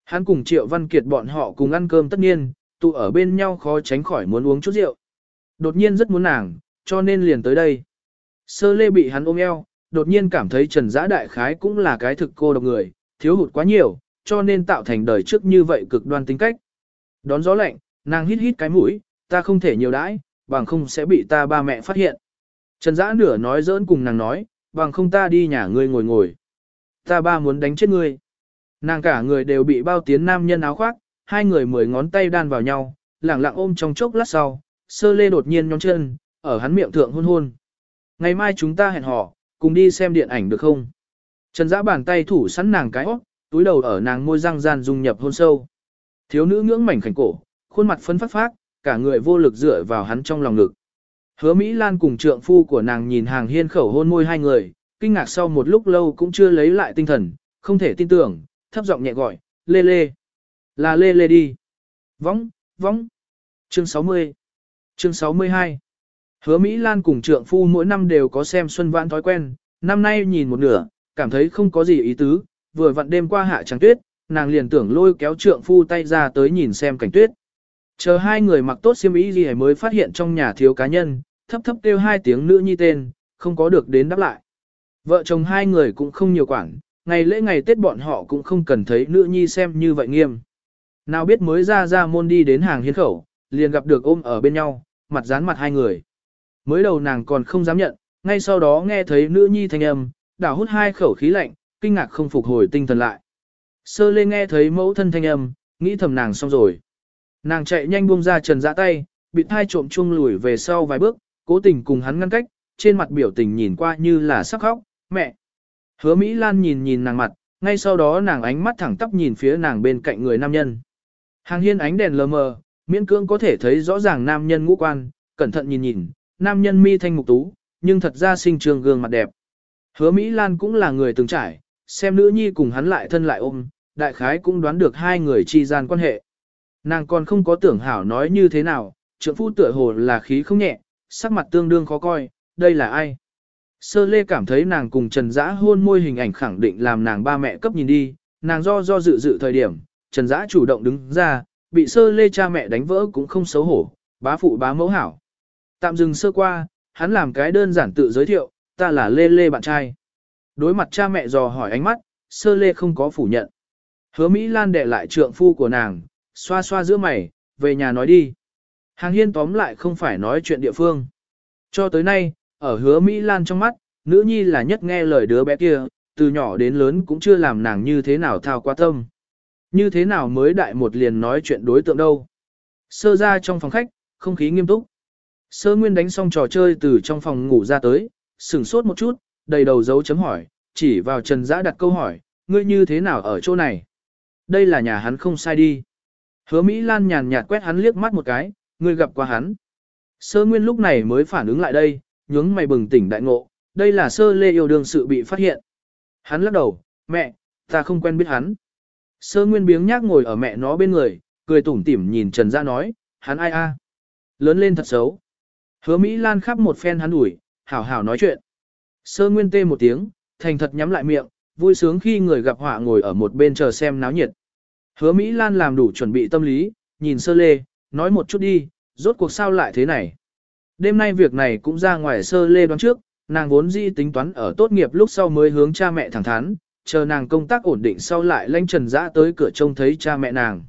Speaker 1: Hắn cùng Triệu Văn Kiệt bọn họ cùng ăn cơm tất nhiên, tụ ở bên nhau khó tránh khỏi muốn uống chút rượu. Đột nhiên rất muốn nàng, cho nên liền tới đây. Sơ lê bị hắn ôm eo, đột nhiên cảm thấy Trần Dã đại khái cũng là cái thực cô độc người, thiếu hụt quá nhiều, cho nên tạo thành đời trước như vậy cực đoan tính cách. Đón gió lạnh, nàng hít hít cái mũi, ta không thể nhiều đãi, bằng không sẽ bị ta ba mẹ phát hiện. Trần Dã nửa nói giỡn cùng nàng nói, bằng không ta đi nhà ngươi ngồi ngồi. Ta ba muốn đánh chết ngươi. Nàng cả người đều bị bao tiến nam nhân áo khoác, hai người mười ngón tay đan vào nhau, lẳng lặng ôm trong chốc lát sau, sơ lê đột nhiên nhón chân, ở hắn miệng thượng hôn hôn. Ngày mai chúng ta hẹn hò, cùng đi xem điện ảnh được không? Trần Dã bàn tay thủ sẵn nàng cái óc, túi đầu ở nàng môi răng gian dung nhập hôn sâu. Thiếu nữ ngưỡng mảnh khảnh cổ, khuôn mặt phấn phát phát, cả người vô lực dựa vào hắn trong lòng ngực. Hứa Mỹ Lan cùng trượng phu của nàng nhìn hàng hiên khẩu hôn môi hai người, kinh ngạc sau một lúc lâu cũng chưa lấy lại tinh thần, không thể tin tưởng, thấp giọng nhẹ gọi, lê lê. Là lê lê đi. Võng, võng. Chương 60. Chương 62. Hứa Mỹ Lan cùng trượng phu mỗi năm đều có xem xuân vãn thói quen, năm nay nhìn một nửa, cảm thấy không có gì ý tứ, vừa vặn đêm qua hạ trắng tuyết, nàng liền tưởng lôi kéo trượng phu tay ra tới nhìn xem cảnh tuyết. Chờ hai người mặc tốt xiêm y gì mới phát hiện trong nhà thiếu cá nhân, thấp thấp kêu hai tiếng nữ nhi tên, không có được đến đáp lại. Vợ chồng hai người cũng không nhiều quản, ngày lễ ngày Tết bọn họ cũng không cần thấy nữ nhi xem như vậy nghiêm. Nào biết mới ra ra môn đi đến hàng hiến khẩu, liền gặp được ôm ở bên nhau, mặt dán mặt hai người. Mới đầu nàng còn không dám nhận, ngay sau đó nghe thấy nữ nhi thanh âm, đảo hút hai khẩu khí lạnh, kinh ngạc không phục hồi tinh thần lại. Sơ lê nghe thấy mẫu thân thanh âm, nghĩ thầm nàng xong rồi. Nàng chạy nhanh buông ra trần dã tay, bị thai trộm chung lùi về sau vài bước, cố tình cùng hắn ngăn cách, trên mặt biểu tình nhìn qua như là sắc khóc, mẹ. Hứa Mỹ Lan nhìn nhìn nàng mặt, ngay sau đó nàng ánh mắt thẳng tắp nhìn phía nàng bên cạnh người nam nhân. Hàng hiên ánh đèn lờ mờ, miễn cưỡng có thể thấy rõ ràng nam nhân ngũ quan, cẩn thận nhìn nhìn, nam nhân mi thanh mục tú, nhưng thật ra sinh trường gương mặt đẹp. Hứa Mỹ Lan cũng là người từng trải, xem nữ nhi cùng hắn lại thân lại ôm, đại khái cũng đoán được hai người chi gian quan hệ. Nàng còn không có tưởng hảo nói như thế nào, trượng phu tựa hồ là khí không nhẹ, sắc mặt tương đương khó coi, đây là ai? Sơ lê cảm thấy nàng cùng Trần Dã hôn môi hình ảnh khẳng định làm nàng ba mẹ cấp nhìn đi, nàng do do dự dự thời điểm, Trần Dã chủ động đứng ra, bị sơ lê cha mẹ đánh vỡ cũng không xấu hổ, bá phụ bá mẫu hảo. Tạm dừng sơ qua, hắn làm cái đơn giản tự giới thiệu, ta là lê lê bạn trai. Đối mặt cha mẹ dò hỏi ánh mắt, sơ lê không có phủ nhận. Hứa Mỹ Lan đệ lại trượng phu của nàng, xoa xoa giữa mày, về nhà nói đi. Hàng hiên tóm lại không phải nói chuyện địa phương. Cho tới nay, ở hứa Mỹ Lan trong mắt, nữ nhi là nhất nghe lời đứa bé kia, từ nhỏ đến lớn cũng chưa làm nàng như thế nào thao qua tâm. Như thế nào mới đại một liền nói chuyện đối tượng đâu. Sơ ra trong phòng khách, không khí nghiêm túc. Sơ Nguyên đánh xong trò chơi từ trong phòng ngủ ra tới, sửng sốt một chút, đầy đầu dấu chấm hỏi, chỉ vào Trần Dã đặt câu hỏi, ngươi như thế nào ở chỗ này? Đây là nhà hắn không sai đi. Hứa Mỹ Lan nhàn nhạt quét hắn liếc mắt một cái, ngươi gặp qua hắn. Sơ Nguyên lúc này mới phản ứng lại đây, nhướng mày bừng tỉnh đại ngộ, đây là sơ lê yêu đương sự bị phát hiện. Hắn lắc đầu, mẹ, ta không quen biết hắn. Sơ Nguyên biếng nhác ngồi ở mẹ nó bên người, cười tủm tỉm nhìn Trần Gia nói, hắn ai a? Lớn lên thật xấu. Hứa Mỹ Lan khắp một phen hắn ủi, hảo hảo nói chuyện. Sơ Nguyên tê một tiếng, thành thật nhắm lại miệng, vui sướng khi người gặp họa ngồi ở một bên chờ xem náo nhiệt. Hứa Mỹ Lan làm đủ chuẩn bị tâm lý, nhìn sơ lê, nói một chút đi, rốt cuộc sao lại thế này. Đêm nay việc này cũng ra ngoài sơ lê đoán trước, nàng vốn dĩ tính toán ở tốt nghiệp lúc sau mới hướng cha mẹ thẳng thắn, chờ nàng công tác ổn định sau lại lanh trần dã tới cửa trông thấy cha mẹ nàng.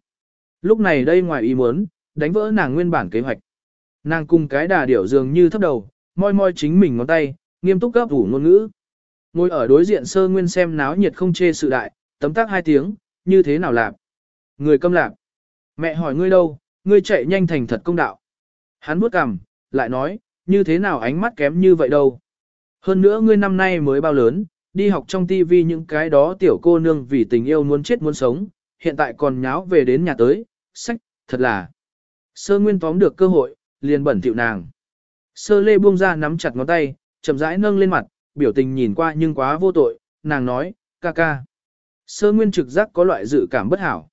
Speaker 1: Lúc này đây ngoài ý muốn, đánh vỡ nàng nguyên bản kế hoạch. Nàng cùng cái đà điểu dường như thấp đầu, moi moi chính mình ngón tay, nghiêm túc gấp ủ ngôn ngữ. Ngồi ở đối diện sơ nguyên xem náo nhiệt không chê sự đại, tấm tắc hai tiếng, như thế nào làm Người câm lạc. Mẹ hỏi ngươi đâu, ngươi chạy nhanh thành thật công đạo. Hắn bước cằm, lại nói, như thế nào ánh mắt kém như vậy đâu. Hơn nữa ngươi năm nay mới bao lớn, đi học trong tivi những cái đó tiểu cô nương vì tình yêu muốn chết muốn sống, hiện tại còn nháo về đến nhà tới, sách, thật là. Sơ nguyên tóm được cơ hội, liền bẩn tiệu nàng. Sơ lê buông ra nắm chặt ngón tay, chậm rãi nâng lên mặt, biểu tình nhìn qua nhưng quá vô tội, nàng nói, ca ca. Sơ nguyên trực giác có loại dự cảm bất hảo.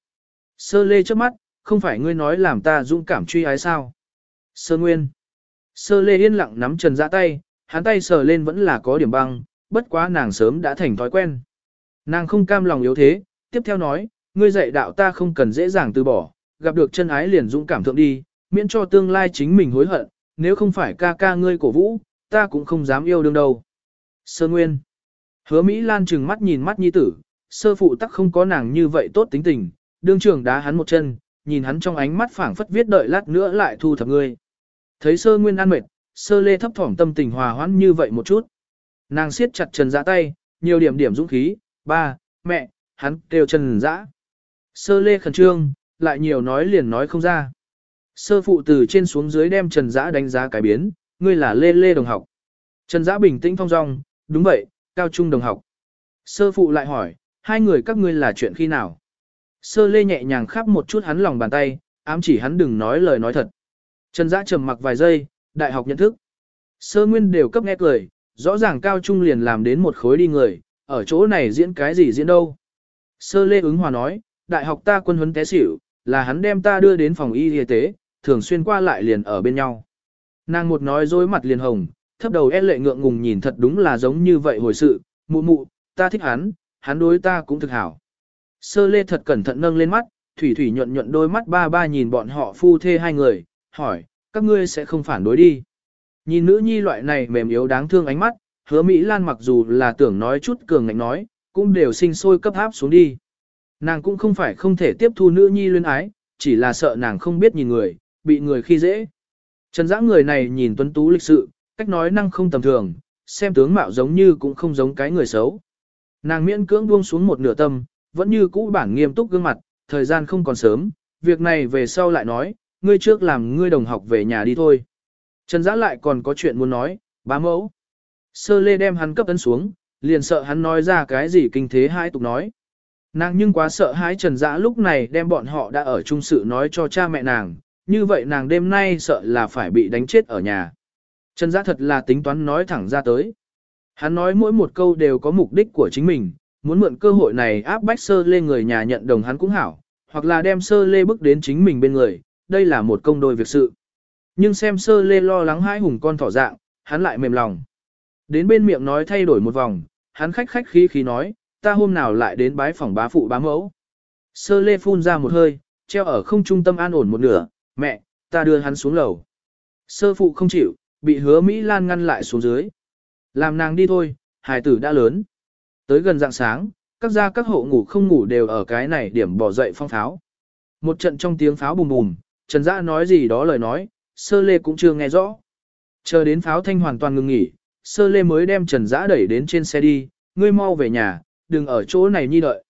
Speaker 1: Sơ lê trước mắt, không phải ngươi nói làm ta dũng cảm truy ái sao. Sơ nguyên. Sơ lê yên lặng nắm trần giã tay, hắn tay sờ lên vẫn là có điểm băng, bất quá nàng sớm đã thành thói quen. Nàng không cam lòng yếu thế, tiếp theo nói, ngươi dạy đạo ta không cần dễ dàng từ bỏ, gặp được chân ái liền dũng cảm thượng đi, miễn cho tương lai chính mình hối hận, nếu không phải ca ca ngươi cổ vũ, ta cũng không dám yêu đương đâu. Sơ Nguyên Hứa Mỹ Lan trừng mắt nhìn mắt nhi tử, sơ phụ tắc không có nàng như vậy tốt tính tình, đương trưởng đá hắn một chân, nhìn hắn trong ánh mắt phảng phất viết đợi lát nữa lại thu thập ngươi. Thấy sơ Nguyên an mệt, sơ lê thấp thỏm tâm tình hòa hoãn như vậy một chút. Nàng siết chặt trần dã tay, nhiều điểm điểm dũng khí, ba, mẹ, hắn kêu trần dã. Sơ lê khẩn trương, lại nhiều nói liền nói không ra. Sơ phụ từ trên xuống dưới đem trần dã đánh giá cái biến, ngươi là lê lê đồng học. Trần dã bình tĩnh thong dong, đúng vậy, cao trung đồng học. Sơ phụ lại hỏi, hai người các ngươi là chuyện khi nào? Sơ lê nhẹ nhàng khắp một chút hắn lòng bàn tay, ám chỉ hắn đừng nói lời nói thật. Trần giã trầm mặc vài giây, đại học nhận thức. Sơ nguyên đều cấp nghe cười, rõ ràng cao trung liền làm đến một khối đi người, ở chỗ này diễn cái gì diễn đâu. Sơ lê ứng hòa nói, đại học ta quân huấn té xỉu, là hắn đem ta đưa đến phòng y y tế, thường xuyên qua lại liền ở bên nhau. Nàng một nói dối mặt liền hồng, thấp đầu e lệ ngượng ngùng nhìn thật đúng là giống như vậy hồi sự, mụ mụ, ta thích hắn, hắn đối ta cũng thực hảo. Sơ lê thật cẩn thận nâng lên mắt, thủy thủy nhuận nhuận đôi mắt ba ba nhìn bọn họ phu thê hai người, hỏi, các ngươi sẽ không phản đối đi. Nhìn nữ nhi loại này mềm yếu đáng thương ánh mắt, hứa Mỹ Lan mặc dù là tưởng nói chút cường ngạnh nói, cũng đều sinh sôi cấp áp xuống đi. Nàng cũng không phải không thể tiếp thu nữ nhi luyến ái, chỉ là sợ nàng không biết nhìn người, bị người khi dễ. Trần Giã người này nhìn tuấn tú lịch sự, cách nói năng không tầm thường, xem tướng mạo giống như cũng không giống cái người xấu. Nàng miễn cưỡng buông xuống một nửa tâm, vẫn như cũ bản nghiêm túc gương mặt, thời gian không còn sớm, việc này về sau lại nói, ngươi trước làm ngươi đồng học về nhà đi thôi. Trần Dã lại còn có chuyện muốn nói, bá mẫu. Sơ lê đem hắn cấp ấn xuống, liền sợ hắn nói ra cái gì kinh thế hai tục nói. Nàng nhưng quá sợ hãi Trần Dã lúc này đem bọn họ đã ở chung sự nói cho cha mẹ nàng, như vậy nàng đêm nay sợ là phải bị đánh chết ở nhà. Trần Dã thật là tính toán nói thẳng ra tới. Hắn nói mỗi một câu đều có mục đích của chính mình, muốn mượn cơ hội này áp bách sơ lê người nhà nhận đồng hắn cũng hảo, hoặc là đem sơ lê bước đến chính mình bên người, đây là một công đôi việc sự. Nhưng xem sơ lê lo lắng hai hùng con thỏ dạng, hắn lại mềm lòng. Đến bên miệng nói thay đổi một vòng, hắn khách khách khí khí nói, ta hôm nào lại đến bái phòng bá phụ bá mẫu. Sơ lê phun ra một hơi, treo ở không trung tâm an ổn một nửa, mẹ, ta đưa hắn xuống lầu. Sơ phụ không chịu, bị hứa Mỹ Lan ngăn lại xuống dưới. Làm nàng đi thôi, hài tử đã lớn. Tới gần dạng sáng, các gia các hộ ngủ không ngủ đều ở cái này điểm bỏ dậy phong pháo. Một trận trong tiếng pháo bùm bùm, Trần Dã nói gì đó lời nói, sơ lê cũng chưa nghe rõ. Chờ đến pháo thanh hoàn toàn ngừng nghỉ, sơ lê mới đem Trần Dã đẩy đến trên xe đi, ngươi mau về nhà, đừng ở chỗ này nhi đợi.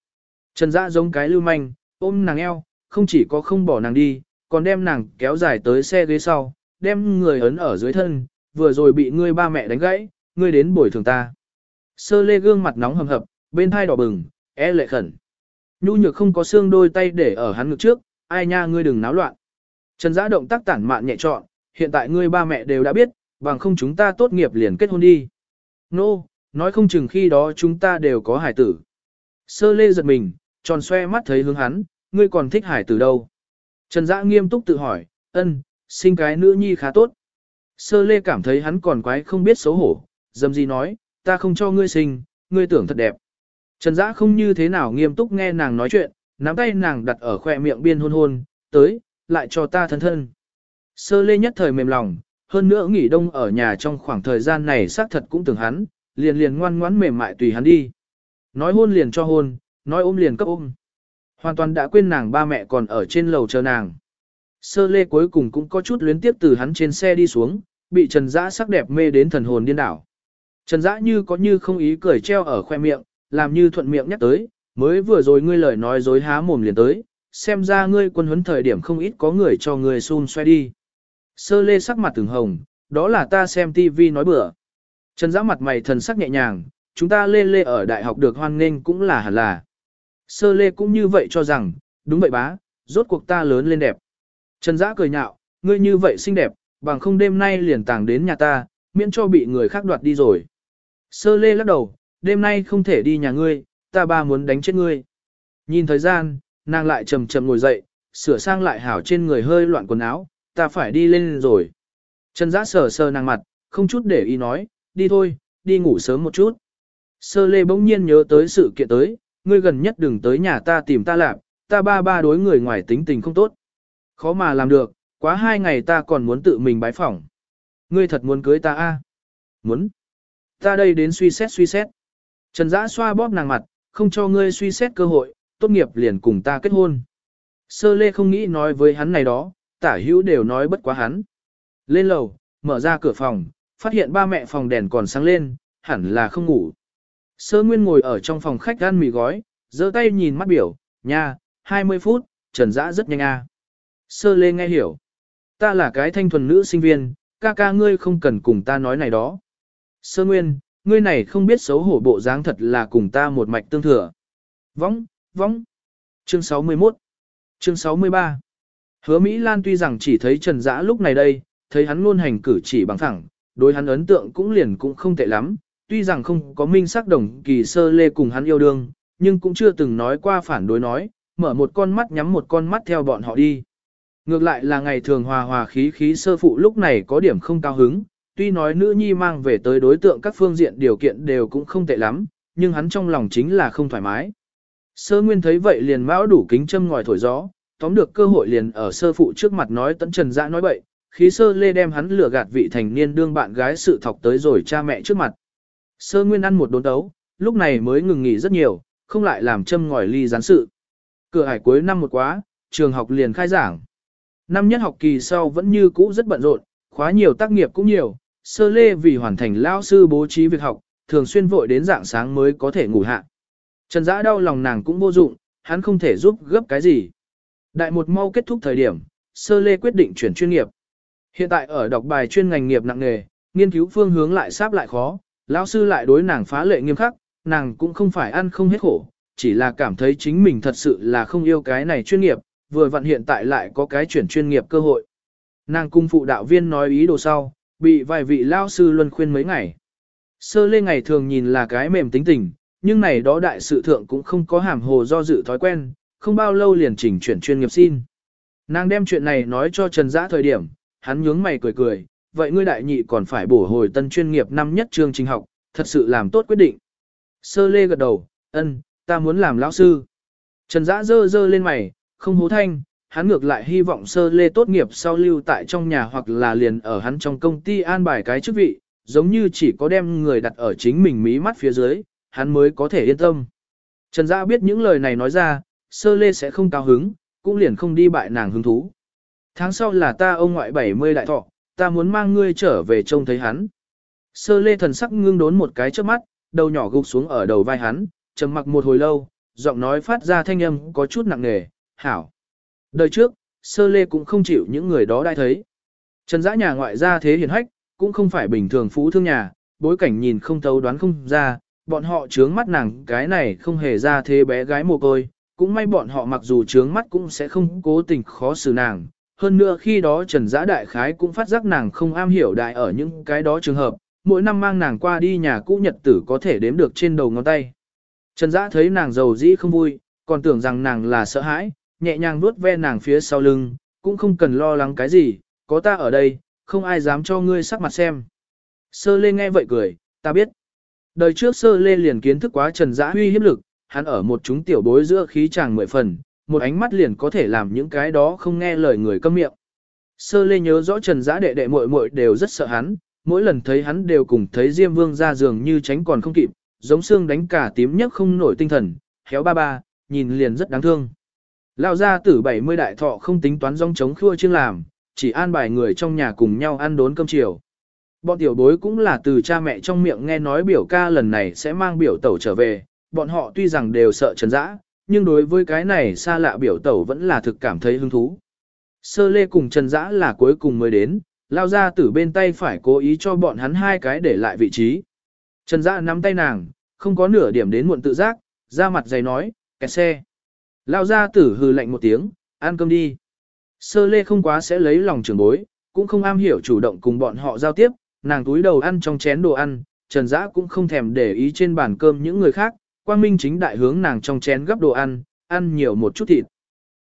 Speaker 1: Trần Dã giống cái lưu manh, ôm nàng eo, không chỉ có không bỏ nàng đi, còn đem nàng kéo dài tới xe ghế sau, đem người ấn ở dưới thân, vừa rồi bị ngươi ba mẹ đánh gãy, ngươi đến bồi thường ta. Sơ lê gương mặt nóng hầm hập, bên thai đỏ bừng, e lệ khẩn. Nhu nhược không có xương đôi tay để ở hắn ngực trước, ai nha ngươi đừng náo loạn. Trần Dã động tác tản mạn nhẹ trọn, hiện tại ngươi ba mẹ đều đã biết, bằng không chúng ta tốt nghiệp liền kết hôn đi. Nô, no, nói không chừng khi đó chúng ta đều có hải tử. Sơ lê giật mình, tròn xoe mắt thấy hướng hắn, ngươi còn thích hải tử đâu. Trần Dã nghiêm túc tự hỏi, ân, sinh cái nữ nhi khá tốt. Sơ lê cảm thấy hắn còn quái không biết xấu hổ, dầm gì nói, ta không cho ngươi sinh, ngươi tưởng thật đẹp. Trần Dã không như thế nào nghiêm túc nghe nàng nói chuyện, nắm tay nàng đặt ở khoe miệng biên hôn hôn, tới, lại cho ta thân thân. Sơ lê nhất thời mềm lòng, hơn nữa nghỉ đông ở nhà trong khoảng thời gian này xác thật cũng tưởng hắn, liền liền ngoan ngoãn mềm mại tùy hắn đi. Nói hôn liền cho hôn, nói ôm liền cấp ôm. Hoàn toàn đã quên nàng ba mẹ còn ở trên lầu chờ nàng. Sơ lê cuối cùng cũng có chút luyến tiếp từ hắn trên xe đi xuống, bị Trần Dã sắc đẹp mê đến thần hồn điên đảo. Trần Dã như có như không ý cười treo ở khoe miệng, làm như thuận miệng nhắc tới, mới vừa rồi ngươi lời nói dối há mồm liền tới, xem ra ngươi quân huấn thời điểm không ít có người cho ngươi xun xoay đi. Sơ lê sắc mặt từng hồng, đó là ta xem TV nói bừa. Trần Dã mặt mày thần sắc nhẹ nhàng, chúng ta lê lê ở đại học được hoan nghênh cũng là hẳn là. Sơ lê cũng như vậy cho rằng, đúng vậy bá, rốt cuộc ta lớn lên đẹp. Trần Dã cười nhạo, ngươi như vậy xinh đẹp, bằng không đêm nay liền tàng đến nhà ta, miễn cho bị người khác đoạt đi rồi. Sơ lê lắc đầu, đêm nay không thể đi nhà ngươi, ta ba muốn đánh chết ngươi. Nhìn thời gian, nàng lại chầm chầm ngồi dậy, sửa sang lại hảo trên người hơi loạn quần áo, ta phải đi lên rồi. Trần giã sờ sờ nàng mặt, không chút để ý nói, đi thôi, đi ngủ sớm một chút. Sơ lê bỗng nhiên nhớ tới sự kiện tới, ngươi gần nhất đừng tới nhà ta tìm ta làm, ta ba ba đối người ngoài tính tình không tốt. Khó mà làm được, quá hai ngày ta còn muốn tự mình bái phỏng. Ngươi thật muốn cưới ta a? À? Muốn. Ta đây đến suy xét suy xét. Trần Dã xoa bóp nàng mặt, không cho ngươi suy xét cơ hội, tốt nghiệp liền cùng ta kết hôn. Sơ lê không nghĩ nói với hắn này đó, tả hữu đều nói bất quá hắn. Lên lầu, mở ra cửa phòng, phát hiện ba mẹ phòng đèn còn sáng lên, hẳn là không ngủ. Sơ Nguyên ngồi ở trong phòng khách ăn mì gói, giơ tay nhìn mắt biểu, nha, 20 phút, Trần Dã rất nhanh a. Sơ Lê nghe hiểu. Ta là cái thanh thuần nữ sinh viên, ca ca ngươi không cần cùng ta nói này đó. Sơ Nguyên, ngươi này không biết xấu hổ bộ dáng thật là cùng ta một mạch tương thừa. Võng, võng. Chương 61. Chương 63. Hứa Mỹ Lan tuy rằng chỉ thấy Trần Dã lúc này đây, thấy hắn luôn hành cử chỉ bằng thẳng, đối hắn ấn tượng cũng liền cũng không tệ lắm, tuy rằng không có minh sắc đồng kỳ sơ lê cùng hắn yêu đương, nhưng cũng chưa từng nói qua phản đối nói, mở một con mắt nhắm một con mắt theo bọn họ đi. Ngược lại là ngày thường hòa hòa khí khí sơ phụ lúc này có điểm không cao hứng, tuy nói nữ nhi mang về tới đối tượng các phương diện điều kiện đều cũng không tệ lắm, nhưng hắn trong lòng chính là không thoải mái. Sơ nguyên thấy vậy liền mão đủ kính châm ngòi thổi gió, tóm được cơ hội liền ở sơ phụ trước mặt nói tấn trần dã nói bậy, khí sơ lê đem hắn lừa gạt vị thành niên đương bạn gái sự thọc tới rồi cha mẹ trước mặt. Sơ nguyên ăn một đốn tấu, lúc này mới ngừng nghỉ rất nhiều, không lại làm châm ngòi ly gián sự. Cửa hải cuối năm một quá, trường học liền khai giảng. Năm nhất học kỳ sau vẫn như cũ rất bận rộn, khóa nhiều tác nghiệp cũng nhiều, sơ lê vì hoàn thành lao sư bố trí việc học, thường xuyên vội đến dạng sáng mới có thể ngủ hạ. Trần Dã đau lòng nàng cũng vô dụng, hắn không thể giúp gấp cái gì. Đại một mau kết thúc thời điểm, sơ lê quyết định chuyển chuyên nghiệp. Hiện tại ở đọc bài chuyên ngành nghiệp nặng nghề, nghiên cứu phương hướng lại sáp lại khó, lão sư lại đối nàng phá lệ nghiêm khắc, nàng cũng không phải ăn không hết khổ, chỉ là cảm thấy chính mình thật sự là không yêu cái này chuyên nghiệp, vừa vặn hiện tại lại có cái chuyển chuyên nghiệp cơ hội. Nàng cung phụ đạo viên nói ý đồ sau, bị vài vị lao sư luân khuyên mấy ngày. Sơ lê ngày thường nhìn là cái mềm tính tình, nhưng này đó đại sự thượng cũng không có hàm hồ do dự thói quen, không bao lâu liền chỉnh chuyển chuyên nghiệp xin. Nàng đem chuyện này nói cho Trần Dã thời điểm, hắn nhướng mày cười cười, vậy ngươi đại nhị còn phải bổ hồi tân chuyên nghiệp năm nhất chương trình học, thật sự làm tốt quyết định. Sơ lê gật đầu, ân, ta muốn làm lão sư. Trần Dã dơ dơ lên mày, không hố thanh, hắn ngược lại hy vọng sơ lê tốt nghiệp sau lưu tại trong nhà hoặc là liền ở hắn trong công ty an bài cái chức vị, giống như chỉ có đem người đặt ở chính mình mí mắt phía dưới, hắn mới có thể yên tâm. Trần Dã biết những lời này nói ra, sơ lê sẽ không cao hứng, cũng liền không đi bại nàng hứng thú. Tháng sau là ta ông ngoại 70 đại thọ, ta muốn mang ngươi trở về trông thấy hắn. Sơ lê thần sắc ngưng đốn một cái trước mắt, đầu nhỏ gục xuống ở đầu vai hắn, trầm mặc một hồi lâu, giọng nói phát ra thanh âm có chút nặng nề, hảo. Đời trước, sơ lê cũng không chịu những người đó đai thấy. Trần giã nhà ngoại gia thế hiền hách, cũng không phải bình thường phú thương nhà, bối cảnh nhìn không thấu đoán không ra, bọn họ trướng mắt nàng cái này không hề ra thế bé gái mồ côi, cũng may bọn họ mặc dù trướng mắt cũng sẽ không cố tình khó xử nàng. Hơn nữa khi đó Trần Giã Đại Khái cũng phát giác nàng không am hiểu đại ở những cái đó trường hợp, mỗi năm mang nàng qua đi nhà cũ nhật tử có thể đếm được trên đầu ngón tay. Trần giã thấy nàng giàu dĩ không vui, còn tưởng rằng nàng là sợ hãi, nhẹ nhàng vuốt ve nàng phía sau lưng, cũng không cần lo lắng cái gì, có ta ở đây, không ai dám cho ngươi sắc mặt xem. Sơ Lê nghe vậy cười, ta biết. Đời trước Sơ Lê liền kiến thức quá Trần Dã huy hiếp lực, hắn ở một chúng tiểu bối giữa khí chàng mười phần, một ánh mắt liền có thể làm những cái đó không nghe lời người câm miệng. Sơ Lê nhớ rõ Trần Dã đệ đệ muội muội đều rất sợ hắn, mỗi lần thấy hắn đều cùng thấy Diêm Vương ra giường như tránh còn không kịp, giống xương đánh cả tím nhất không nổi tinh thần, héo ba ba, nhìn liền rất đáng thương. Lão gia tử 70 đại thọ không tính toán rong chống khua chương làm, chỉ an bài người trong nhà cùng nhau ăn đốn cơm chiều. Bọn tiểu bối cũng là từ cha mẹ trong miệng nghe nói biểu ca lần này sẽ mang biểu tẩu trở về, bọn họ tuy rằng đều sợ trần dã, nhưng đối với cái này xa lạ biểu tẩu vẫn là thực cảm thấy hứng thú. Sơ lê cùng trần dã là cuối cùng mới đến, lao ra từ bên tay phải cố ý cho bọn hắn hai cái để lại vị trí. Trần dã nắm tay nàng, không có nửa điểm đến muộn tự giác, ra mặt dày nói, kẹt xe. Lao ra tử hừ lạnh một tiếng, ăn cơm đi. Sơ lê không quá sẽ lấy lòng trưởng bối, cũng không am hiểu chủ động cùng bọn họ giao tiếp, nàng túi đầu ăn trong chén đồ ăn, Trần Dã cũng không thèm để ý trên bàn cơm những người khác, Quang Minh chính đại hướng nàng trong chén gấp đồ ăn, ăn nhiều một chút thịt.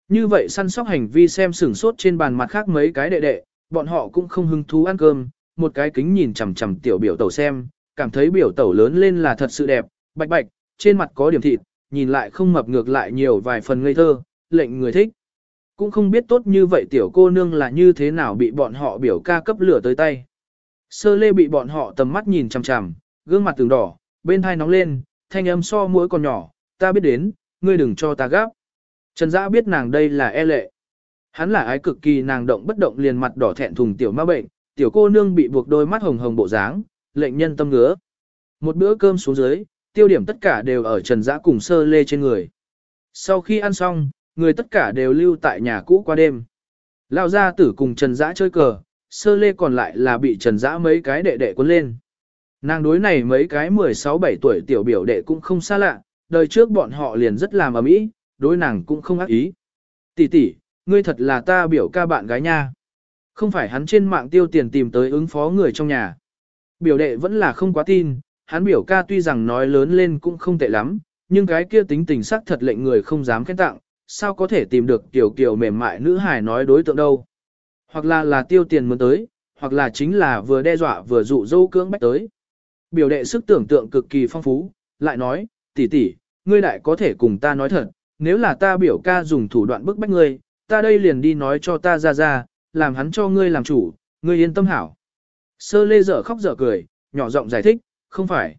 Speaker 1: Như vậy săn sóc hành vi xem sửng sốt trên bàn mặt khác mấy cái đệ đệ, bọn họ cũng không hứng thú ăn cơm, một cái kính nhìn chằm chằm tiểu biểu tẩu xem, cảm thấy biểu tẩu lớn lên là thật sự đẹp, bạch bạch, trên mặt có điểm thịt, nhìn lại không mập ngược lại nhiều vài phần ngây thơ, lệnh người thích. Cũng không biết tốt như vậy tiểu cô nương là như thế nào bị bọn họ biểu ca cấp lửa tới tay. Sơ lê bị bọn họ tầm mắt nhìn chằm chằm, gương mặt từng đỏ, bên thai nóng lên, thanh âm so mũi còn nhỏ, ta biết đến, ngươi đừng cho ta gáp. Trần Dã biết nàng đây là e lệ. Hắn là ái cực kỳ nàng động bất động liền mặt đỏ thẹn thùng tiểu ma bệnh, tiểu cô nương bị buộc đôi mắt hồng hồng bộ dáng, lệnh nhân tâm ngứa. Một bữa cơm xuống dưới, tiêu điểm tất cả đều ở Trần giã cùng sơ lê trên người. Sau khi ăn xong, người tất cả đều lưu tại nhà cũ qua đêm. Lao gia tử cùng Trần giã chơi cờ, sơ lê còn lại là bị Trần giã mấy cái đệ đệ cuốn lên. Nàng đối này mấy cái 16-17 tuổi tiểu biểu đệ cũng không xa lạ, đời trước bọn họ liền rất làm ở mỹ, đối nàng cũng không ác ý. Tỷ tỷ, ngươi thật là ta biểu ca bạn gái nha. Không phải hắn trên mạng tiêu tiền tìm tới ứng phó người trong nhà. Biểu đệ vẫn là không quá tin, hắn biểu ca tuy rằng nói lớn lên cũng không tệ lắm, nhưng cái kia tính tình sắc thật lệnh người không dám khen tặng, sao có thể tìm được tiểu kiểu mềm mại nữ hài nói đối tượng đâu. Hoặc là là tiêu tiền muốn tới, hoặc là chính là vừa đe dọa vừa dụ dỗ cưỡng bách tới. Biểu đệ sức tưởng tượng cực kỳ phong phú, lại nói, tỷ tỷ, ngươi đại có thể cùng ta nói thật, nếu là ta biểu ca dùng thủ đoạn bức bách ngươi, ta đây liền đi nói cho ta ra ra, làm hắn cho ngươi làm chủ, ngươi yên tâm hảo. Sơ lê dở khóc dở cười, nhỏ giọng giải thích, không phải.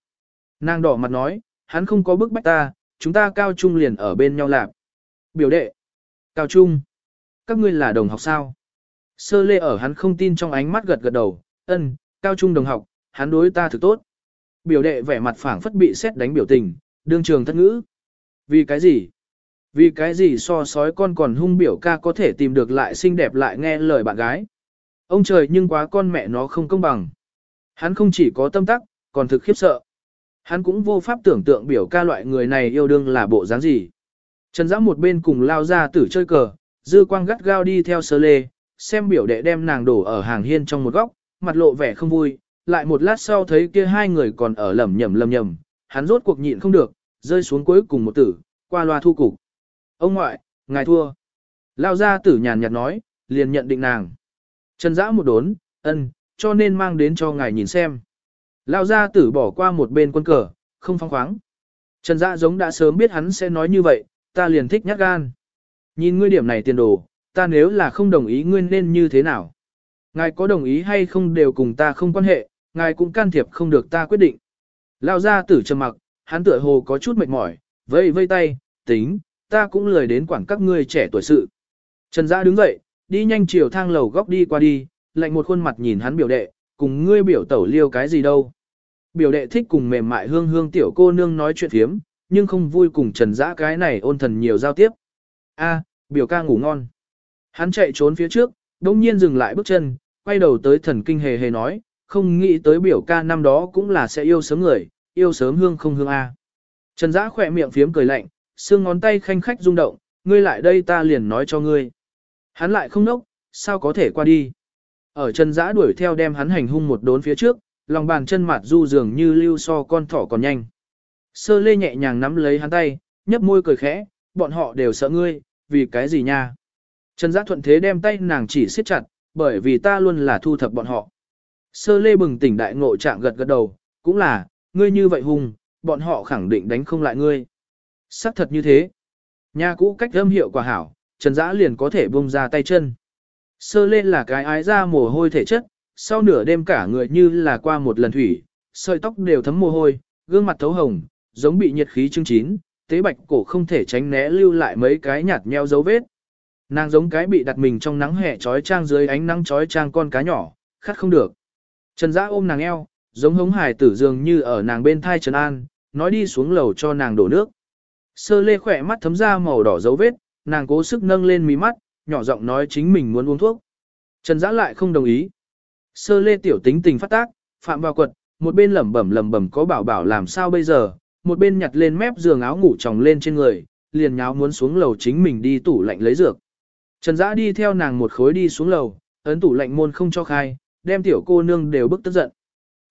Speaker 1: Nàng đỏ mặt nói, hắn không có bức bách ta, chúng ta cao trung liền ở bên nhau lạp. Biểu đệ, cao trung, các ngươi là đồng học sao? Sơ lê ở hắn không tin trong ánh mắt gật gật đầu, ân, cao trung đồng học, hắn đối ta thực tốt. Biểu đệ vẻ mặt phảng phất bị xét đánh biểu tình, đương trường thất ngữ. Vì cái gì? Vì cái gì so sói con còn hung biểu ca có thể tìm được lại xinh đẹp lại nghe lời bạn gái. Ông trời nhưng quá con mẹ nó không công bằng. Hắn không chỉ có tâm tắc, còn thực khiếp sợ. Hắn cũng vô pháp tưởng tượng biểu ca loại người này yêu đương là bộ dáng gì. Trần giã một bên cùng lao ra tử chơi cờ, dư quang gắt gao đi theo sơ lê, xem biểu đệ đem nàng đổ ở hàng hiên trong một góc, mặt lộ vẻ không vui, lại một lát sau thấy kia hai người còn ở lầm nhầm lầm nhầm, hắn rốt cuộc nhịn không được, rơi xuống cuối cùng một tử, qua loa thu cục. Ông ngoại, ngài thua. Lao ra tử nhàn nhạt nói, liền nhận định nàng. Trần giã một đốn, ân, cho nên mang đến cho ngài nhìn xem. Lao gia tử bỏ qua một bên quân cờ, không phong khoáng. Trần Dã giống đã sớm biết hắn sẽ nói như vậy, ta liền thích nhát gan. Nhìn ngươi điểm này tiền đồ, ta nếu là không đồng ý ngươi nên như thế nào? Ngài có đồng ý hay không đều cùng ta không quan hệ, ngài cũng can thiệp không được ta quyết định. Lao gia tử trầm mặc, hắn tựa hồ có chút mệt mỏi, vây vây tay, tính, ta cũng lười đến quản các ngươi trẻ tuổi sự. Trần Dã đứng dậy, đi nhanh chiều thang lầu góc đi qua đi, lạnh một khuôn mặt nhìn hắn biểu đệ, cùng ngươi biểu tẩu liêu cái gì đâu. Biểu đệ thích cùng mềm mại hương hương tiểu cô nương nói chuyện phiếm, nhưng không vui cùng Trần Dã cái này ôn thần nhiều giao tiếp. A, biểu ca ngủ ngon. Hắn chạy trốn phía trước, đống nhiên dừng lại bước chân, quay đầu tới thần kinh hề hề nói, không nghĩ tới biểu ca năm đó cũng là sẽ yêu sớm người, yêu sớm hương không hương A. Trần Dã khỏe miệng phiếm cười lạnh, xương ngón tay khanh khách rung động, ngươi lại đây ta liền nói cho ngươi. Hắn lại không nốc, sao có thể qua đi. Ở Trần Dã đuổi theo đem hắn hành hung một đốn phía trước, lòng bàn chân mặt du dường như lưu so con thỏ còn nhanh. Sơ lê nhẹ nhàng nắm lấy hắn tay, nhấp môi cười khẽ, bọn họ đều sợ ngươi, vì cái gì nha. Trần Giác thuận thế đem tay nàng chỉ siết chặt, bởi vì ta luôn là thu thập bọn họ. Sơ lê bừng tỉnh đại ngộ trạng gật gật đầu, cũng là, ngươi như vậy hùng, bọn họ khẳng định đánh không lại ngươi. Sắc thật như thế. Nhà cũ cách âm hiệu quả hảo, Trần Giã liền có thể buông ra tay chân. Sơ Lê là cái ái ra mồ hôi thể chất, sau nửa đêm cả người như là qua một lần thủy, sợi tóc đều thấm mồ hôi, gương mặt thấu hồng, giống bị nhiệt khí trưng chín, tế bạch cổ không thể tránh né lưu lại mấy cái nhạt nheo dấu vết. Nàng giống cái bị đặt mình trong nắng hè trói trang dưới ánh nắng trói trang con cá nhỏ, khát không được. Trần Dã ôm nàng eo, giống hống hải tử dường như ở nàng bên thai Trần An, nói đi xuống lầu cho nàng đổ nước. Sơ lê khỏe mắt thấm ra màu đỏ dấu vết, nàng cố sức nâng lên mí mắt, nhỏ giọng nói chính mình muốn uống thuốc. Trần Dã lại không đồng ý. Sơ lê tiểu tính tình phát tác, phạm vào quật, một bên lẩm bẩm lẩm bẩm có bảo bảo làm sao bây giờ, một bên nhặt lên mép giường áo ngủ tròng lên trên người, liền nháo muốn xuống lầu chính mình đi tủ lạnh lấy dược. Trần Dã đi theo nàng một khối đi xuống lầu, ấn tủ lạnh môn không cho khai, đem tiểu cô nương đều bức tức giận.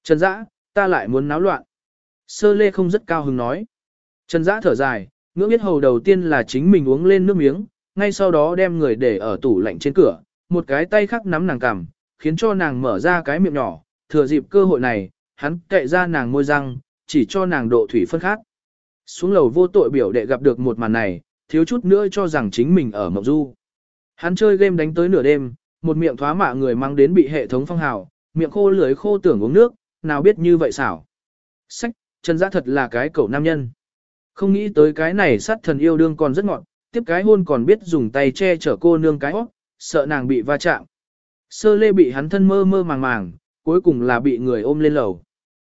Speaker 1: Trần Dã, ta lại muốn náo loạn. Sơ lê không rất cao hứng nói. Trần Dã thở dài, ngưỡng biết hầu đầu tiên là chính mình uống lên nước miếng, ngay sau đó đem người để ở tủ lạnh trên cửa, một cái tay khác nắm nàng cằm, khiến cho nàng mở ra cái miệng nhỏ, thừa dịp cơ hội này, hắn cậy ra nàng môi răng, chỉ cho nàng độ thủy phân khác. Xuống lầu vô tội biểu đệ gặp được một màn này, thiếu chút nữa cho rằng chính mình ở mộng du. Hắn chơi game đánh tới nửa đêm, một miệng thoá mạ người mang đến bị hệ thống phong hào, miệng khô lưới khô tưởng uống nước, nào biết như vậy xảo. Sách, chân giã thật là cái cậu nam nhân. Không nghĩ tới cái này sát thần yêu đương còn rất ngọn, tiếp cái hôn còn biết dùng tay che chở cô nương cái hót, sợ nàng bị va chạm. Sơ lê bị hắn thân mơ mơ màng màng, cuối cùng là bị người ôm lên lầu.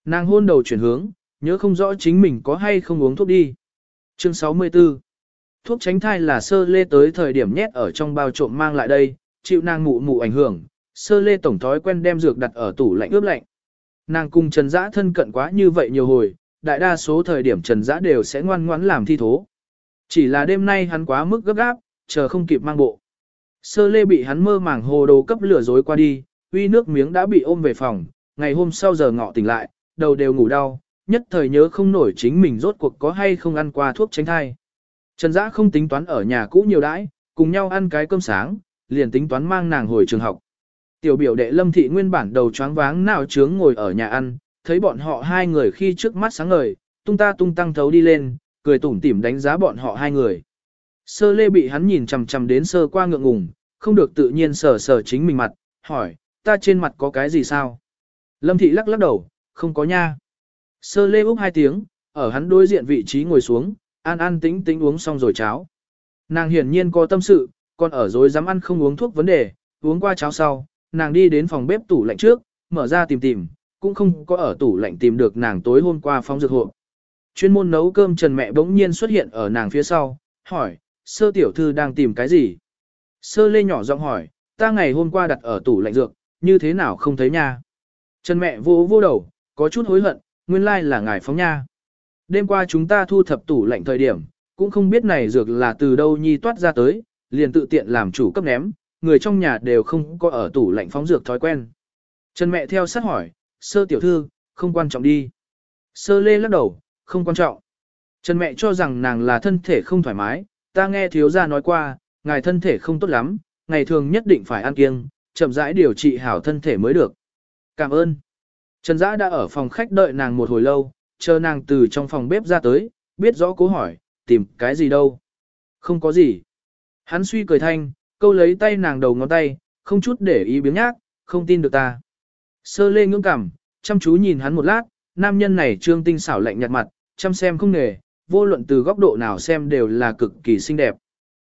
Speaker 1: Nàng hôn đầu chuyển hướng, nhớ không rõ chính mình có hay không uống thuốc đi. Chương 64 Thuốc tránh thai là sơ lê tới thời điểm nhét ở trong bao trộm mang lại đây, chịu nàng mụ mụ ảnh hưởng, sơ lê tổng thói quen đem dược đặt ở tủ lạnh ướp lạnh. Nàng cùng Trần Dã thân cận quá như vậy nhiều hồi, đại đa số thời điểm Trần Dã đều sẽ ngoan ngoãn làm thi thố. Chỉ là đêm nay hắn quá mức gấp gáp, chờ không kịp mang bộ. Sơ lê bị hắn mơ màng hồ đồ cấp lửa dối qua đi, uy nước miếng đã bị ôm về phòng, ngày hôm sau giờ ngọ tỉnh lại, đầu đều ngủ đau, nhất thời nhớ không nổi chính mình rốt cuộc có hay không ăn qua thuốc tránh thai. Trần Dã không tính toán ở nhà cũ nhiều đãi, cùng nhau ăn cái cơm sáng, liền tính toán mang nàng hồi trường học. Tiểu biểu đệ Lâm Thị nguyên bản đầu choáng váng nào chướng ngồi ở nhà ăn, thấy bọn họ hai người khi trước mắt sáng ngời, tung ta tung tăng thấu đi lên, cười tủm tỉm đánh giá bọn họ hai người. Sơ lê bị hắn nhìn chằm chằm đến sơ qua ngượng ngùng, không được tự nhiên sờ sờ chính mình mặt, hỏi, ta trên mặt có cái gì sao? Lâm Thị lắc lắc đầu, không có nha. Sơ lê úp hai tiếng, ở hắn đối diện vị trí ngồi xuống, an an tĩnh tĩnh uống xong rồi cháo. Nàng hiển nhiên có tâm sự, còn ở dối dám ăn không uống thuốc vấn đề, uống qua cháo sau, nàng đi đến phòng bếp tủ lạnh trước, mở ra tìm tìm, cũng không có ở tủ lạnh tìm được nàng tối hôm qua phong dược hộ. Chuyên môn nấu cơm Trần mẹ bỗng nhiên xuất hiện ở nàng phía sau, hỏi, sơ tiểu thư đang tìm cái gì? Sơ lê nhỏ giọng hỏi, ta ngày hôm qua đặt ở tủ lạnh dược, như thế nào không thấy nha? Trần mẹ vô vô đầu, có chút hối hận, nguyên lai là ngài phóng nha. Đêm qua chúng ta thu thập tủ lạnh thời điểm, cũng không biết này dược là từ đâu nhi toát ra tới, liền tự tiện làm chủ cấp ném, người trong nhà đều không có ở tủ lạnh phóng dược thói quen. Trần mẹ theo sát hỏi, sơ tiểu thư, không quan trọng đi. Sơ lê lắc đầu, không quan trọng. Trần mẹ cho rằng nàng là thân thể không thoải mái, ta nghe thiếu gia nói qua, ngài thân thể không tốt lắm, ngày thường nhất định phải ăn kiêng, chậm rãi điều trị hảo thân thể mới được. Cảm ơn. Trần Dã đã ở phòng khách đợi nàng một hồi lâu, chờ nàng từ trong phòng bếp ra tới, biết rõ cố hỏi, tìm cái gì đâu. Không có gì. Hắn suy cười thanh, câu lấy tay nàng đầu ngón tay, không chút để ý biếng nhác, không tin được ta. Sơ lê ngưỡng cảm, chăm chú nhìn hắn một lát, nam nhân này trương tinh xảo lạnh nhạt mặt, chăm xem không nghề, vô luận từ góc độ nào xem đều là cực kỳ xinh đẹp.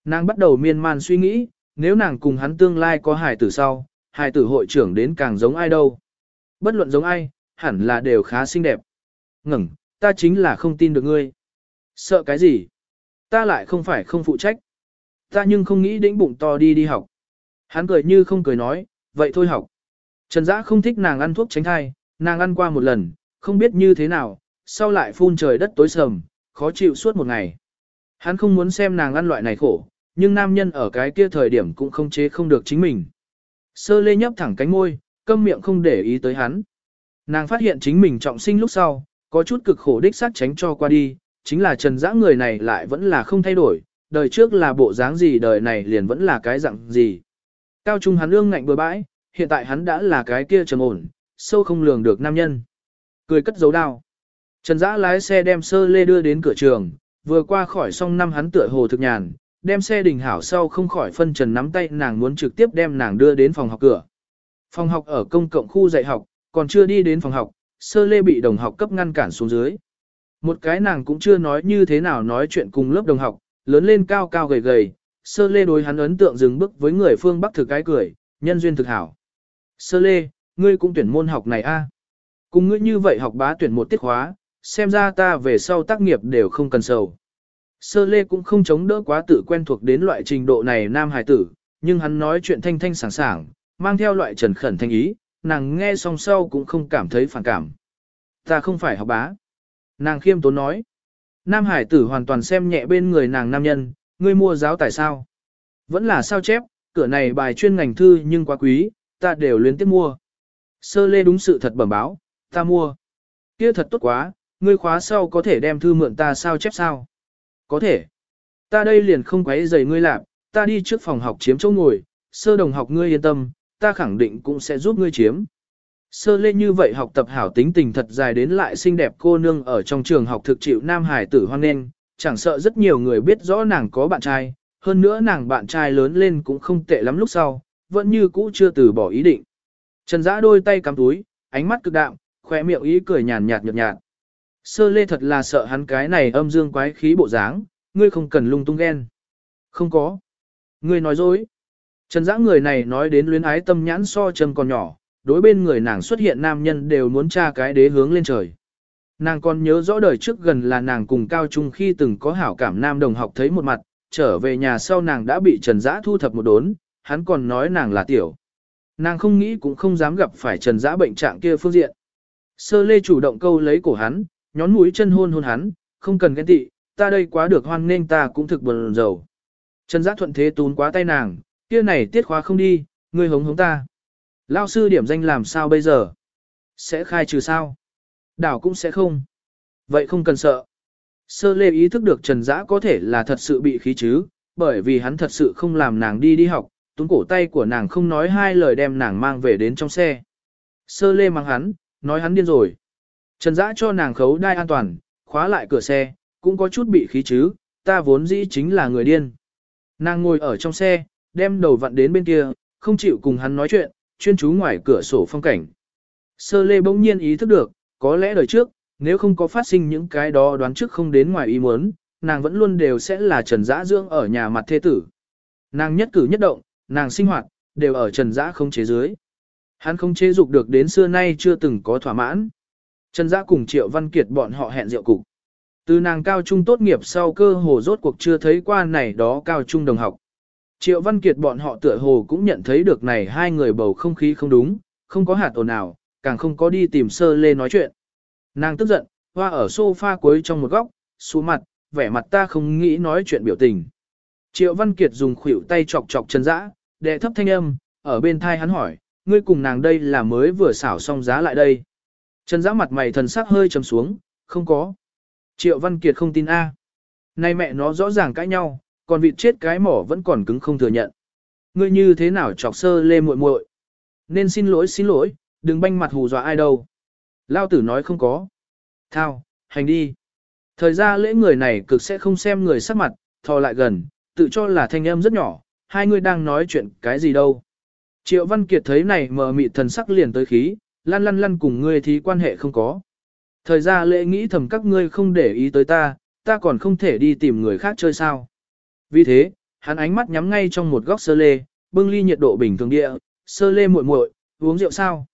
Speaker 1: Nàng bắt đầu miên man suy nghĩ, nếu nàng cùng hắn tương lai có hài tử sau, hài tử hội trưởng đến càng giống ai đâu. Bất luận giống ai, hẳn là đều khá xinh đẹp. Ngừng, ta chính là không tin được ngươi. Sợ cái gì? Ta lại không phải không phụ trách. Ta nhưng không nghĩ đĩnh bụng to đi đi học. Hắn cười như không cười nói, vậy thôi học. Trần Dã không thích nàng ăn thuốc tránh thai, nàng ăn qua một lần, không biết như thế nào, sau lại phun trời đất tối sầm, khó chịu suốt một ngày. Hắn không muốn xem nàng ăn loại này khổ, nhưng nam nhân ở cái kia thời điểm cũng không chế không được chính mình. Sơ lê nhấp thẳng cánh môi, câm miệng không để ý tới hắn. Nàng phát hiện chính mình trọng sinh lúc sau, có chút cực khổ đích xác tránh cho qua đi, chính là trần dã người này lại vẫn là không thay đổi, đời trước là bộ dáng gì đời này liền vẫn là cái dạng gì. Cao trung hắn ương ngạnh bừa bãi, hiện tại hắn đã là cái kia trầm ổn, sâu không lường được nam nhân. Cười cất dấu đao. Trần Dã lái xe đem sơ lê đưa đến cửa trường, vừa qua khỏi xong năm hắn tựa hồ thực nhàn, đem xe đình hảo sau không khỏi phân trần nắm tay nàng muốn trực tiếp đem nàng đưa đến phòng học cửa. Phòng học ở công cộng khu dạy học, còn chưa đi đến phòng học, sơ lê bị đồng học cấp ngăn cản xuống dưới. Một cái nàng cũng chưa nói như thế nào nói chuyện cùng lớp đồng học, lớn lên cao cao gầy gầy, sơ lê đối hắn ấn tượng dừng bước với người phương Bắc thực cái cười, nhân duyên thực hảo. Sơ lê, ngươi cũng tuyển môn học này a. Cùng ngươi như vậy học bá tuyển một tiết khóa, xem ra ta về sau tác nghiệp đều không cần sầu. Sơ lê cũng không chống đỡ quá tự quen thuộc đến loại trình độ này nam hài tử, nhưng hắn nói chuyện thanh thanh sảng sảng, mang theo loại trần khẩn thanh ý, nàng nghe xong sau cũng không cảm thấy phản cảm. Ta không phải học bá. Nàng khiêm tốn nói. Nam hải tử hoàn toàn xem nhẹ bên người nàng nam nhân, ngươi mua giáo tại sao? Vẫn là sao chép, cửa này bài chuyên ngành thư nhưng quá quý, ta đều luyến tiếp mua. Sơ lê đúng sự thật bẩm báo, ta mua. Kia thật tốt quá, ngươi khóa sau có thể đem thư mượn ta sao chép sao? Có thể. Ta đây liền không quấy rầy ngươi làm, ta đi trước phòng học chiếm chỗ ngồi, sơ đồng học ngươi yên tâm, ta khẳng định cũng sẽ giúp ngươi chiếm. Sơ lê như vậy học tập hảo tính tình thật dài đến lại xinh đẹp cô nương ở trong trường học thực chịu nam hải tử hoan nghênh, chẳng sợ rất nhiều người biết rõ nàng có bạn trai, hơn nữa nàng bạn trai lớn lên cũng không tệ lắm lúc sau, vẫn như cũ chưa từ bỏ ý định. Trần Dã đôi tay cắm túi, ánh mắt cực đạm, khỏe miệng ý cười nhàn nhạt nhợt nhạt. Sơ lê thật là sợ hắn cái này âm dương quái khí bộ dáng, ngươi không cần lung tung ghen. Không có. Ngươi nói dối. Trần Dã người này nói đến luyến ái tâm nhãn so chân còn nhỏ, đối bên người nàng xuất hiện nam nhân đều muốn tra cái đế hướng lên trời. Nàng còn nhớ rõ đời trước gần là nàng cùng cao trung khi từng có hảo cảm nam đồng học thấy một mặt, trở về nhà sau nàng đã bị Trần Dã thu thập một đốn, hắn còn nói nàng là tiểu. Nàng không nghĩ cũng không dám gặp phải Trần Dã bệnh trạng kia phương diện. Sơ lê chủ động câu lấy cổ hắn, nhón mũi chân hôn hôn hắn, không cần ghen tị, ta đây quá được hoan nên ta cũng thực buồn rầu. Trần Dã thuận thế tún quá tay nàng, kia này tiết khóa không đi, ngươi hống hống ta. Lao sư điểm danh làm sao bây giờ? Sẽ khai trừ sao? Đảo cũng sẽ không. Vậy không cần sợ. Sơ lê ý thức được Trần Dã có thể là thật sự bị khí chứ, bởi vì hắn thật sự không làm nàng đi đi học, túng cổ tay của nàng không nói hai lời đem nàng mang về đến trong xe. Sơ lê mang hắn, nói hắn điên rồi. Trần Dã cho nàng khấu đai an toàn, khóa lại cửa xe, cũng có chút bị khí chứ, ta vốn dĩ chính là người điên. Nàng ngồi ở trong xe, đem đầu vặn đến bên kia, không chịu cùng hắn nói chuyện, chuyên chú ngoài cửa sổ phong cảnh. Sơ lê bỗng nhiên ý thức được, có lẽ đời trước, nếu không có phát sinh những cái đó đoán trước không đến ngoài ý muốn, nàng vẫn luôn đều sẽ là Trần Dã dưỡng ở nhà mặt thế tử. Nàng nhất cử nhất động, nàng sinh hoạt, đều ở Trần Dã không chế dưới. Hắn không chế dục được đến xưa nay chưa từng có thỏa mãn. Trần Dã cùng Triệu Văn Kiệt bọn họ hẹn rượu cục. Từ nàng cao trung tốt nghiệp sau cơ hồ rốt cuộc chưa thấy qua này đó cao trung đồng học. Triệu Văn Kiệt bọn họ tựa hồ cũng nhận thấy được này hai người bầu không khí không đúng, không có hạt ồn nào, càng không có đi tìm sơ lê nói chuyện. Nàng tức giận, hoa ở sofa cuối trong một góc, xuống mặt, vẻ mặt ta không nghĩ nói chuyện biểu tình. Triệu Văn Kiệt dùng khuỷu tay chọc chọc Trần dã, đệ thấp thanh âm, ở bên thai hắn hỏi, ngươi cùng nàng đây là mới vừa xảo xong giá lại đây. Chân dã mặt mày thần sắc hơi trầm xuống, không có. Triệu Văn Kiệt không tin A. Nay mẹ nó rõ ràng cãi nhau, còn vịt chết cái mỏ vẫn còn cứng không thừa nhận. Ngươi như thế nào chọc sơ lê muội muội? Nên xin lỗi xin lỗi, đừng banh mặt hù dọa ai đâu. Lao tử nói không có. Thao, hành đi. Thời gian lễ người này cực sẽ không xem người sắc mặt, thò lại gần, tự cho là thanh âm rất nhỏ, hai người đang nói chuyện cái gì đâu. Triệu Văn Kiệt thấy này mờ mịt thần sắc liền tới khí, lăn lăn lăn cùng ngươi thì quan hệ không có. Thời gian lễ nghĩ thầm các ngươi không để ý tới ta, ta còn không thể đi tìm người khác chơi sao. Vì thế, hắn ánh mắt nhắm ngay trong một góc sơ lê, bưng ly nhiệt độ bình thường địa, sơ lê muội muội, uống rượu sao?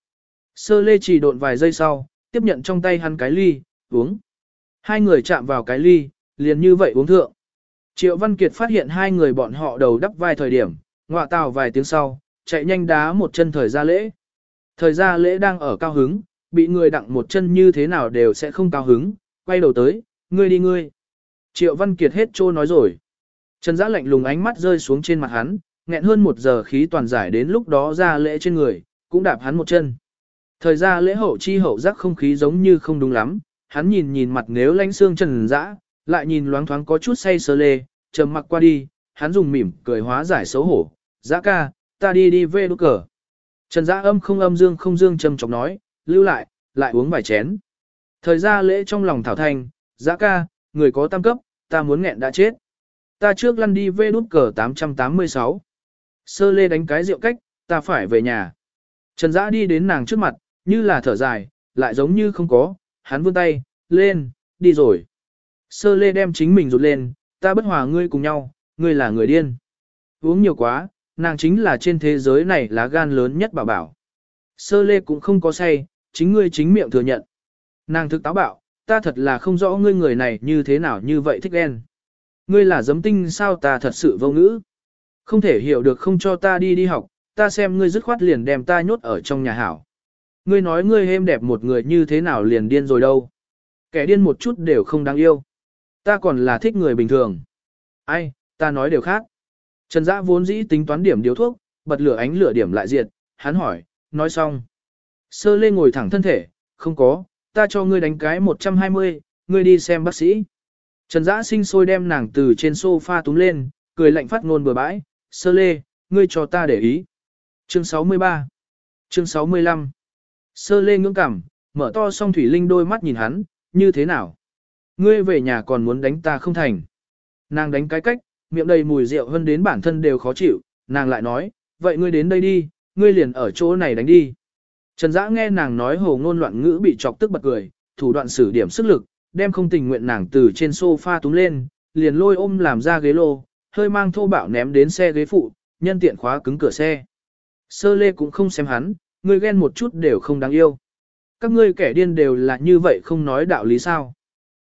Speaker 1: Sơ lê chỉ độn vài giây sau, tiếp nhận trong tay hắn cái ly, uống. Hai người chạm vào cái ly, liền như vậy uống thượng. Triệu Văn Kiệt phát hiện hai người bọn họ đầu đắp vai thời điểm, ngọa tào vài tiếng sau, chạy nhanh đá một chân thời ra lễ. Thời gia lễ đang ở cao hứng, bị người đặng một chân như thế nào đều sẽ không cao hứng, quay đầu tới, ngươi đi ngươi. Triệu Văn Kiệt hết trô nói rồi. Trần Giã lạnh lùng ánh mắt rơi xuống trên mặt hắn, nghẹn hơn một giờ khí toàn giải đến lúc đó ra lễ trên người, cũng đạp hắn một chân. Thời gian lễ hậu chi hậu giác không khí giống như không đúng lắm, hắn nhìn nhìn mặt nếu lánh xương Trần Giã, lại nhìn loáng thoáng có chút say sơ lê, trầm mặc qua đi, hắn dùng mỉm cười hóa giải xấu hổ, Giã ca, ta đi đi về đốt cờ. Trần Giã âm không âm dương không dương trầm chọc nói, lưu lại, lại uống vài chén. Thời gian lễ trong lòng thảo thành, Giã ca, người có tam cấp, ta muốn nghẹn đã chết. Ta trước lăn đi về đút cờ 886. Sơ lê đánh cái rượu cách, ta phải về nhà. Trần Dã đi đến nàng trước mặt, như là thở dài, lại giống như không có, hắn vươn tay, lên, đi rồi. Sơ lê đem chính mình rụt lên, ta bất hòa ngươi cùng nhau, ngươi là người điên. Uống nhiều quá, nàng chính là trên thế giới này lá gan lớn nhất bảo bảo. Sơ lê cũng không có say, chính ngươi chính miệng thừa nhận. Nàng thực táo bạo, ta thật là không rõ ngươi người này như thế nào như vậy thích ghen. Ngươi là giấm tinh sao ta thật sự vô ngữ. Không thể hiểu được không cho ta đi đi học, ta xem ngươi dứt khoát liền đem ta nhốt ở trong nhà hảo. Ngươi nói ngươi êm đẹp một người như thế nào liền điên rồi đâu. Kẻ điên một chút đều không đáng yêu. Ta còn là thích người bình thường. Ai, ta nói điều khác. Trần Dã vốn dĩ tính toán điểm điếu thuốc, bật lửa ánh lửa điểm lại diệt, hắn hỏi, nói xong. Sơ lê ngồi thẳng thân thể, không có, ta cho ngươi đánh cái 120, ngươi đi xem bác sĩ. Trần Dã sinh sôi đem nàng từ trên sofa túm lên, cười lạnh phát ngôn bừa bãi, sơ lê, ngươi cho ta để ý. Chương 63 Chương 65 Sơ lê ngưỡng cảm, mở to song thủy linh đôi mắt nhìn hắn, như thế nào? Ngươi về nhà còn muốn đánh ta không thành. Nàng đánh cái cách, miệng đầy mùi rượu hơn đến bản thân đều khó chịu, nàng lại nói, vậy ngươi đến đây đi, ngươi liền ở chỗ này đánh đi. Trần Dã nghe nàng nói hồ ngôn loạn ngữ bị chọc tức bật cười, thủ đoạn sử điểm sức lực, đem không tình nguyện nàng từ trên sofa túm lên, liền lôi ôm làm ra ghế lô, hơi mang thô bạo ném đến xe ghế phụ, nhân tiện khóa cứng cửa xe. Sơ lê cũng không xem hắn, ngươi ghen một chút đều không đáng yêu. Các ngươi kẻ điên đều là như vậy không nói đạo lý sao.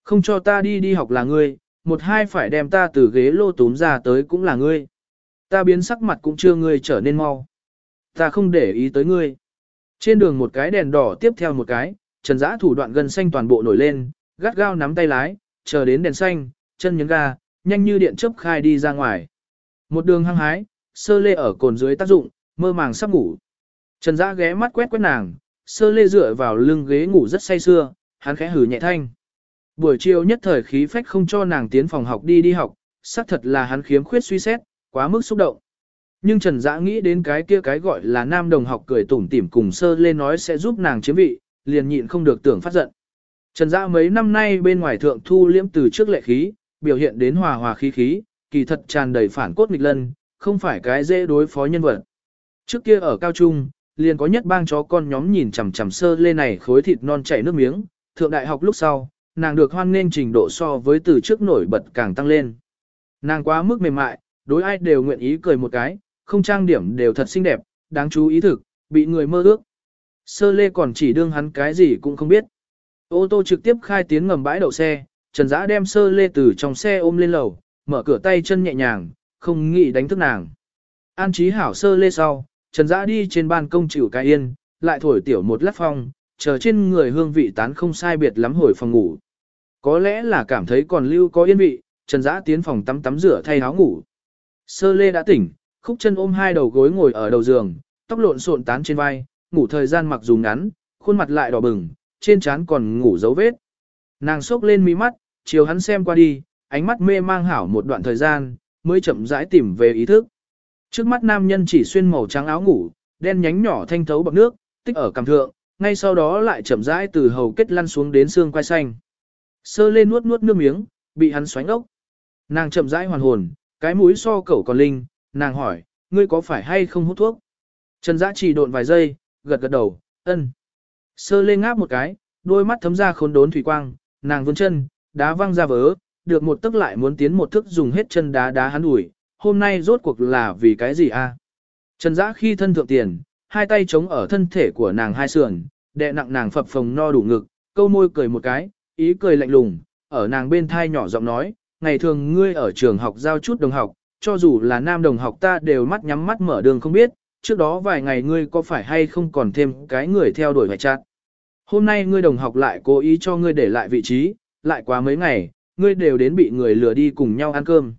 Speaker 1: Không cho ta đi đi học là ngươi, một hai phải đem ta từ ghế lô túm ra tới cũng là ngươi. Ta biến sắc mặt cũng chưa ngươi trở nên mau. Ta không để ý tới ngươi. Trên đường một cái đèn đỏ tiếp theo một cái, trần giã thủ đoạn gần xanh toàn bộ nổi lên, gắt gao nắm tay lái, chờ đến đèn xanh, chân nhấn ga, nhanh như điện chớp khai đi ra ngoài. Một đường hăng hái, sơ lê ở cồn dưới tác dụng, mơ màng sắp ngủ. Trần giã ghé mắt quét quét nàng, sơ lê dựa vào lưng ghế ngủ rất say sưa, hắn khẽ hử nhẹ thanh. Buổi chiều nhất thời khí phách không cho nàng tiến phòng học đi đi học, xác thật là hắn khiếm khuyết suy xét, quá mức xúc động. Nhưng Trần Dã nghĩ đến cái kia cái gọi là nam đồng học cười tủm tỉm cùng sơ lên nói sẽ giúp nàng chiếm vị, liền nhịn không được tưởng phát giận. Trần Dã mấy năm nay bên ngoài thượng thu liễm từ trước lệ khí, biểu hiện đến hòa hòa khí khí, kỳ thật tràn đầy phản cốt nghịch lân, không phải cái dễ đối phó nhân vật. Trước kia ở cao trung, liền có nhất bang chó con nhóm nhìn chằm chằm sơ lê này khối thịt non chảy nước miếng, thượng đại học lúc sau, nàng được hoan nghênh trình độ so với từ trước nổi bật càng tăng lên. Nàng quá mức mềm mại, đối ai đều nguyện ý cười một cái, không trang điểm đều thật xinh đẹp, đáng chú ý thực, bị người mơ ước. Sơ lê còn chỉ đương hắn cái gì cũng không biết. Ô tô trực tiếp khai tiến ngầm bãi đậu xe, Trần Dã đem sơ lê từ trong xe ôm lên lầu, mở cửa tay chân nhẹ nhàng, không nghĩ đánh thức nàng. An trí hảo sơ lê sau, Trần Dã đi trên ban công chịu cái yên, lại thổi tiểu một lát phong, chờ trên người hương vị tán không sai biệt lắm hồi phòng ngủ. Có lẽ là cảm thấy còn lưu có yên vị, Trần Dã tiến phòng tắm tắm rửa thay áo ngủ. Sơ lê đã tỉnh, khúc chân ôm hai đầu gối ngồi ở đầu giường, tóc lộn xộn tán trên vai, ngủ thời gian mặc dù ngắn, khuôn mặt lại đỏ bừng, trên trán còn ngủ dấu vết. Nàng sốc lên mí mắt, chiều hắn xem qua đi, ánh mắt mê mang hảo một đoạn thời gian, mới chậm rãi tìm về ý thức. Trước mắt nam nhân chỉ xuyên màu trắng áo ngủ, đen nhánh nhỏ thanh thấu bọc nước, tích ở cằm thượng, ngay sau đó lại chậm rãi từ hầu kết lăn xuống đến xương quai xanh. Sơ lên nuốt nuốt nước miếng, bị hắn xoánh ốc. Nàng chậm rãi hoàn hồn, cái mũi so cẩu còn linh, nàng hỏi, ngươi có phải hay không hút thuốc? Trần Dã chỉ độn vài giây, gật gật đầu, ân. Sơ lên ngáp một cái, đôi mắt thấm ra khốn đốn thủy quang, nàng vươn chân, đá văng ra vớ, được một tức lại muốn tiến một thức dùng hết chân đá đá hắn ủi, hôm nay rốt cuộc là vì cái gì a? Trần Dã khi thân thượng tiền, hai tay chống ở thân thể của nàng hai sườn, đè nặng nàng phập phồng no đủ ngực, câu môi cười một cái, ý cười lạnh lùng, ở nàng bên thai nhỏ giọng nói, ngày thường ngươi ở trường học giao chút đồng học, cho dù là nam đồng học ta đều mắt nhắm mắt mở đường không biết, trước đó vài ngày ngươi có phải hay không còn thêm cái người theo đuổi hoài chặt? Hôm nay ngươi đồng học lại cố ý cho ngươi để lại vị trí, lại quá mấy ngày, ngươi đều đến bị người lừa đi cùng nhau ăn cơm.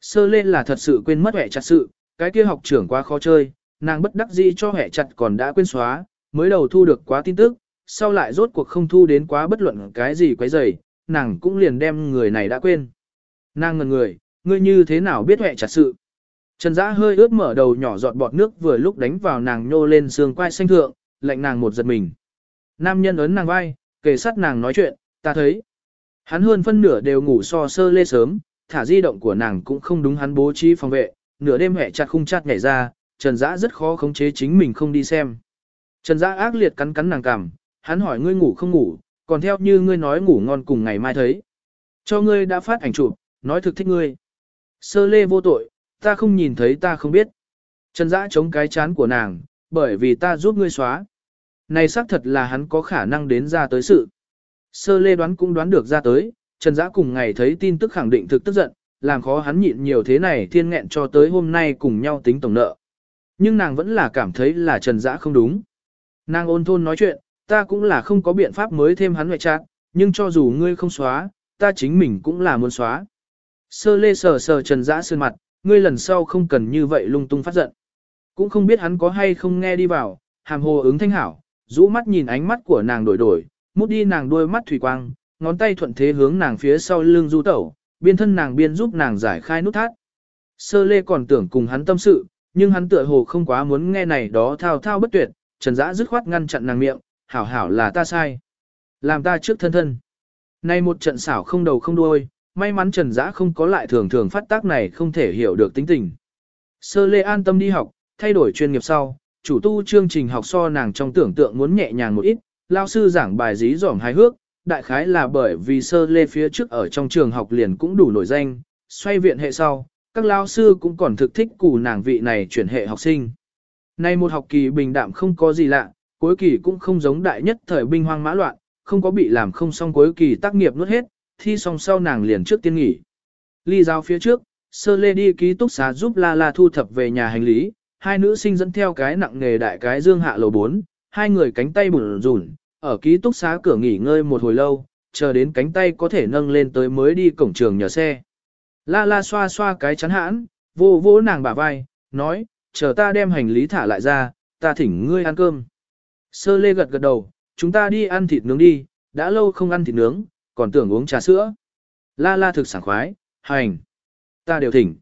Speaker 1: Sơ lên là thật sự quên mất hẻ chặt sự, cái kia học trưởng quá khó chơi, nàng bất đắc dĩ cho hẻ chặt còn đã quên xóa, mới đầu thu được quá tin tức, sau lại rốt cuộc không thu đến quá bất luận cái gì quấy rầy, nàng cũng liền đem người này đã quên. Nàng ngần người, ngươi như thế nào biết hệ chặt sự. Trần Dã hơi ướt mở đầu nhỏ giọt bọt nước vừa lúc đánh vào nàng nhô lên xương quai xanh thượng, lạnh nàng một giật mình. Nam nhân ấn nàng vai, kề sát nàng nói chuyện, ta thấy. Hắn hơn phân nửa đều ngủ so sơ lê sớm, thả di động của nàng cũng không đúng hắn bố trí phòng vệ, nửa đêm hẹ chặt khung chặt nhảy ra, Trần Dã rất khó khống chế chính mình không đi xem. Trần Dã ác liệt cắn cắn nàng cằm, hắn hỏi ngươi ngủ không ngủ, còn theo như ngươi nói ngủ ngon cùng ngày mai thấy. Cho ngươi đã phát ảnh chụp, nói thực thích ngươi. Sơ lê vô tội, ta không nhìn thấy ta không biết. Trần Dã chống cái chán của nàng, bởi vì ta giúp ngươi xóa. Này xác thật là hắn có khả năng đến ra tới sự. Sơ lê đoán cũng đoán được ra tới, Trần Dã cùng ngày thấy tin tức khẳng định thực tức giận, làm khó hắn nhịn nhiều thế này thiên nghẹn cho tới hôm nay cùng nhau tính tổng nợ. Nhưng nàng vẫn là cảm thấy là Trần Dã không đúng. Nàng ôn thôn nói chuyện, ta cũng là không có biện pháp mới thêm hắn ngoại trạng, nhưng cho dù ngươi không xóa, ta chính mình cũng là muốn xóa. Sơ lê sờ sờ Trần Dã sơn mặt, ngươi lần sau không cần như vậy lung tung phát giận. Cũng không biết hắn có hay không nghe đi vào, hàm hồ ứng thanh hảo, rũ mắt nhìn ánh mắt của nàng đổi đổi, mút đi nàng đôi mắt thủy quang, ngón tay thuận thế hướng nàng phía sau lưng du tẩu, biên thân nàng biên giúp nàng giải khai nút thắt. Sơ lê còn tưởng cùng hắn tâm sự, nhưng hắn tựa hồ không quá muốn nghe này đó thao thao bất tuyệt, trần dã dứt khoát ngăn chặn nàng miệng, hảo hảo là ta sai. Làm ta trước thân thân. Nay một trận xảo không đầu không đuôi, may mắn trần dã không có lại thường thường phát tác này không thể hiểu được tính tình. Sơ lê an tâm đi học, thay đổi chuyên nghiệp sau, chủ tu chương trình học so nàng trong tưởng tượng muốn nhẹ nhàng một ít, lao sư giảng bài dí dỏm hài hước, đại khái là bởi vì sơ lê phía trước ở trong trường học liền cũng đủ nổi danh, xoay viện hệ sau, các lao sư cũng còn thực thích củ nàng vị này chuyển hệ học sinh. Nay một học kỳ bình đạm không có gì lạ, cuối kỳ cũng không giống đại nhất thời binh hoang mã loạn, không có bị làm không xong cuối kỳ tác nghiệp nuốt hết, thi xong sau nàng liền trước tiên nghỉ. Ly giao phía trước, sơ lê đi ký túc xá giúp La La thu thập về nhà hành lý, hai nữ sinh dẫn theo cái nặng nghề đại cái dương hạ lầu 4, hai người cánh tay bùn rùn, ở ký túc xá cửa nghỉ ngơi một hồi lâu, chờ đến cánh tay có thể nâng lên tới mới đi cổng trường nhờ xe. La la xoa xoa cái chắn hãn, vô vô nàng bả vai, nói, chờ ta đem hành lý thả lại ra, ta thỉnh ngươi ăn cơm. Sơ lê gật gật đầu, chúng ta đi ăn thịt nướng đi, đã lâu không ăn thịt nướng, còn tưởng uống trà sữa. La la thực sảng khoái, hành. Ta đều thỉnh.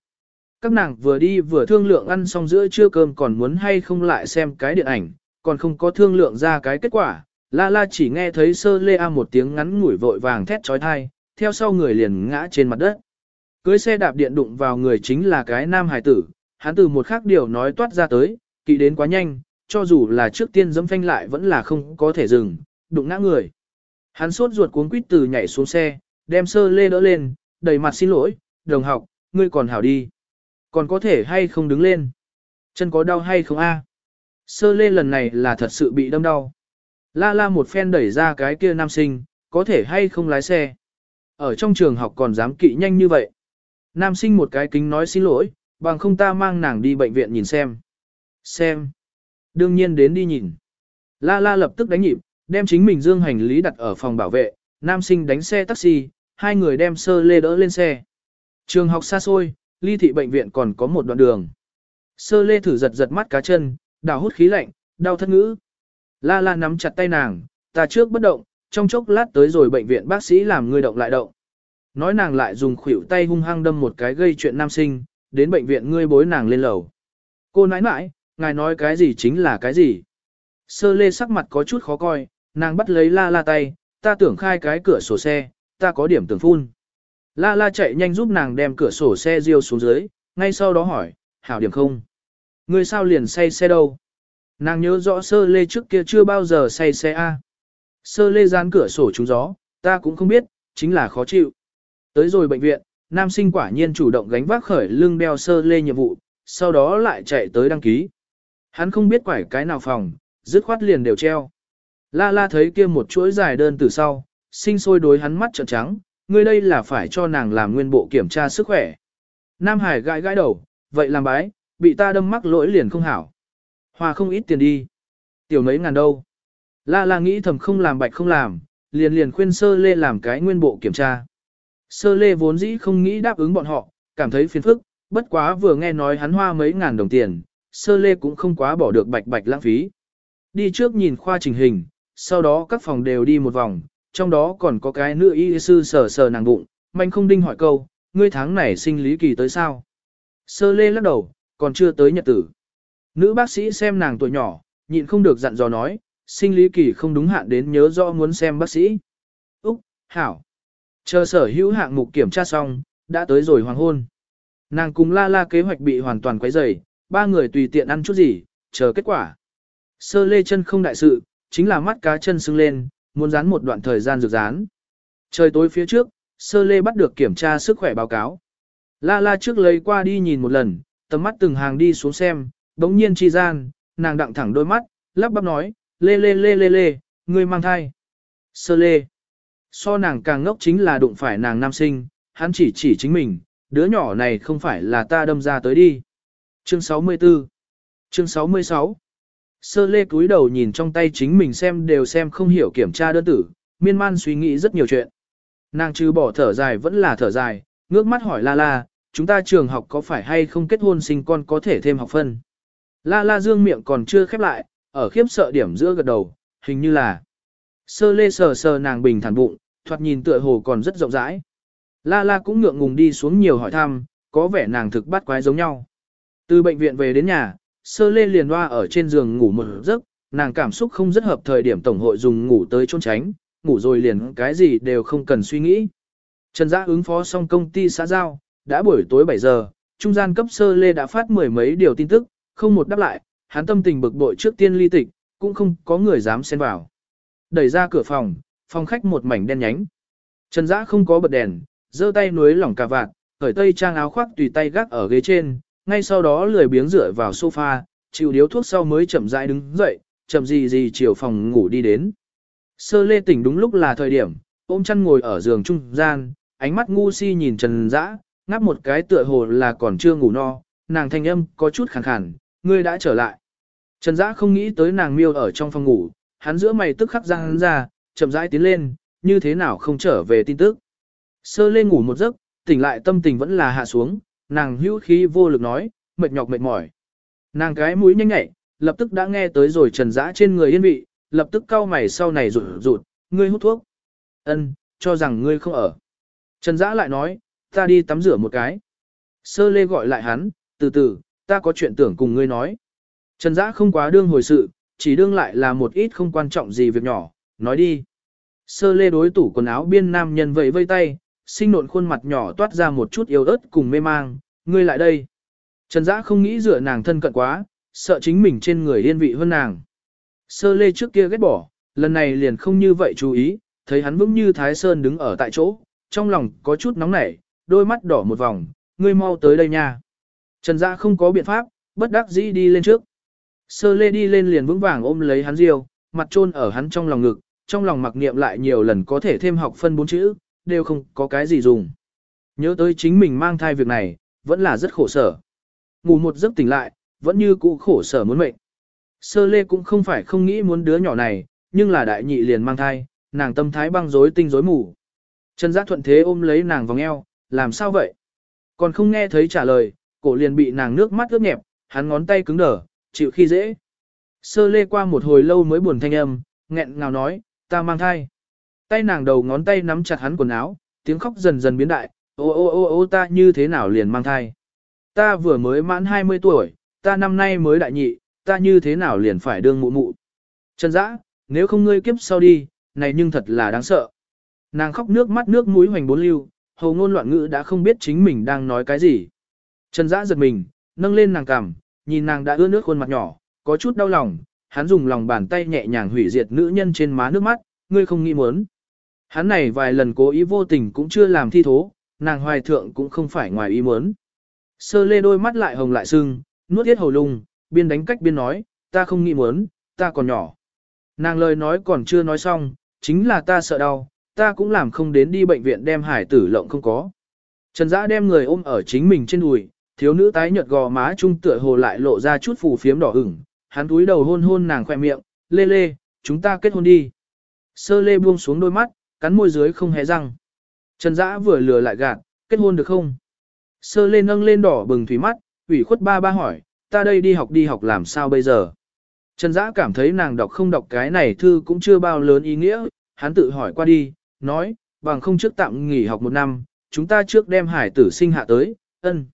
Speaker 1: Các nàng vừa đi vừa thương lượng ăn xong giữa trưa cơm còn muốn hay không lại xem cái điện ảnh, còn không có thương lượng ra cái kết quả, La la chỉ nghe thấy sơ lê a một tiếng ngắn ngủi vội vàng thét trói thai, theo sau người liền ngã trên mặt đất. Cưới xe đạp điện đụng vào người chính là cái nam hải tử, hắn từ một khác điều nói toát ra tới, kỵ đến quá nhanh, cho dù là trước tiên dẫm phanh lại vẫn là không có thể dừng, đụng ngã người. Hắn sốt ruột cuống quýt từ nhảy xuống xe, đem sơ lê đỡ lên, đầy mặt xin lỗi, đồng học, ngươi còn hảo đi. Còn có thể hay không đứng lên? Chân có đau hay không a? Sơ lê lần này là thật sự bị đâm đau. La la một phen đẩy ra cái kia nam sinh, có thể hay không lái xe. Ở trong trường học còn dám kỵ nhanh như vậy. Nam sinh một cái kính nói xin lỗi, bằng không ta mang nàng đi bệnh viện nhìn xem. Xem. Đương nhiên đến đi nhìn. La la lập tức đánh nhịp, đem chính mình dương hành lý đặt ở phòng bảo vệ, nam sinh đánh xe taxi, hai người đem sơ lê đỡ lên xe. Trường học xa xôi, ly thị bệnh viện còn có một đoạn đường. Sơ lê thử giật giật mắt cá chân, đào hút khí lạnh, đau thất ngữ. La la nắm chặt tay nàng, ta trước bất động, trong chốc lát tới rồi bệnh viện bác sĩ làm người động lại động. Nói nàng lại dùng khuỷu tay hung hăng đâm một cái gây chuyện nam sinh, đến bệnh viện ngươi bối nàng lên lầu. Cô nãi nãi, ngài nói cái gì chính là cái gì. Sơ lê sắc mặt có chút khó coi, nàng bắt lấy la la tay, ta tưởng khai cái cửa sổ xe, ta có điểm tưởng phun. La la chạy nhanh giúp nàng đem cửa sổ xe riêu xuống dưới, ngay sau đó hỏi, hảo điểm không? Ngươi sao liền say xe đâu? Nàng nhớ rõ sơ lê trước kia chưa bao giờ say xe A. Sơ lê dán cửa sổ trúng gió, ta cũng không biết, chính là khó chịu. Tới rồi bệnh viện, nam sinh quả nhiên chủ động gánh vác khởi lưng đeo sơ lê nhiệm vụ, sau đó lại chạy tới đăng ký. Hắn không biết quải cái nào phòng, dứt khoát liền đều treo. La la thấy kia một chuỗi dài đơn từ sau, sinh sôi đối hắn mắt trợn trắng, ngươi đây là phải cho nàng làm nguyên bộ kiểm tra sức khỏe. Nam Hải gãi gãi đầu, vậy làm bái, bị ta đâm mắc lỗi liền không hảo. Hoa không ít tiền đi. Tiểu mấy ngàn đâu. La la nghĩ thầm không làm bạch không làm, liền liền khuyên sơ lê làm cái nguyên bộ kiểm tra. Sơ lê vốn dĩ không nghĩ đáp ứng bọn họ, cảm thấy phiền phức, bất quá vừa nghe nói hắn hoa mấy ngàn đồng tiền, sơ lê cũng không quá bỏ được bạch bạch lãng phí. Đi trước nhìn khoa trình hình, sau đó các phòng đều đi một vòng, trong đó còn có cái nữ y sư sờ sờ nàng bụng, mạnh không đinh hỏi câu, ngươi tháng này sinh lý kỳ tới sao? Sơ lê lắc đầu, còn chưa tới nhật tử. Nữ bác sĩ xem nàng tuổi nhỏ, nhịn không được dặn dò nói, sinh lý kỳ không đúng hạn đến nhớ rõ muốn xem bác sĩ. Úc, Hảo. Chờ sở hữu hạng mục kiểm tra xong, đã tới rồi hoàng hôn. Nàng cùng la la kế hoạch bị hoàn toàn quấy rầy, ba người tùy tiện ăn chút gì, chờ kết quả. Sơ lê chân không đại sự, chính là mắt cá chân sưng lên, muốn dán một đoạn thời gian dược dán. Trời tối phía trước, sơ lê bắt được kiểm tra sức khỏe báo cáo. La la trước lấy qua đi nhìn một lần, tầm mắt từng hàng đi xuống xem, đống nhiên chi gian, nàng đặng thẳng đôi mắt, lắp bắp nói, lê lê lê lê lê, ngươi mang thai. Sơ lê. So nàng càng ngốc chính là đụng phải nàng nam sinh, hắn chỉ chỉ chính mình, đứa nhỏ này không phải là ta đâm ra tới đi. Chương 64 Chương 66 Sơ lê cúi đầu nhìn trong tay chính mình xem đều xem không hiểu kiểm tra đơn tử, miên man suy nghĩ rất nhiều chuyện. Nàng trừ bỏ thở dài vẫn là thở dài, ngước mắt hỏi La La, chúng ta trường học có phải hay không kết hôn sinh con có thể thêm học phân. La La dương miệng còn chưa khép lại, ở khiếp sợ điểm giữa gật đầu, hình như là. Sơ lê sờ sờ nàng bình thản bụng, thoạt nhìn tựa hồ còn rất rộng rãi. La La cũng ngượng ngùng đi xuống nhiều hỏi thăm, có vẻ nàng thực bắt quái giống nhau. Từ bệnh viện về đến nhà, sơ lê liền hoa ở trên giường ngủ một giấc, nàng cảm xúc không rất hợp thời điểm tổng hội dùng ngủ tới trốn tránh, ngủ rồi liền cái gì đều không cần suy nghĩ. Trần Giã ứng phó xong công ty xã giao, đã buổi tối 7 giờ, trung gian cấp sơ lê đã phát mười mấy điều tin tức, không một đáp lại, hắn tâm tình bực bội trước tiên ly tịch, cũng không có người dám xen vào. Đẩy ra cửa phòng, phòng khách một mảnh đen nhánh. Trần Dã không có bật đèn, giơ tay nuối lỏng cà vạt, cởi tây trang áo khoác tùy tay gác ở ghế trên, ngay sau đó lười biếng dựa vào sofa, chịu điếu thuốc sau mới chậm rãi đứng dậy, chậm gì gì chiều phòng ngủ đi đến. Sơ lê tỉnh đúng lúc là thời điểm, ôm chăn ngồi ở giường trung gian, ánh mắt ngu si nhìn Trần Dã, ngáp một cái tựa hồ là còn chưa ngủ no, nàng thanh âm có chút khàn khàn, ngươi đã trở lại. Trần Dã không nghĩ tới nàng miêu ở trong phòng ngủ, hắn giữa mày tức khắc ra hắn ra, chậm rãi tiến lên, như thế nào không trở về tin tức. Sơ lê ngủ một giấc, tỉnh lại tâm tình vẫn là hạ xuống, nàng hữu khí vô lực nói, mệt nhọc mệt mỏi. Nàng cái mũi nhanh nhạy, lập tức đã nghe tới rồi trần dã trên người yên vị, lập tức cau mày sau này rụt rụt, ngươi hút thuốc. Ân, cho rằng ngươi không ở. Trần dã lại nói, ta đi tắm rửa một cái. Sơ lê gọi lại hắn, từ từ, ta có chuyện tưởng cùng ngươi nói. Trần dã không quá đương hồi sự, chỉ đương lại là một ít không quan trọng gì việc nhỏ, nói đi. Sơ lê đối tủ quần áo biên nam nhân vẫy vây tay, sinh nộn khuôn mặt nhỏ toát ra một chút yếu ớt cùng mê mang, ngươi lại đây. Trần Dã không nghĩ dựa nàng thân cận quá, sợ chính mình trên người yên vị hơn nàng. Sơ lê trước kia ghét bỏ, lần này liền không như vậy chú ý, thấy hắn vững như Thái Sơn đứng ở tại chỗ, trong lòng có chút nóng nảy, đôi mắt đỏ một vòng, ngươi mau tới đây nha. Trần Dã không có biện pháp, bất đắc dĩ đi lên trước. Sơ lê đi lên liền vững vàng ôm lấy hắn riêu, mặt trôn ở hắn trong lòng ngực, trong lòng mặc niệm lại nhiều lần có thể thêm học phân bốn chữ, đều không có cái gì dùng. Nhớ tới chính mình mang thai việc này, vẫn là rất khổ sở. Ngủ một giấc tỉnh lại, vẫn như cũ khổ sở muốn mệnh. Sơ lê cũng không phải không nghĩ muốn đứa nhỏ này, nhưng là đại nhị liền mang thai, nàng tâm thái băng rối tinh rối mù. Trần giác thuận thế ôm lấy nàng vòng eo, làm sao vậy? Còn không nghe thấy trả lời, cổ liền bị nàng nước mắt ướt nhẹp, hắn ngón tay cứng đờ, chịu khi dễ. Sơ lê qua một hồi lâu mới buồn thanh âm, nghẹn ngào nói, ta mang thai. Tay nàng đầu ngón tay nắm chặt hắn quần áo, tiếng khóc dần dần biến đại, ô ô ô ô ta như thế nào liền mang thai. Ta vừa mới mãn 20 tuổi, ta năm nay mới đại nhị, ta như thế nào liền phải đương mụ mụ. Trần dã, nếu không ngươi kiếp sau đi, này nhưng thật là đáng sợ. Nàng khóc nước mắt nước mũi hoành bốn lưu, hầu ngôn loạn ngữ đã không biết chính mình đang nói cái gì. Trần dã giật mình, nâng lên nàng cằm, nhìn nàng đã ướt nước khuôn mặt nhỏ, có chút đau lòng, hắn dùng lòng bàn tay nhẹ nhàng hủy diệt nữ nhân trên má nước mắt, ngươi không nghĩ muốn. Hắn này vài lần cố ý vô tình cũng chưa làm thi thố, nàng hoài thượng cũng không phải ngoài ý muốn. Sơ lê đôi mắt lại hồng lại sưng, nuốt tiết hầu lung, biên đánh cách biên nói, ta không nghĩ muốn, ta còn nhỏ. Nàng lời nói còn chưa nói xong, chính là ta sợ đau, ta cũng làm không đến đi bệnh viện đem hải tử lộng không có. Trần Dã đem người ôm ở chính mình trên đùi, thiếu nữ tái nhợt gò má trung tựa hồ lại lộ ra chút phù phiếm đỏ ửng, hắn túi đầu hôn hôn nàng khoe miệng, lê lê, chúng ta kết hôn đi. Sơ lê buông xuống đôi mắt, cắn môi dưới không hé răng. Trần Dã vừa lừa lại gạt, kết hôn được không? Sơ Lên nâng lên đỏ bừng thủy mắt, ủy khuất ba ba hỏi, ta đây đi học đi học làm sao bây giờ? Trần Dã cảm thấy nàng đọc không đọc cái này thư cũng chưa bao lớn ý nghĩa, hắn tự hỏi qua đi, nói, bằng không trước tạm nghỉ học một năm, chúng ta trước đem hải tử sinh hạ tới, ân.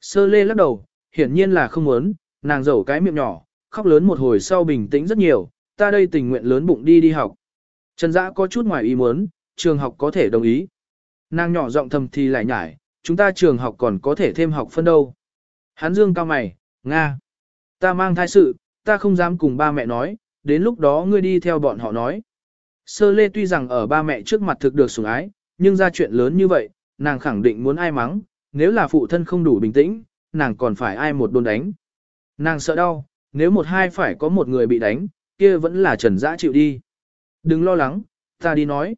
Speaker 1: Sơ lê lắc đầu, hiển nhiên là không muốn, nàng dầu cái miệng nhỏ, khóc lớn một hồi sau bình tĩnh rất nhiều, ta đây tình nguyện lớn bụng đi đi học. Trần Dã có chút ngoài ý muốn, trường học có thể đồng ý. Nàng nhỏ giọng thầm thì lại nhải, chúng ta trường học còn có thể thêm học phân đâu. Hán dương cao mày, Nga. Ta mang thai sự, ta không dám cùng ba mẹ nói, đến lúc đó ngươi đi theo bọn họ nói. Sơ lê tuy rằng ở ba mẹ trước mặt thực được sủng ái, nhưng ra chuyện lớn như vậy, nàng khẳng định muốn ai mắng, nếu là phụ thân không đủ bình tĩnh, nàng còn phải ai một đồn đánh. Nàng sợ đau, nếu một hai phải có một người bị đánh, kia vẫn là Trần Dã chịu đi. Đừng lo lắng, ta đi nói.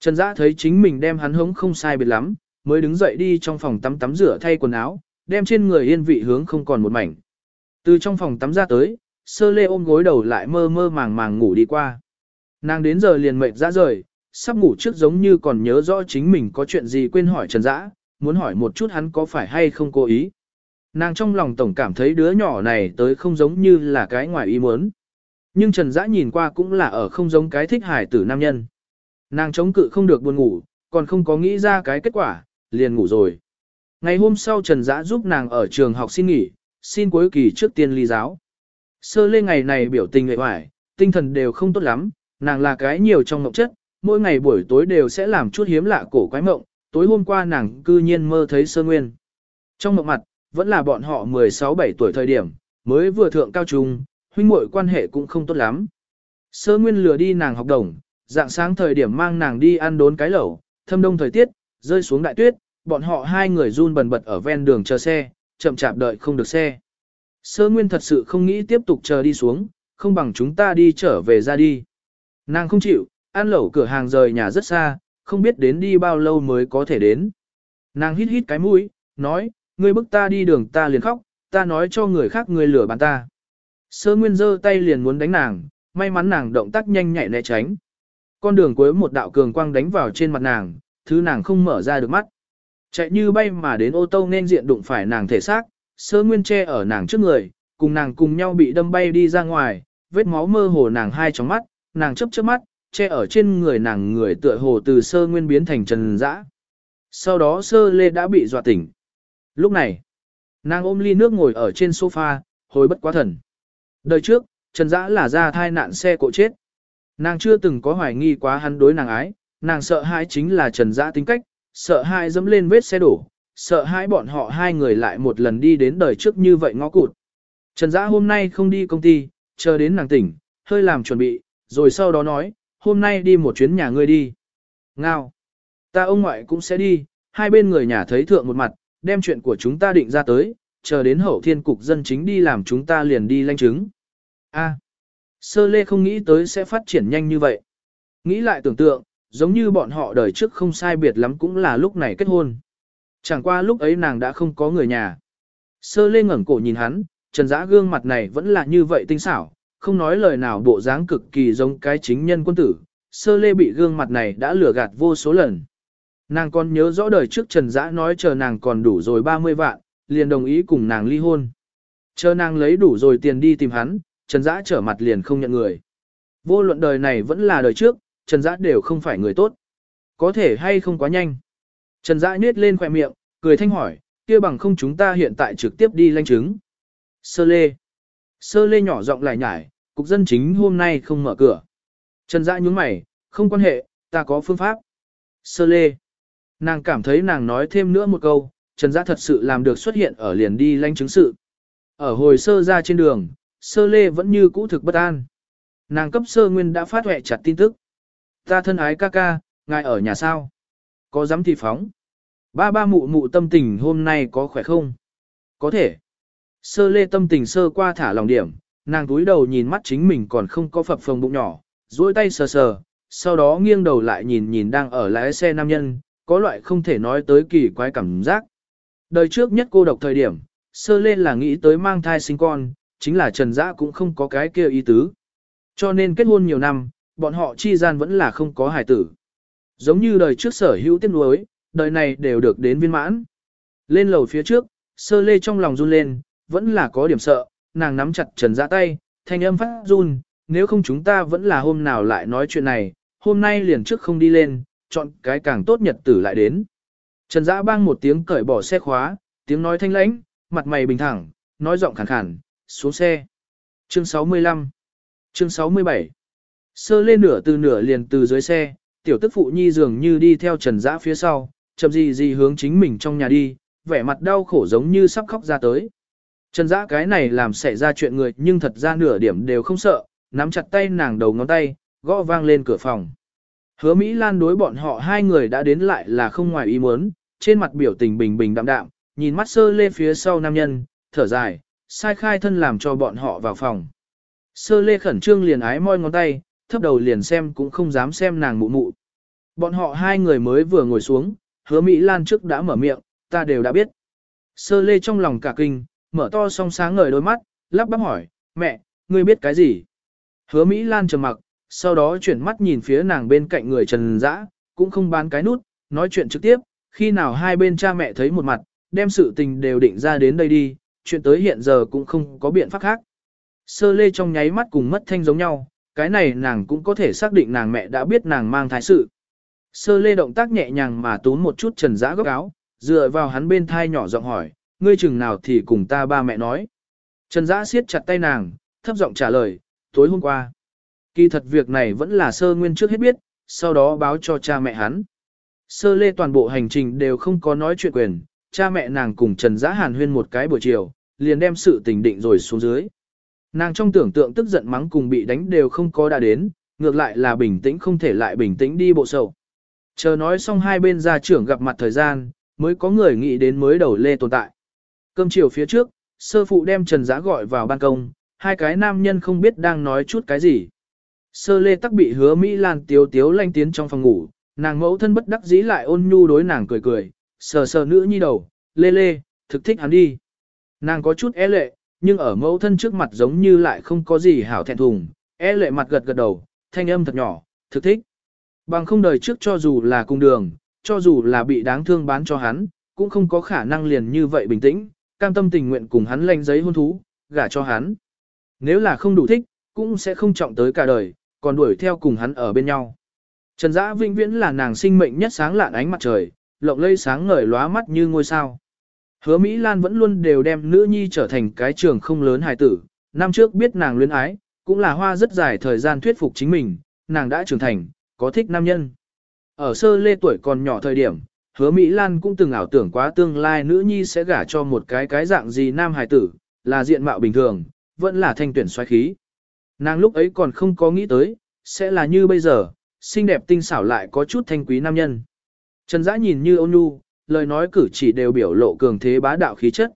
Speaker 1: Trần Dã thấy chính mình đem hắn hống không sai biệt lắm, mới đứng dậy đi trong phòng tắm tắm rửa thay quần áo, đem trên người yên vị hướng không còn một mảnh. Từ trong phòng tắm ra tới, sơ lê ôm gối đầu lại mơ mơ màng màng ngủ đi qua. Nàng đến giờ liền mệt ra rời, sắp ngủ trước giống như còn nhớ rõ chính mình có chuyện gì quên hỏi Trần Dã, muốn hỏi một chút hắn có phải hay không cố ý. Nàng trong lòng tổng cảm thấy đứa nhỏ này tới không giống như là cái ngoài ý muốn. Nhưng Trần Dã nhìn qua cũng là ở không giống cái thích hải tử nam nhân. Nàng chống cự không được buồn ngủ, còn không có nghĩ ra cái kết quả, liền ngủ rồi. Ngày hôm sau Trần Dã giúp nàng ở trường học xin nghỉ, xin cuối kỳ trước tiên ly giáo. Sơ lê ngày này biểu tình nghệ hoài, tinh thần đều không tốt lắm, nàng là cái nhiều trong mộng chất, mỗi ngày buổi tối đều sẽ làm chút hiếm lạ cổ quái mộng, tối hôm qua nàng cư nhiên mơ thấy sơ nguyên. Trong mộng mặt, vẫn là bọn họ 16-17 tuổi thời điểm, mới vừa thượng cao trung, huynh muội quan hệ cũng không tốt lắm. Sơ nguyên lừa đi nàng học đồng, dạng sáng thời điểm mang nàng đi ăn đốn cái lẩu, thâm đông thời tiết, rơi xuống đại tuyết, bọn họ hai người run bần bật ở ven đường chờ xe, chậm chạp đợi không được xe. Sơ nguyên thật sự không nghĩ tiếp tục chờ đi xuống, không bằng chúng ta đi trở về ra đi. Nàng không chịu, ăn lẩu cửa hàng rời nhà rất xa, không biết đến đi bao lâu mới có thể đến. Nàng hít hít cái mũi, nói, ngươi bức ta đi đường ta liền khóc, ta nói cho người khác ngươi lừa bán ta. Sơ nguyên giơ tay liền muốn đánh nàng, may mắn nàng động tác nhanh nhạy né tránh. Con đường cuối một đạo cường quang đánh vào trên mặt nàng, thứ nàng không mở ra được mắt. Chạy như bay mà đến ô tô nên diện đụng phải nàng thể xác, sơ nguyên che ở nàng trước người, cùng nàng cùng nhau bị đâm bay đi ra ngoài, vết máu mơ hồ nàng hai trong mắt, nàng chớp chớp mắt, che ở trên người nàng người tựa hồ từ sơ nguyên biến thành trần dã. Sau đó sơ lê đã bị dọa tỉnh. Lúc này, nàng ôm ly nước ngồi ở trên sofa, hồi bất quá thần. Đời trước, trần dã là ra thai nạn xe cộ chết. Nàng chưa từng có hoài nghi quá hắn đối nàng ái, nàng sợ hãi chính là trần dã tính cách, sợ hãi dẫm lên vết xe đổ, sợ hãi bọn họ hai người lại một lần đi đến đời trước như vậy ngõ cụt. Trần dã hôm nay không đi công ty, chờ đến nàng tỉnh, hơi làm chuẩn bị, rồi sau đó nói, hôm nay đi một chuyến nhà ngươi đi. Ngao. Ta ông ngoại cũng sẽ đi, hai bên người nhà thấy thượng một mặt, đem chuyện của chúng ta định ra tới, chờ đến hậu thiên cục dân chính đi làm chúng ta liền đi lanh chứng. A. Sơ lê không nghĩ tới sẽ phát triển nhanh như vậy. Nghĩ lại tưởng tượng, giống như bọn họ đời trước không sai biệt lắm cũng là lúc này kết hôn. Chẳng qua lúc ấy nàng đã không có người nhà. Sơ lê ngẩng cổ nhìn hắn, trần giã gương mặt này vẫn là như vậy tinh xảo, không nói lời nào bộ dáng cực kỳ giống cái chính nhân quân tử, sơ lê bị gương mặt này đã lừa gạt vô số lần. Nàng còn nhớ rõ đời trước Trần Dã nói chờ nàng còn đủ rồi 30 vạn, liền đồng ý cùng nàng ly hôn. Chờ nàng lấy đủ rồi tiền đi tìm hắn, Trần Dã trở mặt liền không nhận người. Vô luận đời này vẫn là đời trước, Trần Dã đều không phải người tốt. Có thể hay không quá nhanh. Trần Dã nhếch lên khóe miệng, cười thanh hỏi, kia bằng không chúng ta hiện tại trực tiếp đi lanh chứng. Sơ lê. Sơ lê nhỏ giọng lại nhải, cục dân chính hôm nay không mở cửa. Trần Dã nhướng mày, không quan hệ, ta có phương pháp. Sơ lê. Nàng cảm thấy nàng nói thêm nữa một câu, Trần Giã thật sự làm được xuất hiện ở liền đi lanh chứng sự. Ở hồi sơ ra trên đường, sơ lê vẫn như cũ thực bất an. Nàng cấp sơ nguyên đã phát huệ chặt tin tức. Ta thân ái ca ca, ngài ở nhà sao? Có dám thì phóng. Ba ba mụ mụ tâm tình hôm nay có khỏe không? Có thể. Sơ lê tâm tình sơ qua thả lòng điểm, nàng túi đầu nhìn mắt chính mình còn không có phập phồng bụng nhỏ, duỗi tay sờ sờ, sau đó nghiêng đầu lại nhìn nhìn đang ở lái xe nam nhân, có loại không thể nói tới kỳ quái cảm giác. Đời trước nhất cô độc thời điểm, sơ lên là nghĩ tới mang thai sinh con, chính là Trần Dã cũng không có cái kia ý tứ. Cho nên kết hôn nhiều năm, bọn họ chi gian vẫn là không có hài tử. Giống như đời trước sở hữu tiếc nuối, đời này đều được đến viên mãn. Lên lầu phía trước, sơ lê trong lòng run lên, vẫn là có điểm sợ, nàng nắm chặt Trần Dã tay, thanh âm phát run, nếu không chúng ta vẫn là hôm nào lại nói chuyện này, hôm nay liền trước không đi lên, chọn cái càng tốt nhật tử lại đến. Trần Dã bang một tiếng cởi bỏ xe khóa, tiếng nói thanh lãnh, mặt mày bình thẳng, nói giọng khàn khàn, xuống xe. Chương 65 Chương 67 Sơ lên nửa từ nửa liền từ dưới xe, tiểu tức phụ nhi dường như đi theo Trần Dã phía sau, chậm gì gì hướng chính mình trong nhà đi, vẻ mặt đau khổ giống như sắp khóc ra tới. Trần Dã cái này làm xảy ra chuyện người nhưng thật ra nửa điểm đều không sợ, nắm chặt tay nàng đầu ngón tay, gõ vang lên cửa phòng. Hứa Mỹ Lan đối bọn họ hai người đã đến lại là không ngoài ý muốn, trên mặt biểu tình bình bình đạm đạm, nhìn mắt sơ lê phía sau nam nhân, thở dài, sai khai thân làm cho bọn họ vào phòng. Sơ lê khẩn trương liền ái môi ngón tay, thấp đầu liền xem cũng không dám xem nàng mụ mụ. Bọn họ hai người mới vừa ngồi xuống, hứa Mỹ Lan trước đã mở miệng, ta đều đã biết. Sơ lê trong lòng cả kinh, mở to song sáng ngời đôi mắt, lắp bắp hỏi, mẹ, ngươi biết cái gì? Hứa Mỹ Lan trầm mặc, sau đó chuyển mắt nhìn phía nàng bên cạnh người Trần Dã, cũng không bán cái nút, nói chuyện trực tiếp, khi nào hai bên cha mẹ thấy một mặt, đem sự tình đều định ra đến đây đi, chuyện tới hiện giờ cũng không có biện pháp khác. Sơ lê trong nháy mắt cùng mất thanh giống nhau, cái này nàng cũng có thể xác định nàng mẹ đã biết nàng mang thai sự. Sơ lê động tác nhẹ nhàng mà tốn một chút trần giã góc áo, dựa vào hắn bên thai nhỏ giọng hỏi, ngươi chừng nào thì cùng ta ba mẹ nói. Trần giã siết chặt tay nàng, thấp giọng trả lời, tối hôm qua. Kỳ thật việc này vẫn là sơ nguyên trước hết biết, sau đó báo cho cha mẹ hắn. Sơ lê toàn bộ hành trình đều không có nói chuyện quyền, cha mẹ nàng cùng Trần Giã Hàn huyên một cái buổi chiều, liền đem sự tình định rồi xuống dưới. Nàng trong tưởng tượng tức giận mắng cùng bị đánh đều không có đã đến, ngược lại là bình tĩnh không thể lại bình tĩnh đi bộ sầu. Chờ nói xong hai bên gia trưởng gặp mặt thời gian, mới có người nghĩ đến mới đầu lê tồn tại. Cơm chiều phía trước, sơ phụ đem Trần Giã gọi vào ban công, hai cái nam nhân không biết đang nói chút cái gì. Sơ lê tắc bị hứa Mỹ Lan tiếu tiếu lanh tiến trong phòng ngủ, nàng mẫu thân bất đắc dĩ lại ôn nhu đối nàng cười cười, sờ sờ nữ nhi đầu, lê lê, thực thích hắn đi. Nàng có chút e lệ, nhưng ở mẫu thân trước mặt giống như lại không có gì hảo thẹn thùng, e lệ mặt gật gật đầu, thanh âm thật nhỏ, thực thích. Bằng không đời trước cho dù là cung đường, cho dù là bị đáng thương bán cho hắn, cũng không có khả năng liền như vậy bình tĩnh, cam tâm tình nguyện cùng hắn lanh giấy hôn thú, gả cho hắn. Nếu là không đủ thích, cũng sẽ không trọng tới cả đời, còn đuổi theo cùng hắn ở bên nhau. Trần Dã vĩnh viễn là nàng sinh mệnh nhất sáng lạn ánh mặt trời, lộng lây sáng ngời lóa mắt như ngôi sao. Hứa Mỹ Lan vẫn luôn đều đem nữ nhi trở thành cái trường không lớn hài tử, năm trước biết nàng luyến ái, cũng là hoa rất dài thời gian thuyết phục chính mình, nàng đã trưởng thành, có thích nam nhân. Ở sơ lê tuổi còn nhỏ thời điểm, hứa Mỹ Lan cũng từng ảo tưởng quá tương lai nữ nhi sẽ gả cho một cái cái dạng gì nam hài tử, là diện mạo bình thường, vẫn là thanh tuyển xoay khí. Nàng lúc ấy còn không có nghĩ tới, sẽ là như bây giờ, xinh đẹp tinh xảo lại có chút thanh quý nam nhân. Trần Dã nhìn như ôn nhu, lời nói cử chỉ đều biểu lộ cường thế bá đạo khí chất.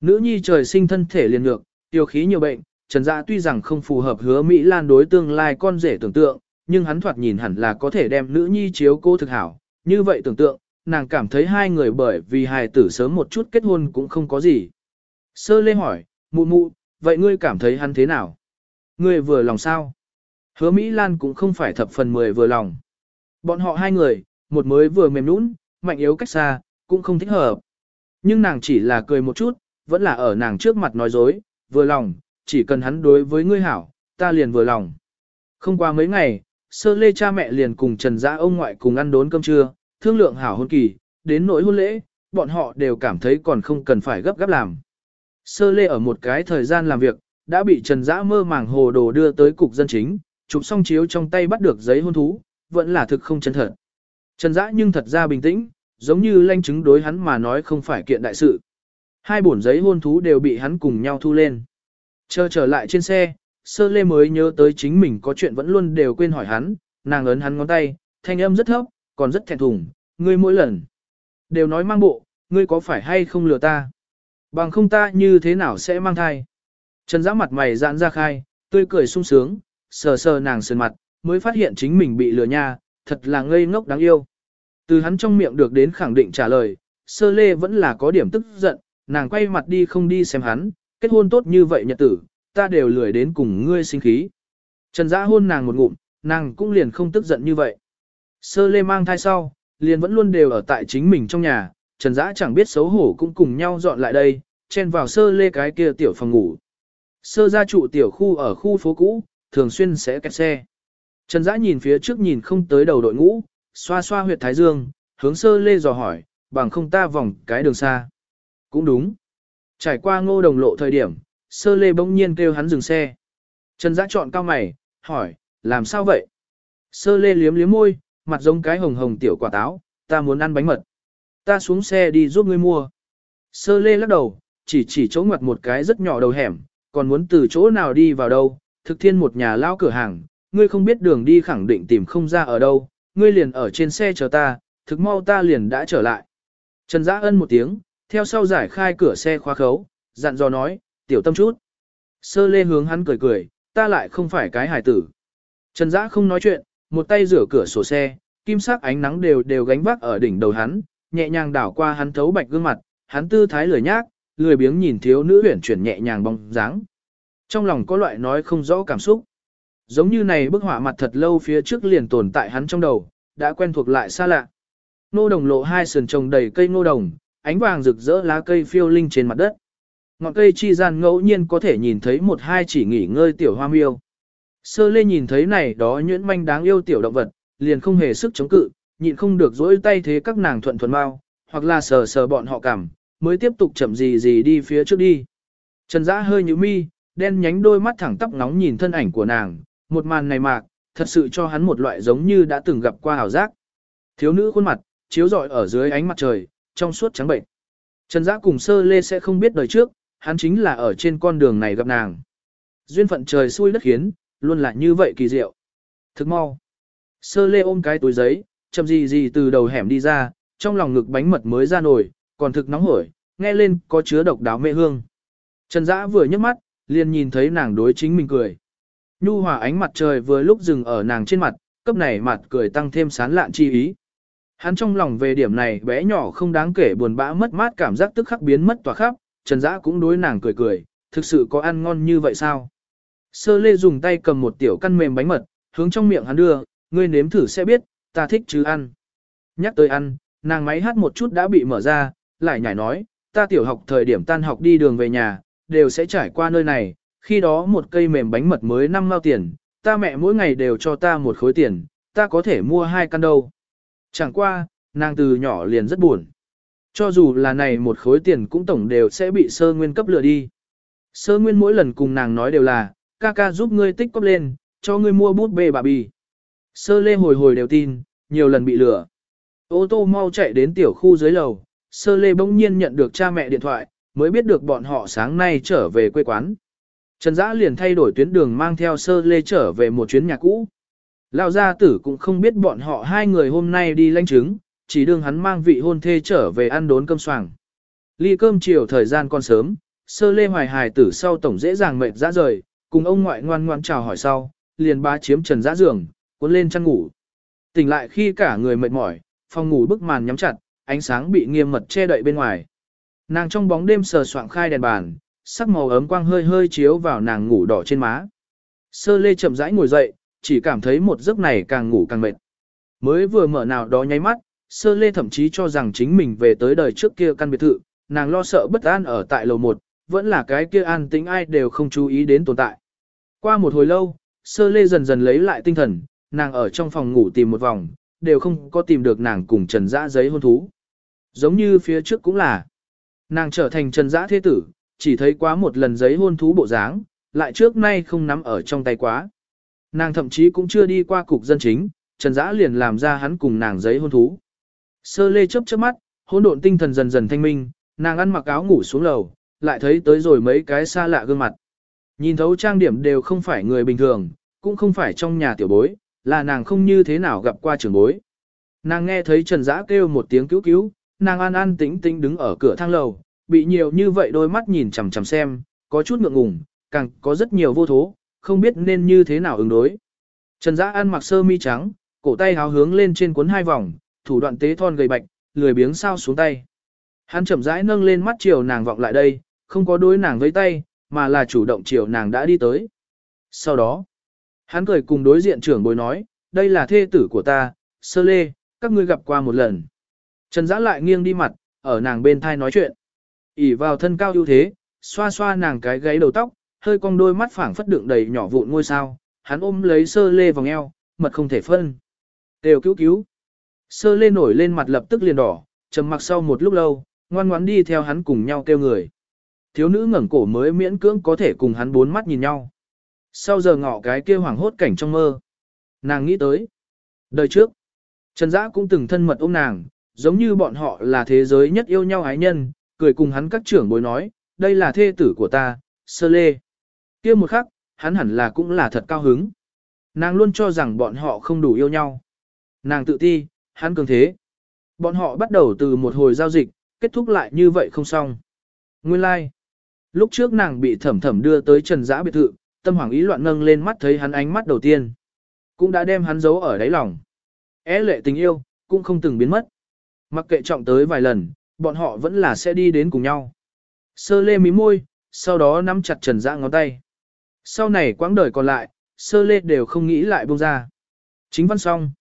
Speaker 1: Nữ nhi trời sinh thân thể liền ngược, tiêu khí nhiều bệnh, Trần Dã tuy rằng không phù hợp hứa Mỹ Lan đối tương lai con rể tưởng tượng, nhưng hắn thoạt nhìn hẳn là có thể đem nữ nhi chiếu cô thực hảo. Như vậy tưởng tượng, nàng cảm thấy hai người bởi vì hài tử sớm một chút kết hôn cũng không có gì. Sơ lê hỏi, mụ mụ, vậy ngươi cảm thấy hắn thế nào? Ngươi vừa lòng sao? Hứa Mỹ Lan cũng không phải thập phần mười vừa lòng. Bọn họ hai người, một mới vừa mềm nũng, mạnh yếu cách xa, cũng không thích hợp. Nhưng nàng chỉ là cười một chút, vẫn là ở nàng trước mặt nói dối, vừa lòng, chỉ cần hắn đối với ngươi hảo, ta liền vừa lòng. Không qua mấy ngày, sơ lê cha mẹ liền cùng Trần Gia ông ngoại cùng ăn đốn cơm trưa, thương lượng hảo hôn kỳ, đến nỗi hôn lễ, bọn họ đều cảm thấy còn không cần phải gấp gáp làm. Sơ lê ở một cái thời gian làm việc, đã bị Trần Gia mơ màng hồ đồ đưa tới cục dân chính, chụp xong chiếu trong tay bắt được giấy hôn thú, vẫn là thực không chân thật. Trần Dã nhưng thật ra bình tĩnh, giống như lanh chứng đối hắn mà nói không phải kiện đại sự. Hai bổn giấy hôn thú đều bị hắn cùng nhau thu lên. Chờ trở lại trên xe, sơ lê mới nhớ tới chính mình có chuyện vẫn luôn đều quên hỏi hắn, nàng ấn hắn ngón tay, thanh âm rất thấp, còn rất thẹn thùng, ngươi mỗi lần. Đều nói mang bộ, ngươi có phải hay không lừa ta? Bằng không ta như thế nào sẽ mang thai? Trần giã mặt mày giãn ra khai, tươi cười sung sướng, sờ sờ nàng sườn mặt, mới phát hiện chính mình bị lừa nha, thật là ngây ngốc đáng yêu. Từ hắn trong miệng được đến khẳng định trả lời, sơ lê vẫn là có điểm tức giận, nàng quay mặt đi không đi xem hắn, kết hôn tốt như vậy nhật tử, ta đều lười đến cùng ngươi sinh khí. Trần giã hôn nàng một ngụm, nàng cũng liền không tức giận như vậy. Sơ lê mang thai sau, liền vẫn luôn đều ở tại chính mình trong nhà, Trần giã chẳng biết xấu hổ cũng cùng nhau dọn lại đây, chen vào sơ lê cái kia tiểu phòng ngủ. Sơ gia trụ tiểu khu ở khu phố cũ, thường xuyên sẽ kẹt xe. Trần Dã nhìn phía trước nhìn không tới đầu đội ngũ, xoa xoa huyệt thái dương, hướng sơ lê dò hỏi, bằng không ta vòng cái đường xa. Cũng đúng. Trải qua ngô đồng lộ thời điểm, sơ lê bỗng nhiên kêu hắn dừng xe. Trần Dã chọn cao mày, hỏi, làm sao vậy? Sơ lê liếm liếm môi, mặt giống cái hồng hồng tiểu quả táo, ta muốn ăn bánh mật. Ta xuống xe đi giúp ngươi mua. Sơ lê lắc đầu, chỉ chỉ chỗ ngoặt một cái rất nhỏ đầu hẻm, còn muốn từ chỗ nào đi vào đâu, thực thiên một nhà lão cửa hàng, ngươi không biết đường đi khẳng định tìm không ra ở đâu, ngươi liền ở trên xe chờ ta, thực mau ta liền đã trở lại. Trần Giã ân một tiếng, theo sau giải khai cửa xe khóa khấu, dặn dò nói, tiểu tâm chút. Sơ lê hướng hắn cười cười, ta lại không phải cái hải tử. Trần Giã không nói chuyện, một tay rửa cửa sổ xe, kim sắc ánh nắng đều đều gánh vác ở đỉnh đầu hắn, nhẹ nhàng đảo qua hắn thấu bạch gương mặt, hắn tư thái lười nhác, lười biếng nhìn thiếu nữ huyển chuyển nhẹ nhàng bóng dáng. Trong lòng có loại nói không rõ cảm xúc. Giống như này bức họa mặt thật lâu phía trước liền tồn tại hắn trong đầu, đã quen thuộc lại xa lạ. Nô đồng lộ hai sườn trồng đầy cây nô đồng, ánh vàng rực rỡ lá cây phiêu linh trên mặt đất. Ngọn cây chi gian ngẫu nhiên có thể nhìn thấy một hai chỉ nghỉ ngơi tiểu hoa miêu. Sơ lê nhìn thấy này đó nhuyễn manh đáng yêu tiểu động vật, liền không hề sức chống cự, nhịn không được dỗi tay thế các nàng thuận thuần mau, hoặc là sờ sờ bọn họ cảm, mới tiếp tục chậm gì gì đi phía trước đi. Trần Dã hơi như mi, đen nhánh đôi mắt thẳng tóc nóng nhìn thân ảnh của nàng, một màn này mạc, thật sự cho hắn một loại giống như đã từng gặp qua hào giác. Thiếu nữ khuôn mặt, chiếu rọi ở dưới ánh mặt trời, trong suốt trắng bệnh. Trần Dã cùng sơ lê sẽ không biết đời trước, hắn chính là ở trên con đường này gặp nàng. Duyên phận trời xui đất khiến, luôn là như vậy kỳ diệu. Thức mau. Sơ lê ôm cái túi giấy, chậm gì gì từ đầu hẻm đi ra, trong lòng ngực bánh mật mới ra nổi, còn thực nóng hổi, nghe lên có chứa độc đáo mê hương. Trần Dã vừa nhấc mắt, liền nhìn thấy nàng đối chính mình cười. Nhu hòa ánh mặt trời vừa lúc dừng ở nàng trên mặt, cấp này mặt cười tăng thêm sán lạn chi ý. Hắn trong lòng về điểm này bé nhỏ không đáng kể buồn bã mất mát cảm giác tức khắc biến mất tỏa khắp, Trần Dã cũng đối nàng cười cười, thực sự có ăn ngon như vậy sao? Sơ lê dùng tay cầm một tiểu căn mềm bánh mật, hướng trong miệng hắn đưa, ngươi nếm thử sẽ biết, ta thích chứ ăn. Nhắc tới ăn, nàng máy hát một chút đã bị mở ra, lại nhảy nói, ta tiểu học thời điểm tan học đi đường về nhà, đều sẽ trải qua nơi này, khi đó một cây mềm bánh mật mới 5 mao tiền, ta mẹ mỗi ngày đều cho ta một khối tiền, ta có thể mua hai căn đâu. Chẳng qua, nàng từ nhỏ liền rất buồn. Cho dù là này một khối tiền cũng tổng đều sẽ bị sơ nguyên cấp lừa đi. Sơ nguyên mỗi lần cùng nàng nói đều là, ca ca giúp ngươi tích cóp lên, cho ngươi mua bút bê bà bì. Sơ lê hồi hồi đều tin, nhiều lần bị lừa. Ô tô mau chạy đến tiểu khu dưới lầu, sơ lê bỗng nhiên nhận được cha mẹ điện thoại, mới biết được bọn họ sáng nay trở về quê quán. Trần Dã liền thay đổi tuyến đường mang theo sơ lê trở về một chuyến nhà cũ. Lão gia tử cũng không biết bọn họ hai người hôm nay đi lãnh chứng, chỉ đương hắn mang vị hôn thê trở về ăn đốn cơm soảng. Ly cơm chiều thời gian còn sớm, sơ lê hoài hài tử sau tổng dễ dàng mệt ra rời, cùng ông ngoại ngoan ngoan chào hỏi sau, liền ba chiếm trần giã giường, cuốn lên chăn ngủ. Tỉnh lại khi cả người mệt mỏi, phòng ngủ bức màn nhắm chặt, ánh sáng bị nghiêm mật che đậy bên ngoài. Nàng trong bóng đêm sờ soạng khai đèn bàn, sắc màu ấm quang hơi hơi chiếu vào nàng ngủ đỏ trên má. Sơ lê chậm rãi ngồi dậy, chỉ cảm thấy một giấc này càng ngủ càng mệt. Mới vừa mở nào đó nháy mắt, sơ lê thậm chí cho rằng chính mình về tới đời trước kia căn biệt thự, nàng lo sợ bất an ở tại lầu 1, vẫn là cái kia an tính ai đều không chú ý đến tồn tại. Qua một hồi lâu, sơ lê dần dần lấy lại tinh thần, nàng ở trong phòng ngủ tìm một vòng, đều không có tìm được nàng cùng trần dã giấy hôn thú. Giống như phía trước cũng là, nàng trở thành trần dã thế tử, chỉ thấy quá một lần giấy hôn thú bộ dáng, lại trước nay không nắm ở trong tay quá. Nàng thậm chí cũng chưa đi qua cục dân chính, Trần Dã liền làm ra hắn cùng nàng giấy hôn thú. Sơ lê chớp chớp mắt, hỗn độn tinh thần dần dần thanh minh, nàng ăn mặc áo ngủ xuống lầu, lại thấy tới rồi mấy cái xa lạ gương mặt. Nhìn thấu trang điểm đều không phải người bình thường, cũng không phải trong nhà tiểu bối, là nàng không như thế nào gặp qua trưởng bối. Nàng nghe thấy Trần Dã kêu một tiếng cứu cứu, nàng an an tĩnh tĩnh đứng ở cửa thang lầu, bị nhiều như vậy đôi mắt nhìn chằm chằm xem, có chút ngượng ngùng, càng có rất nhiều vô thố, không biết nên như thế nào ứng đối. Trần Dã An mặc sơ mi trắng, cổ tay háo hướng lên trên cuốn hai vòng, thủ đoạn tế thon gầy bạch, lười biếng sao xuống tay. Hắn chậm rãi nâng lên mắt chiều nàng vọng lại đây, không có đối nàng với tay, mà là chủ động chiều nàng đã đi tới. Sau đó, hắn cười cùng đối diện trưởng bối nói, đây là thê tử của ta, sơ lê, các ngươi gặp qua một lần. Trần Dã lại nghiêng đi mặt, ở nàng bên thai nói chuyện. ỉ vào thân cao ưu thế, xoa xoa nàng cái gáy đầu tóc, hơi cong đôi mắt phảng phất đựng đầy nhỏ vụn ngôi sao, hắn ôm lấy sơ lê vòng eo, mật không thể phân. Đều cứu cứu. Sơ lê nổi lên mặt lập tức liền đỏ, trầm mặc sau một lúc lâu, ngoan ngoãn đi theo hắn cùng nhau kêu người. Thiếu nữ ngẩng cổ mới miễn cưỡng có thể cùng hắn bốn mắt nhìn nhau. Sau giờ ngọ cái kia hoảng hốt cảnh trong mơ. Nàng nghĩ tới. Đời trước, Trần Dã cũng từng thân mật ôm nàng, giống như bọn họ là thế giới nhất yêu nhau ái nhân, cười cùng hắn các trưởng bối nói, đây là thê tử của ta, sơ lê. kia một khắc, hắn hẳn là cũng là thật cao hứng. Nàng luôn cho rằng bọn họ không đủ yêu nhau. Nàng tự ti, hắn cường thế. Bọn họ bắt đầu từ một hồi giao dịch, kết thúc lại như vậy không xong. Nguyên lai, like. lúc trước nàng bị thẩm thẩm đưa tới trần giã biệt thự, tâm hoàng ý loạn nâng lên mắt thấy hắn ánh mắt đầu tiên. Cũng đã đem hắn giấu ở đáy lòng. É lệ tình yêu, cũng không từng biến mất. Mặc kệ trọng tới vài lần, bọn họ vẫn là sẽ đi đến cùng nhau. Sơ lê mí môi, sau đó nắm chặt trần dã ngón tay. Sau này quãng đời còn lại, sơ lê đều không nghĩ lại buông ra. Chính văn xong.